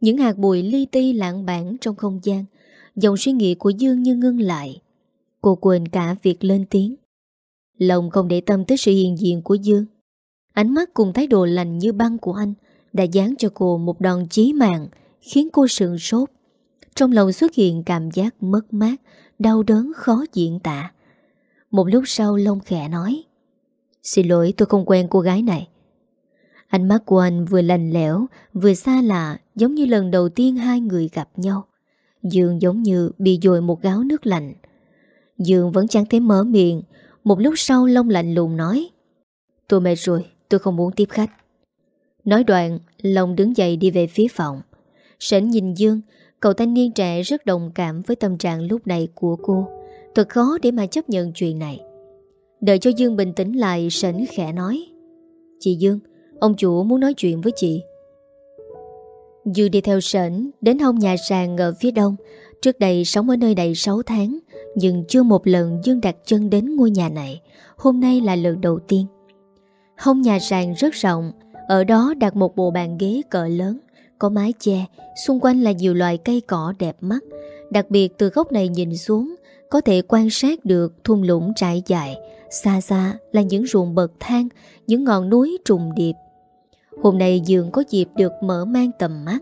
Speaker 1: Những hạt bụi li ti lãng bản trong không gian, Dòng suy nghĩ của Dương như ngưng lại. Cô quên cả việc lên tiếng. Lòng không để tâm tới sự hiện diện của Dương. Ánh mắt cùng thái độ lành như băng của anh Đã dán cho cô một đòn chí mạng, Khiến cô sượng sốt. Trong lòng xuất hiện cảm giác mất mát, Đau đớn khó diễn tả. Một lúc sau Long khẽ nói, Xin lỗi, tôi không quen cô gái này. Ánh mắt của anh vừa lành lẽo, Vừa xa lạ, Giống như lần đầu tiên hai người gặp nhau. Dương giống như bị dội một gáo nước lạnh. Dương vẫn chẳng thể mở miệng. Một lúc sau Long lạnh lùng nói, Tôi mệt rồi, Tôi không muốn tiếp khách. Nói đoạn, Long đứng dậy đi về phía phòng. Sến nhìn Dương, Cậu thanh niên trẻ rất đồng cảm với tâm trạng lúc này của cô. Thật khó để mà chấp nhận chuyện này. Đợi cho Dương bình tĩnh lại, Sển khẽ nói. Chị Dương, Ông chủ muốn nói chuyện với chị. Dương đi theo sển, Đến hông nhà sàn ở phía đông. Trước đây sống ở nơi này 6 tháng, Nhưng chưa một lần Dương đặt chân đến ngôi nhà này. Hôm nay là lần đầu tiên. Hông nhà sàn rất rộng, Ở đó đặt một bộ bàn ghế cỡ lớn, Có mái che, Xung quanh là nhiều loại cây cỏ đẹp mắt. Đặc biệt từ góc này nhìn xuống có thể quan sát được thung lũng trải dài. Xa xa là những ruộng bậc thang Những ngọn núi trùng điệp. Hôm nay Dương có dịp được mở mang tầm mắt.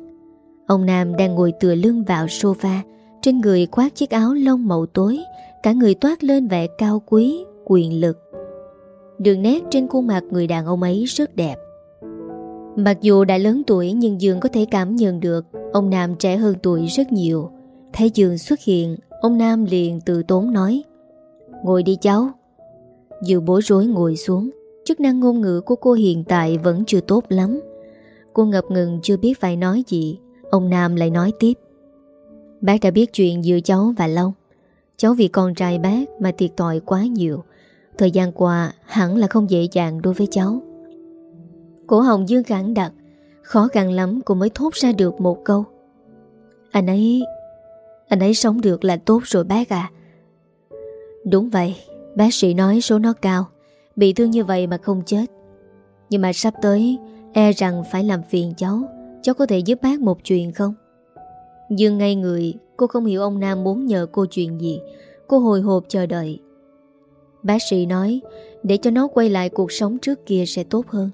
Speaker 1: Ông Nam đang ngồi tựa lưng vào sofa Trên người khoác chiếc áo lông màu tối Cả người toát lên vẻ cao quý, quyền lực. Đường nét trên khuôn mặt người đàn ông ấy rất đẹp. Mặc dù đã lớn tuổi nhưng Dương có thể cảm nhận được Ông Nam trẻ hơn tuổi rất nhiều. Thấy Dương xuất hiện, Ông Nam liền từ tốn nói, Ngồi đi cháu. Dương bối rối ngồi xuống, Chức năng ngôn ngữ của cô hiện tại vẫn chưa tốt lắm. Cô ngập ngừng chưa biết phải nói gì, Ông Nam lại nói tiếp, Bác đã biết chuyện giữa cháu và Long. Cháu vì con trai bác mà thiệt tội quá nhiều. Thời gian qua, hẳn là không dễ dàng đối với cháu. Cổ hồng dương khẳng đặt Khó khăn lắm cô mới thốt ra được một câu, Anh ấy anh ấy sống được là tốt rồi bác à Đúng vậy, Bác sĩ nói số nó cao. Bị thương như vậy mà không chết. Nhưng mà sắp tới E rằng phải làm phiền cháu. Cháu có thể giúp bác một chuyện không? Dương ngay người, Cô không hiểu ông Nam muốn nhờ cô chuyện gì. Cô hồi hộp chờ đợi. Bác sĩ nói, Để cho nó quay lại cuộc sống trước kia sẽ tốt hơn.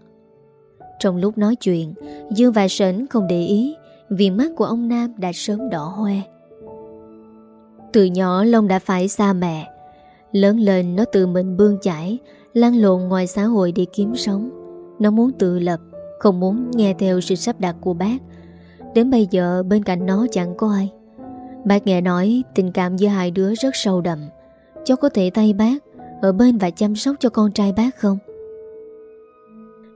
Speaker 1: Trong lúc nói chuyện, Dương và Sển không để ý, Vì mắt của ông Nam đã sớm đỏ hoe. Từ nhỏ Long đã phải xa mẹ. Lớn lên nó tự mình bươn chải Lăn lộn ngoài xã hội để kiếm sống. Nó muốn tự lập, Không muốn nghe theo sự sắp đặt của bác. Đến bây giờ bên cạnh nó chẳng có ai. Bác nghe nói tình cảm giữa hai đứa rất sâu đậm. Cháu có thể tay bác, Ở bên và chăm sóc cho con trai bác không?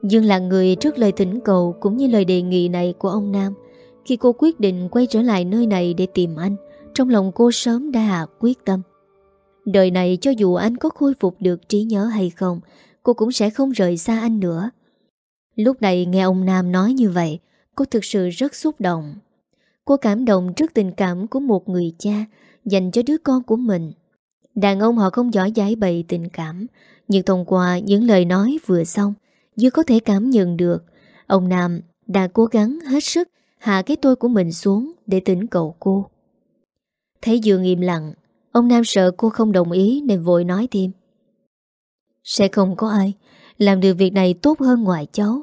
Speaker 1: Dương là người trước lời thỉnh cầu Cũng như lời đề nghị này của ông Nam. Khi cô quyết định quay trở lại nơi này để tìm anh trong lòng cô sớm đã quyết tâm. Đời này cho dù anh có khôi phục được trí nhớ hay không, Cô cũng sẽ không rời xa anh nữa. Lúc này nghe ông Nam nói như vậy, Cô thực sự rất xúc động. Cô cảm động trước tình cảm của một người cha Dành cho đứa con của mình. Đàn ông họ không giỏi giải bày tình cảm, Nhưng thông qua những lời nói vừa xong Dư có thể cảm nhận được, Ông Nam đã cố gắng hết sức Hạ cái tôi của mình xuống Để tỉnh cầu cô. Thấy Dương im lặng, Ông Nam sợ cô không đồng ý Nên vội nói thêm. Sẽ không có ai Làm được việc này tốt hơn ngoài cháu.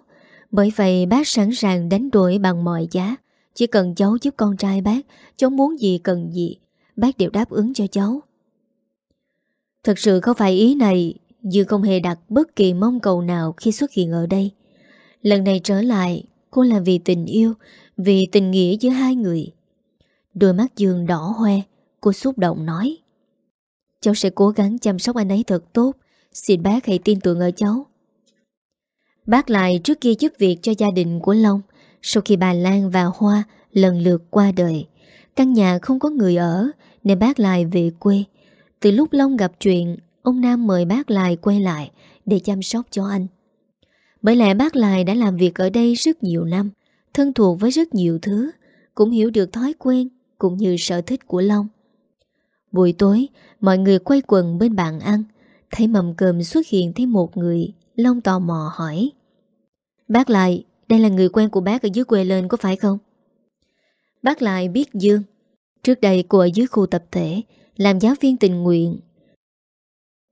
Speaker 1: Bởi vậy bác sẵn sàng đánh đổi bằng mọi giá. Chỉ cần cháu giúp con trai bác, Cháu muốn gì cần gì, Bác đều đáp ứng cho cháu. Thật sự không phải ý này Dương không hề đặt bất kỳ mong cầu nào Khi xuất hiện ở đây. Lần này trở lại, Cô là vì tình yêu, Vì tình nghĩa giữa hai người. Đôi mắt Dương đỏ hoe, Cô xúc động nói. Cháu sẽ cố gắng chăm sóc anh ấy thật tốt. Xin bác hãy tin tưởng ở cháu. Bác lại trước kia giúp việc cho gia đình của Long. Sau khi bà Lan và Hoa lần lượt qua đời, Căn nhà không có người ở, Nên bác lại về quê. Từ lúc Long gặp chuyện, Ông Nam mời bác lại quay lại Để chăm sóc cho anh. Bởi lẽ bác lại đã làm việc ở đây rất nhiều năm, Thân thuộc với rất nhiều thứ, Cũng hiểu được thói quen. Cũng như sở thích của Long. Buổi tối, Mọi người quay quần bên bàn ăn, Thấy mầm cơm xuất hiện thêm một người, Long tò mò hỏi. Bác lại Đây là người quen của bác ở dưới quê lên có phải không? Bác lại biết Dương. Trước đây cô ở dưới khu tập thể, Làm giáo viên tình nguyện.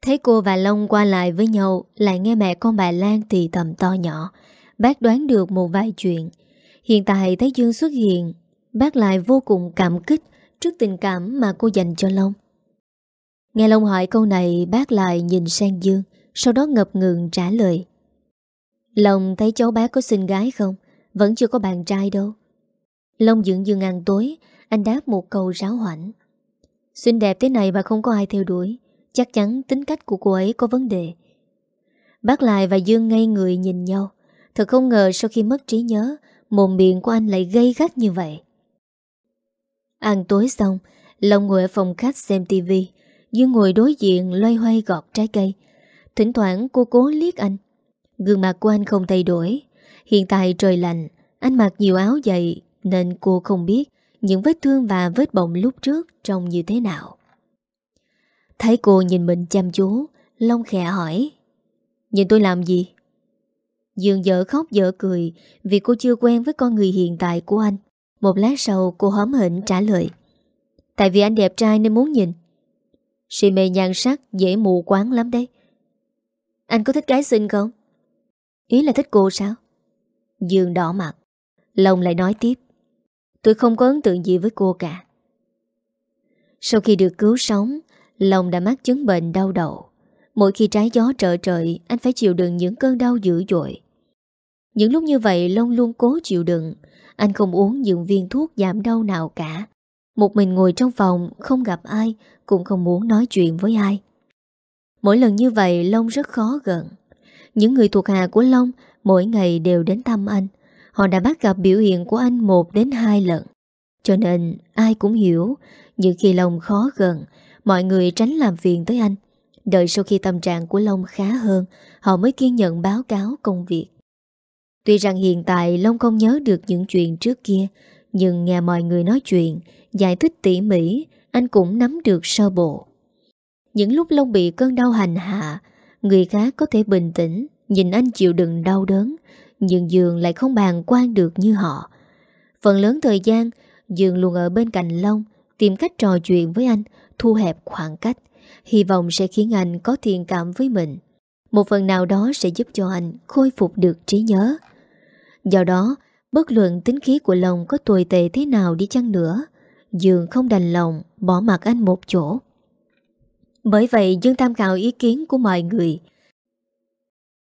Speaker 1: Thấy cô và Long qua lại với nhau, Lại nghe mẹ con bà Lan thì tầm to nhỏ. Bác đoán được một vài chuyện. Hiện tại thấy Dương xuất hiện Bác lại vô cùng cảm kích Trước tình cảm mà cô dành cho Long. Nghe Long hỏi câu này, Bác lại nhìn sang Dương, Sau đó ngập ngừng trả lời. Long thấy cháu bác có xinh gái không? Vẫn chưa có bạn trai đâu. Long dưỡng Dương ăn tối, Anh đáp một câu ráo hoảnh Xinh đẹp thế này mà không có ai theo đuổi, Chắc chắn tính cách của cô ấy có vấn đề. Bác lại và Dương ngây người nhìn nhau. Thật không ngờ sau khi mất trí nhớ, Mồm miệng của anh lại gây gắt như vậy. Ăn tối xong, Long ngồi ở phòng khách xem tivi Dương ngồi đối diện loay hoay gọt trái cây. Thỉnh thoảng cô cố liếc anh. Gương mặt của anh không thay đổi. Hiện tại trời lạnh, Anh mặc nhiều áo dày Nên cô không biết Những vết thương và vết bọng lúc trước Trông như thế nào. Thấy cô nhìn mình chăm chú, Long khẽ hỏi, Nhìn tôi làm gì? Dương dở khóc dở cười Vì cô chưa quen với con người hiện tại của anh. Một lát sau, cô hóm hỉnh trả lời. Tại vì anh đẹp trai nên muốn nhìn. Si mê nhan sắc, dễ mù quáng lắm đấy. Anh có thích gái xinh không? Ý là thích cô sao? Dương đỏ mặt. Long lại nói tiếp. Tôi không có ấn tượng gì với cô cả. Sau khi được cứu sống, Long đã mắc chứng bệnh đau đầu. Mỗi khi trái gió trở trời, Anh phải chịu đựng những cơn đau dữ dội. Những lúc như vậy, Long luôn cố chịu đựng. Anh không uống những viên thuốc giảm đau nào cả. Một mình ngồi trong phòng, Không gặp ai, Cũng không muốn nói chuyện với ai. Mỗi lần như vậy, Long rất khó gần. Những người thuộc hạ của Long Mỗi ngày đều đến thăm anh. Họ đã bắt gặp biểu hiện của anh một đến hai lần. Cho nên, ai cũng hiểu Những khi Long khó gần, Mọi người tránh làm phiền tới anh. Đợi sau khi tâm trạng của Long khá hơn, Họ mới kiên nhận báo cáo công việc. Tuy rằng hiện tại Long không nhớ được những chuyện trước kia, Nhưng nghe mọi người nói chuyện, Giải thích tỉ mỉ, Anh cũng nắm được sơ bộ. Những lúc Long bị cơn đau hành hạ, Người khác có thể bình tĩnh, Nhìn anh chịu đựng đau đớn, Nhưng Dương lại không bàn quan được như họ. Phần lớn thời gian, Dương luôn ở bên cạnh Long, Tìm cách trò chuyện với anh, Thu hẹp khoảng cách, Hy vọng sẽ khiến anh có thiện cảm với mình. Một phần nào đó sẽ giúp cho anh Khôi phục được trí nhớ. Do đó, Bất luận tính khí của lòng có tồi tệ thế nào đi chăng nữa, Dương không đành lòng Bỏ mặt anh một chỗ. Bởi vậy, Dương tham khảo ý kiến của mọi người.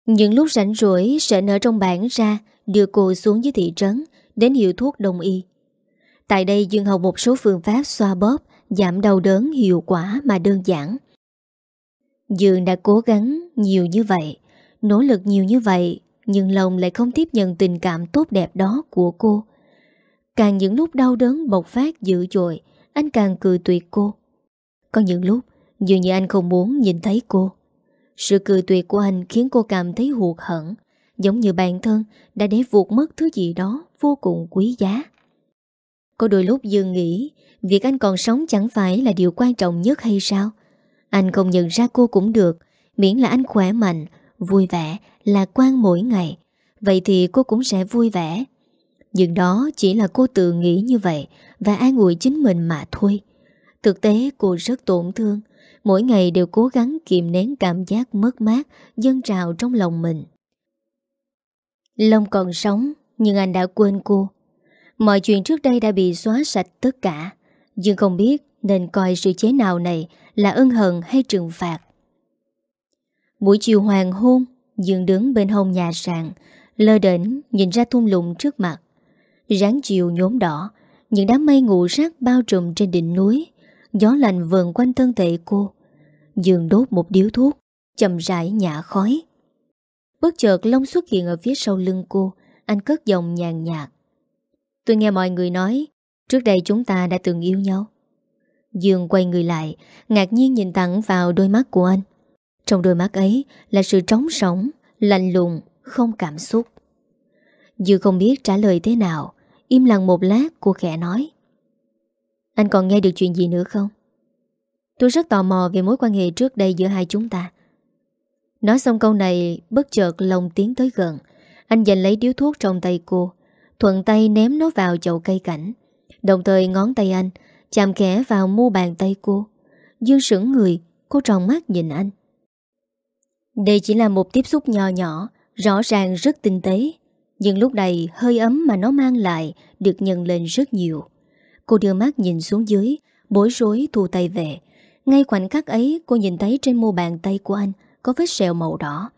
Speaker 1: Những lúc rảnh rỗi, Sẽ nở trong bản ra, Đưa cô xuống dưới thị trấn, Đến hiệu thuốc đông y. Tại đây, Dương học một số phương pháp xoa bóp, Giảm đau đớn hiệu quả mà đơn giản. Dương đã cố gắng nhiều như vậy, Nỗ lực nhiều như vậy nhưng lòng lại không tiếp nhận tình cảm tốt đẹp đó của cô. Càng những lúc đau đớn bộc phát dữ dội Anh càng cười tuyệt cô. Có những lúc Dường như anh không muốn nhìn thấy cô. Sự cười tuyệt của anh khiến cô cảm thấy hụt hẳn Giống như bản thân Đã để vụt mất thứ gì đó Vô cùng quý giá. Có đôi lúc Dương nghĩ Việc anh còn sống chẳng phải là điều quan trọng nhất hay sao? Anh không nhận ra cô cũng được Miễn là anh khỏe mạnh Vui vẻ, lạc quan mỗi ngày Vậy thì cô cũng sẽ vui vẻ. Nhưng đó chỉ là cô tự nghĩ như vậy Và an ủi chính mình mà thôi. Thực tế cô rất tổn thương Mỗi ngày đều cố gắng kiềm nén cảm giác mất mát Dân trào trong lòng mình. Long còn sống Nhưng anh đã quên cô. Mọi chuyện trước đây đã bị xóa sạch tất cả Dương không biết nên coi sự chế nào này là ân hận hay trừng phạt. Buổi chiều hoàng hôn, Dương đứng bên hông nhà sàn, lơ đỉnh nhìn ra thung lũng trước mặt. Ráng chiều nhốm đỏ, những đám mây ngủ rác bao trùm trên đỉnh núi, gió lạnh vờn quanh thân thể cô. Dương đốt một điếu thuốc, Chầm rãi nhả khói. Bất chợt Long xuất hiện ở phía sau lưng cô, anh cất giọng nhàn nhạt. Tôi nghe mọi người nói Trước đây chúng ta đã từng yêu nhau Dương quay người lại Ngạc nhiên nhìn thẳng vào đôi mắt của anh trong đôi mắt ấy Là sự trống sống Lạnh lùng, Không cảm xúc. Dương không biết trả lời thế nào, Im lặng một lát, cô khẽ nói. Anh còn nghe được chuyện gì nữa không? Tôi rất tò mò về mối quan hệ trước đây giữa hai chúng ta. Nói xong câu này, Bất chợt lòng tiến tới gần. Anh giành lấy điếu thuốc trong tay cô, Thuận tay ném nó vào chậu cây cảnh. Đồng thời ngón tay anh Chạm khẽ vào mu bàn tay cô. Dương sững người, Cô tròn mắt nhìn anh. Đây chỉ là một tiếp xúc nhỏ nhỏ, Rõ ràng rất tinh tế. Nhưng lúc này, hơi ấm mà nó mang lại Được nhân lên rất nhiều. Cô đưa mắt nhìn xuống dưới, Bối rối thu tay về. Ngay khoảnh khắc ấy, cô nhìn thấy trên mu bàn tay của anh Có vết sẹo màu đỏ.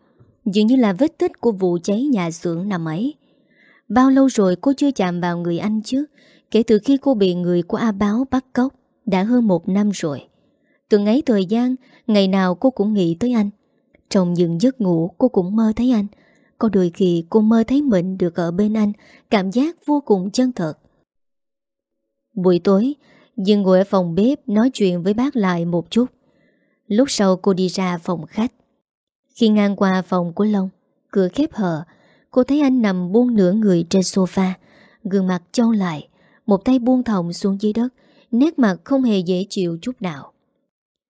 Speaker 1: Dường như là vết tích của vụ cháy nhà xưởng nằm ấy. Bao lâu rồi cô chưa chạm vào người anh chứ? Kể từ khi cô bị người của A Báo bắt cóc, Đã hơn một năm rồi. Từng ấy thời gian, Ngày nào cô cũng nghĩ tới anh. Trong những giấc ngủ cô cũng mơ thấy anh. Có đôi khi cô mơ thấy mình được ở bên anh, Cảm giác vô cùng chân thật. Buổi tối, Dương ngồi ở phòng bếp Nói chuyện với bác lại một chút. Lúc sau cô đi ra phòng khách. Khi ngang qua phòng của Long, Cửa khép hờ, Cô thấy anh nằm buông nửa người trên sofa, Gương mặt trâu lại, Một tay buông thòng xuống dưới đất, Nét mặt không hề dễ chịu chút nào.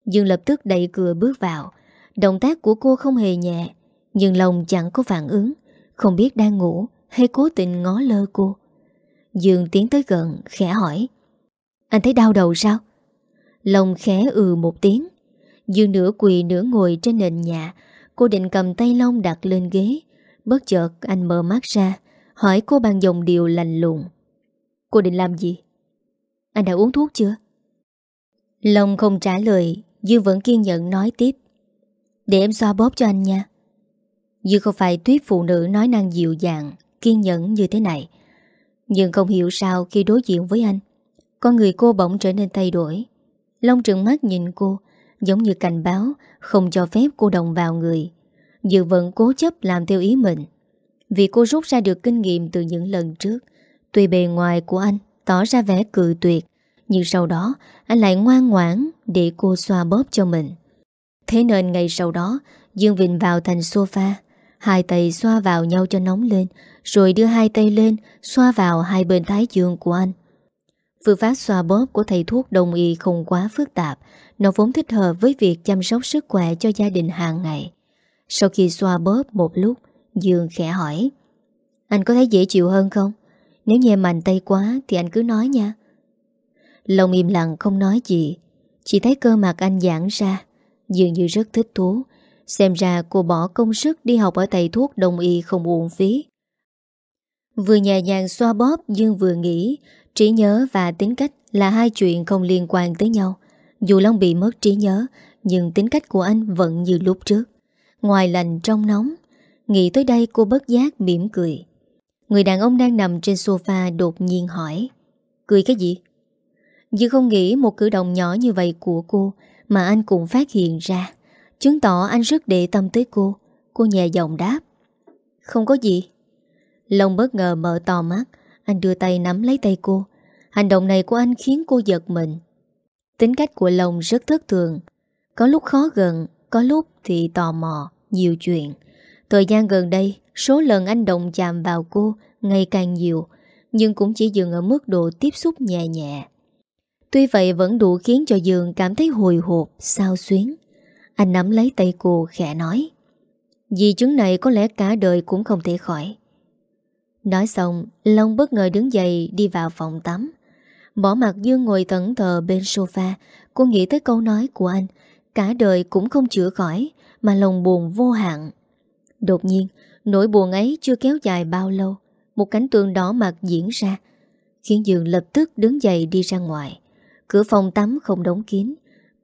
Speaker 1: Dương lập tức đẩy cửa bước vào Động tác của cô không hề nhẹ, Nhưng lòng chẳng có phản ứng, Không biết đang ngủ Hay cố tình ngó lơ cô. Dương tiến tới gần, khẽ hỏi, Anh thấy đau đầu sao? Lòng khẽ ừ một tiếng. Dương nửa quỳ nửa ngồi trên nền nhà, Cô định cầm tay Long đặt lên ghế. Bất chợt, anh mở mắt ra, Hỏi cô bằng dòng điều lành lùng, Cô định làm gì? Anh đã uống thuốc chưa? Long không trả lời Dương vẫn kiên nhẫn nói tiếp để em xoa bóp cho anh nha. Dư không phải tuyết phụ nữ nói năng dịu dàng, Kiên nhẫn như thế này. Nhưng không hiểu sao khi đối diện với anh, Con người cô bỗng trở nên thay đổi. Long trừng mắt nhìn cô, Giống như cảnh báo, Không cho phép cô đồng vào người. Dư vẫn cố chấp làm theo ý mình. Vì cô rút ra được kinh nghiệm từ những lần trước, Tuy bề ngoài của anh Tỏ ra vẻ cự tuyệt, Nhưng sau đó, anh lại ngoan ngoãn Để cô xoa bóp cho mình. Thế nên ngày sau đó, Dương Vịnh vào thành sofa. Hai tay xoa vào nhau cho nóng lên, Rồi đưa hai tay lên, Xoa vào hai bên thái dương của anh. Phương pháp xoa bóp của thầy thuốc đồng y không quá phức tạp, Nó vốn thích hợp với việc chăm sóc sức khỏe cho gia đình hàng ngày. Sau khi xoa bóp một lúc, Dương khẽ hỏi, Anh có thấy dễ chịu hơn không? Nếu nhẹ mạnh tay quá thì anh cứ nói nha. Lòng im lặng không nói gì, Chỉ thấy cơ mặt anh giãn ra. Dường như rất thích thú. Xem ra cô bỏ công sức đi học ở thầy thuốc đồng y không uổng phí. Vừa nhẹ nhàng xoa bóp, Dương vừa nghĩ. Trí nhớ và tính cách là hai chuyện không liên quan tới nhau. Dù Long bị mất trí nhớ, Nhưng tính cách của anh vẫn như lúc trước. Ngoài lành trong nóng, Nghĩ tới đây cô bất giác mỉm cười. Người đàn ông đang nằm trên sofa đột nhiên hỏi, Cười cái gì? Dư không nghĩ một cử động nhỏ như vậy của cô mà anh cũng phát hiện ra. Chứng tỏ anh rất để tâm tới cô. Cô nhẹ giọng đáp. Không có gì. Long bất ngờ mở to mắt. Anh đưa tay nắm lấy tay cô. Hành động này của anh khiến cô giật mình. Tính cách của Long rất thất thường. Có lúc khó gần, Có lúc thì tò mò, Nhiều chuyện. Thời gian gần đây, Số lần anh động chạm vào cô Ngày càng nhiều, Nhưng cũng chỉ dừng ở mức độ tiếp xúc nhẹ nhẹ. Tuy vậy vẫn đủ khiến cho Dương cảm thấy hồi hộp, sao xuyến. Anh nắm lấy tay cô khẽ nói. Di chứng này có lẽ cả đời cũng không thể khỏi. Nói xong Long bất ngờ đứng dậy đi vào phòng tắm. Bỏ mặt Dương ngồi tẩn thờ bên sofa Cô nghĩ tới câu nói của anh Cả đời cũng không chữa khỏi Mà lòng buồn vô hạn. Đột nhiên Nỗi buồn ấy chưa kéo dài bao lâu Một cánh tường đỏ mặt diễn ra Khiến Dương lập tức đứng dậy đi ra ngoài. Cửa phòng tắm không đóng kín.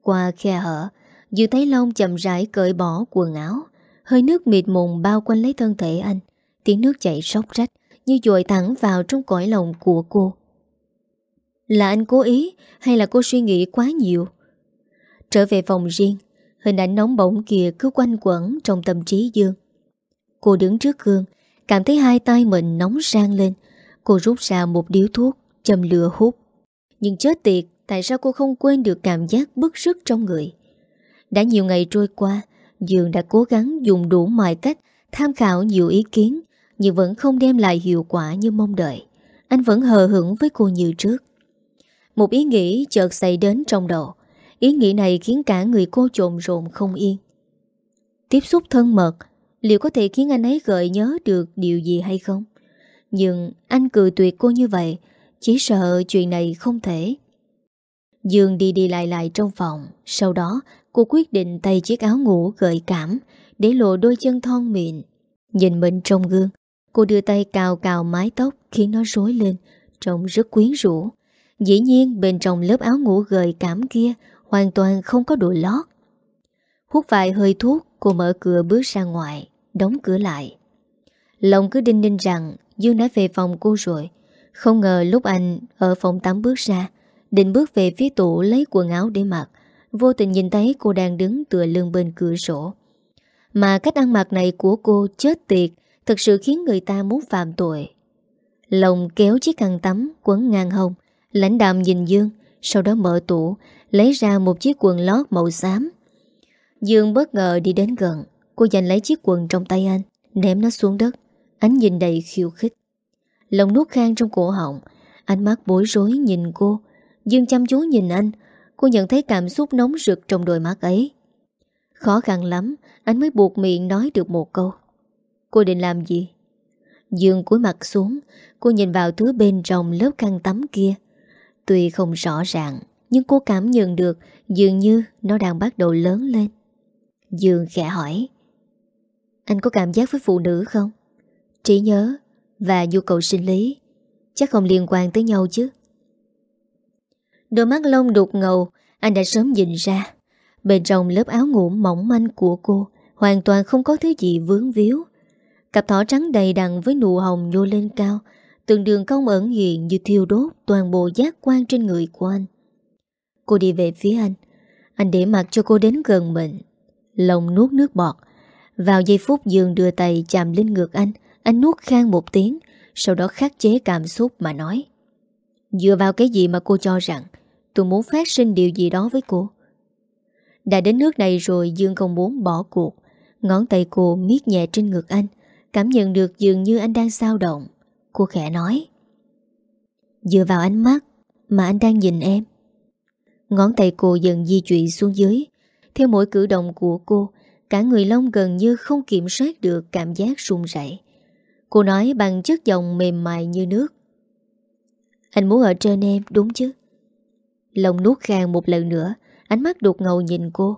Speaker 1: Qua khe hở, Dư thấy Long chậm rãi cởi bỏ quần áo. Hơi nước mịt mùng bao quanh lấy thân thể anh. Tiếng nước chảy sóc rách Như dội thẳng vào trong cõi lòng của cô. Là anh cố ý Hay là cô suy nghĩ quá nhiều? Trở về phòng riêng, Hình ảnh nóng bỏng kia cứ quanh quẩn Trong tâm trí Dương. Cô đứng trước gương, Cảm thấy hai tay mình nóng rang lên. Cô rút ra một điếu thuốc, Châm lửa hút. Nhưng chết tiệt Tại sao cô không quên được cảm giác bức sức trong người? Đã nhiều ngày trôi qua, Dương đã cố gắng dùng đủ mọi cách Tham khảo nhiều ý kiến, Nhưng vẫn không đem lại hiệu quả như mong đợi. Anh vẫn hờ hững với cô như trước. Một ý nghĩ chợt xảy đến trong đầu. Ý nghĩ này khiến cả người cô trộn rộn không yên. Tiếp xúc thân mật, Liệu có thể khiến anh ấy gợi nhớ được điều gì hay không? Nhưng anh cười tuyệt cô như vậy, Chỉ sợ chuyện này không thể. Dương đi đi lại lại trong phòng. Sau đó, Cô quyết định tay chiếc áo ngủ gợi cảm, Để lộ đôi chân thon mịn. Nhìn mình trong gương, Cô đưa tay cào cào mái tóc Khiến nó rối lên, Trông rất quyến rũ. Dĩ nhiên, bên trong lớp áo ngủ gợi cảm kia Hoàn toàn không có đồ lót. Hút vài hơi thuốc, Cô mở cửa bước ra ngoài, Đóng cửa lại. Lòng cứ đinh đinh rằng Dương đã về phòng cô rồi. Không ngờ lúc anh ở phòng tắm bước ra Định bước về phía tủ lấy quần áo để mặc. Vô tình nhìn thấy cô đang đứng tựa lưng bên cửa sổ. Mà cách ăn mặc này của cô chết tiệt, thật sự khiến người ta muốn phạm tội. Lòng kéo chiếc khăn tắm quấn ngang hông, Lãnh đạm nhìn Dương, Sau đó mở tủ, Lấy ra một chiếc quần lót màu xám. Dương bất ngờ đi đến gần, Cô giành lấy chiếc quần trong tay anh, Ném nó xuống đất. Ánh nhìn đầy khiêu khích. Lòng nuốt khang trong cổ họng, Ánh mắt bối rối nhìn cô Dương chăm chú nhìn anh. Cô nhận thấy cảm xúc nóng rực trong đôi mắt ấy. Khó khăn lắm, Anh mới buộc miệng nói được một câu. Cô định làm gì? Dương cúi mặt xuống, Cô nhìn vào thứ bên trong lớp khăn tắm kia. Tuy không rõ ràng, Nhưng cô cảm nhận được Dường như nó đang bắt đầu lớn lên. Dương khẽ hỏi, Anh có cảm giác với phụ nữ không? Trí nhớ Và nhu cầu sinh lý, Chắc không liên quan tới nhau chứ? Đôi mắt lông đục ngầu, Anh đã sớm nhìn ra. Bên trong lớp áo ngủ mỏng manh của cô Hoàn toàn không có thứ gì vướng víu. Cặp thỏ trắng đầy đặn với nụ hồng nhô lên cao, Từng đường cong ẩn hiện như thiêu đốt Toàn bộ giác quan trên người của anh. Cô đi về phía anh. Anh để mặt cho cô đến gần mình. Lòng nuốt nước bọt. Vào giây phút giường đưa tay chạm lên ngực anh Anh nuốt khang một tiếng, Sau đó khắc chế cảm xúc mà nói. Dựa vào cái gì mà cô cho rằng Tôi muốn phát sinh điều gì đó với cô. Đã đến nước này rồi, Dương không muốn bỏ cuộc. Ngón tay cô miết nhẹ trên ngực anh, Cảm nhận được dường như anh đang sao động. Cô khẽ nói, Dựa vào ánh mắt Mà anh đang nhìn em. Ngón tay cô dần di chuyển xuống dưới. Theo mỗi cử động của cô, Cả người Long gần như không kiểm soát được Cảm giác run rẩy. Cô nói bằng chất giọng mềm mại như nước, Anh muốn ở trên em, đúng chứ? Lòng nuốt khang một lần nữa, Ánh mắt đột ngầu nhìn cô.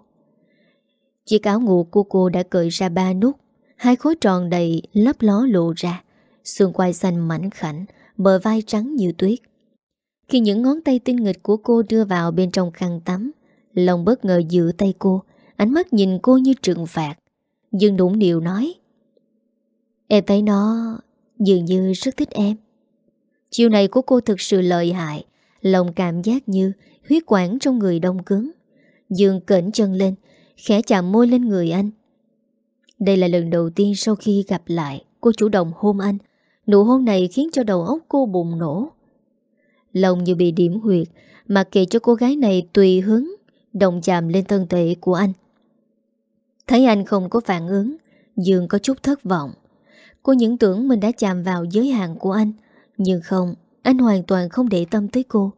Speaker 1: Chiếc áo ngủ của cô đã cởi ra ba nút, Hai khối tròn đầy lấp ló lộ ra, Xương quai xanh mảnh khảnh, Bờ vai trắng như tuyết. Khi những ngón tay tinh nghịch của cô đưa vào bên trong khăn tắm, Lòng bất ngờ giữ tay cô, Ánh mắt nhìn cô như trừng phạt. Dương đủng điều nói, Em thấy nó dường như rất thích em. Chiều này của cô thực sự lợi hại, Lòng cảm giác như huyết quản trong người đông cứng. Dương cẩn chân lên, Khẽ chạm môi lên người anh. Đây là lần đầu tiên sau khi gặp lại, Cô chủ động hôn anh. Nụ hôn này khiến cho đầu óc cô bùng nổ. Lòng như bị điểm huyệt, Mặc kệ cho cô gái này tùy hứng Động chạm lên thân thể của anh. Thấy anh không có phản ứng, Dương có chút thất vọng. Cô những tưởng mình đã chạm vào giới hạn của anh, Nhưng không, Anh hoàn toàn không để tâm tới cô.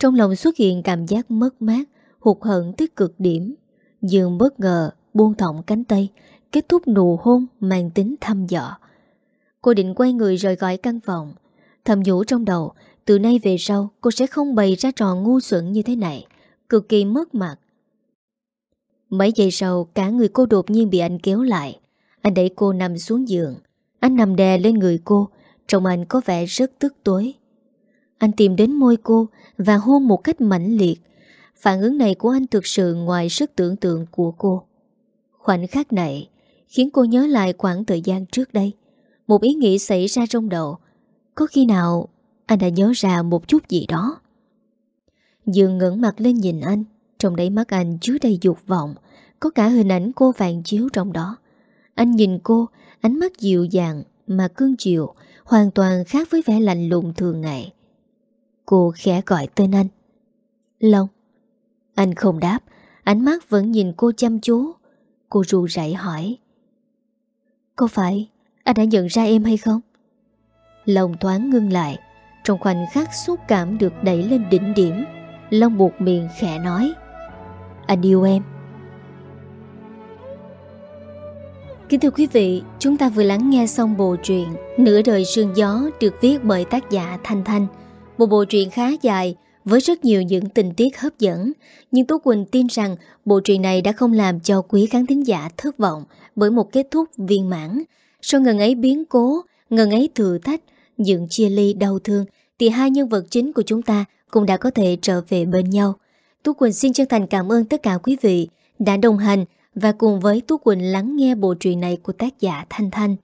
Speaker 1: Trong lòng xuất hiện cảm giác mất mát, Hụt hận tới cực điểm. Dương bất ngờ buông thọng cánh tay, Kết thúc nụ hôn mang tính thăm dọ Cô định quay người rời khỏi căn phòng. Thầm nhủ trong đầu, Từ nay về sau, cô sẽ không bày ra trò ngu xuẩn như thế này, Cực kỳ mất mặt. Mấy giây sau, cả người cô đột nhiên bị anh kéo lại. Anh đẩy cô nằm xuống giường. Anh nằm đè lên người cô, Trông anh có vẻ rất tức tối. Anh tìm đến môi cô Và hôn một cách mãnh liệt. Phản ứng này của anh thực sự ngoài sức tưởng tượng của cô. Khoảnh khắc này Khiến cô nhớ lại khoảng thời gian trước đây. Một ý nghĩ xảy ra trong đầu. Có khi nào Anh đã nhớ ra một chút gì đó? Dương ngẩn mặt lên nhìn anh. Trong đáy mắt anh chứa đầy dục vọng. Có cả hình ảnh cô vàng chiếu trong đó. Anh nhìn cô, Ánh mắt dịu dàng mà cương chiều, Hoàn toàn khác với vẻ lạnh lùng thường ngày. Cô khẽ gọi tên anh. Long. Anh không đáp Ánh mắt vẫn nhìn cô chăm chú. Cô ru rảy hỏi. Có phải anh đã nhận ra em hay không? long thoáng ngưng lại Trong khoảnh khắc xúc cảm được đẩy lên đỉnh điểm Long buộc miệng khẽ nói. Anh yêu em. Kính thưa quý vị, chúng ta vừa lắng nghe xong bộ truyện Nửa đời sương gió được viết bởi tác giả Thanh Thanh. Một bộ truyện khá dài với rất nhiều những tình tiết hấp dẫn Nhưng Tú Quỳnh tin rằng bộ truyện này đã không làm cho quý khán thính giả thất vọng Bởi một kết thúc viên mãn Sau ngần ấy biến cố, ngần ấy thử thách, những chia ly đau thương Thì hai nhân vật chính của chúng ta cũng đã có thể trở về bên nhau Tú Quỳnh xin chân thành cảm ơn tất cả quý vị đã đồng hành và cùng với Tú Quỳnh lắng nghe bộ truyện này của tác giả Thanh Thanh.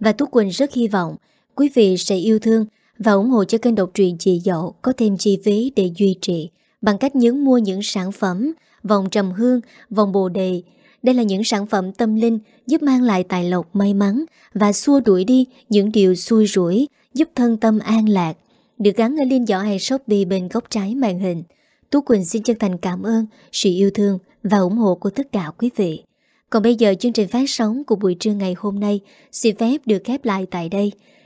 Speaker 1: Và Tú Quỳnh rất hy vọng quý vị sẽ yêu thương và ủng hộ cho kênh độc truyện chị Dậu có thêm chi phí để duy trì bằng cách nhấn mua những sản phẩm vòng trầm hương, vòng bồ đề. Đây là những sản phẩm tâm linh giúp mang lại tài lộc may mắn và xua đuổi đi những điều xui rủi giúp thân tâm an lạc. Được gắn ở link giỏ hàng Shopee bên góc trái màn hình. Tú Quỳnh xin chân thành cảm ơn sự yêu thương và ủng hộ của tất cả quý vị. Còn bây giờ chương trình phát sóng của buổi trưa ngày hôm nay xin phép được khép lại tại đây.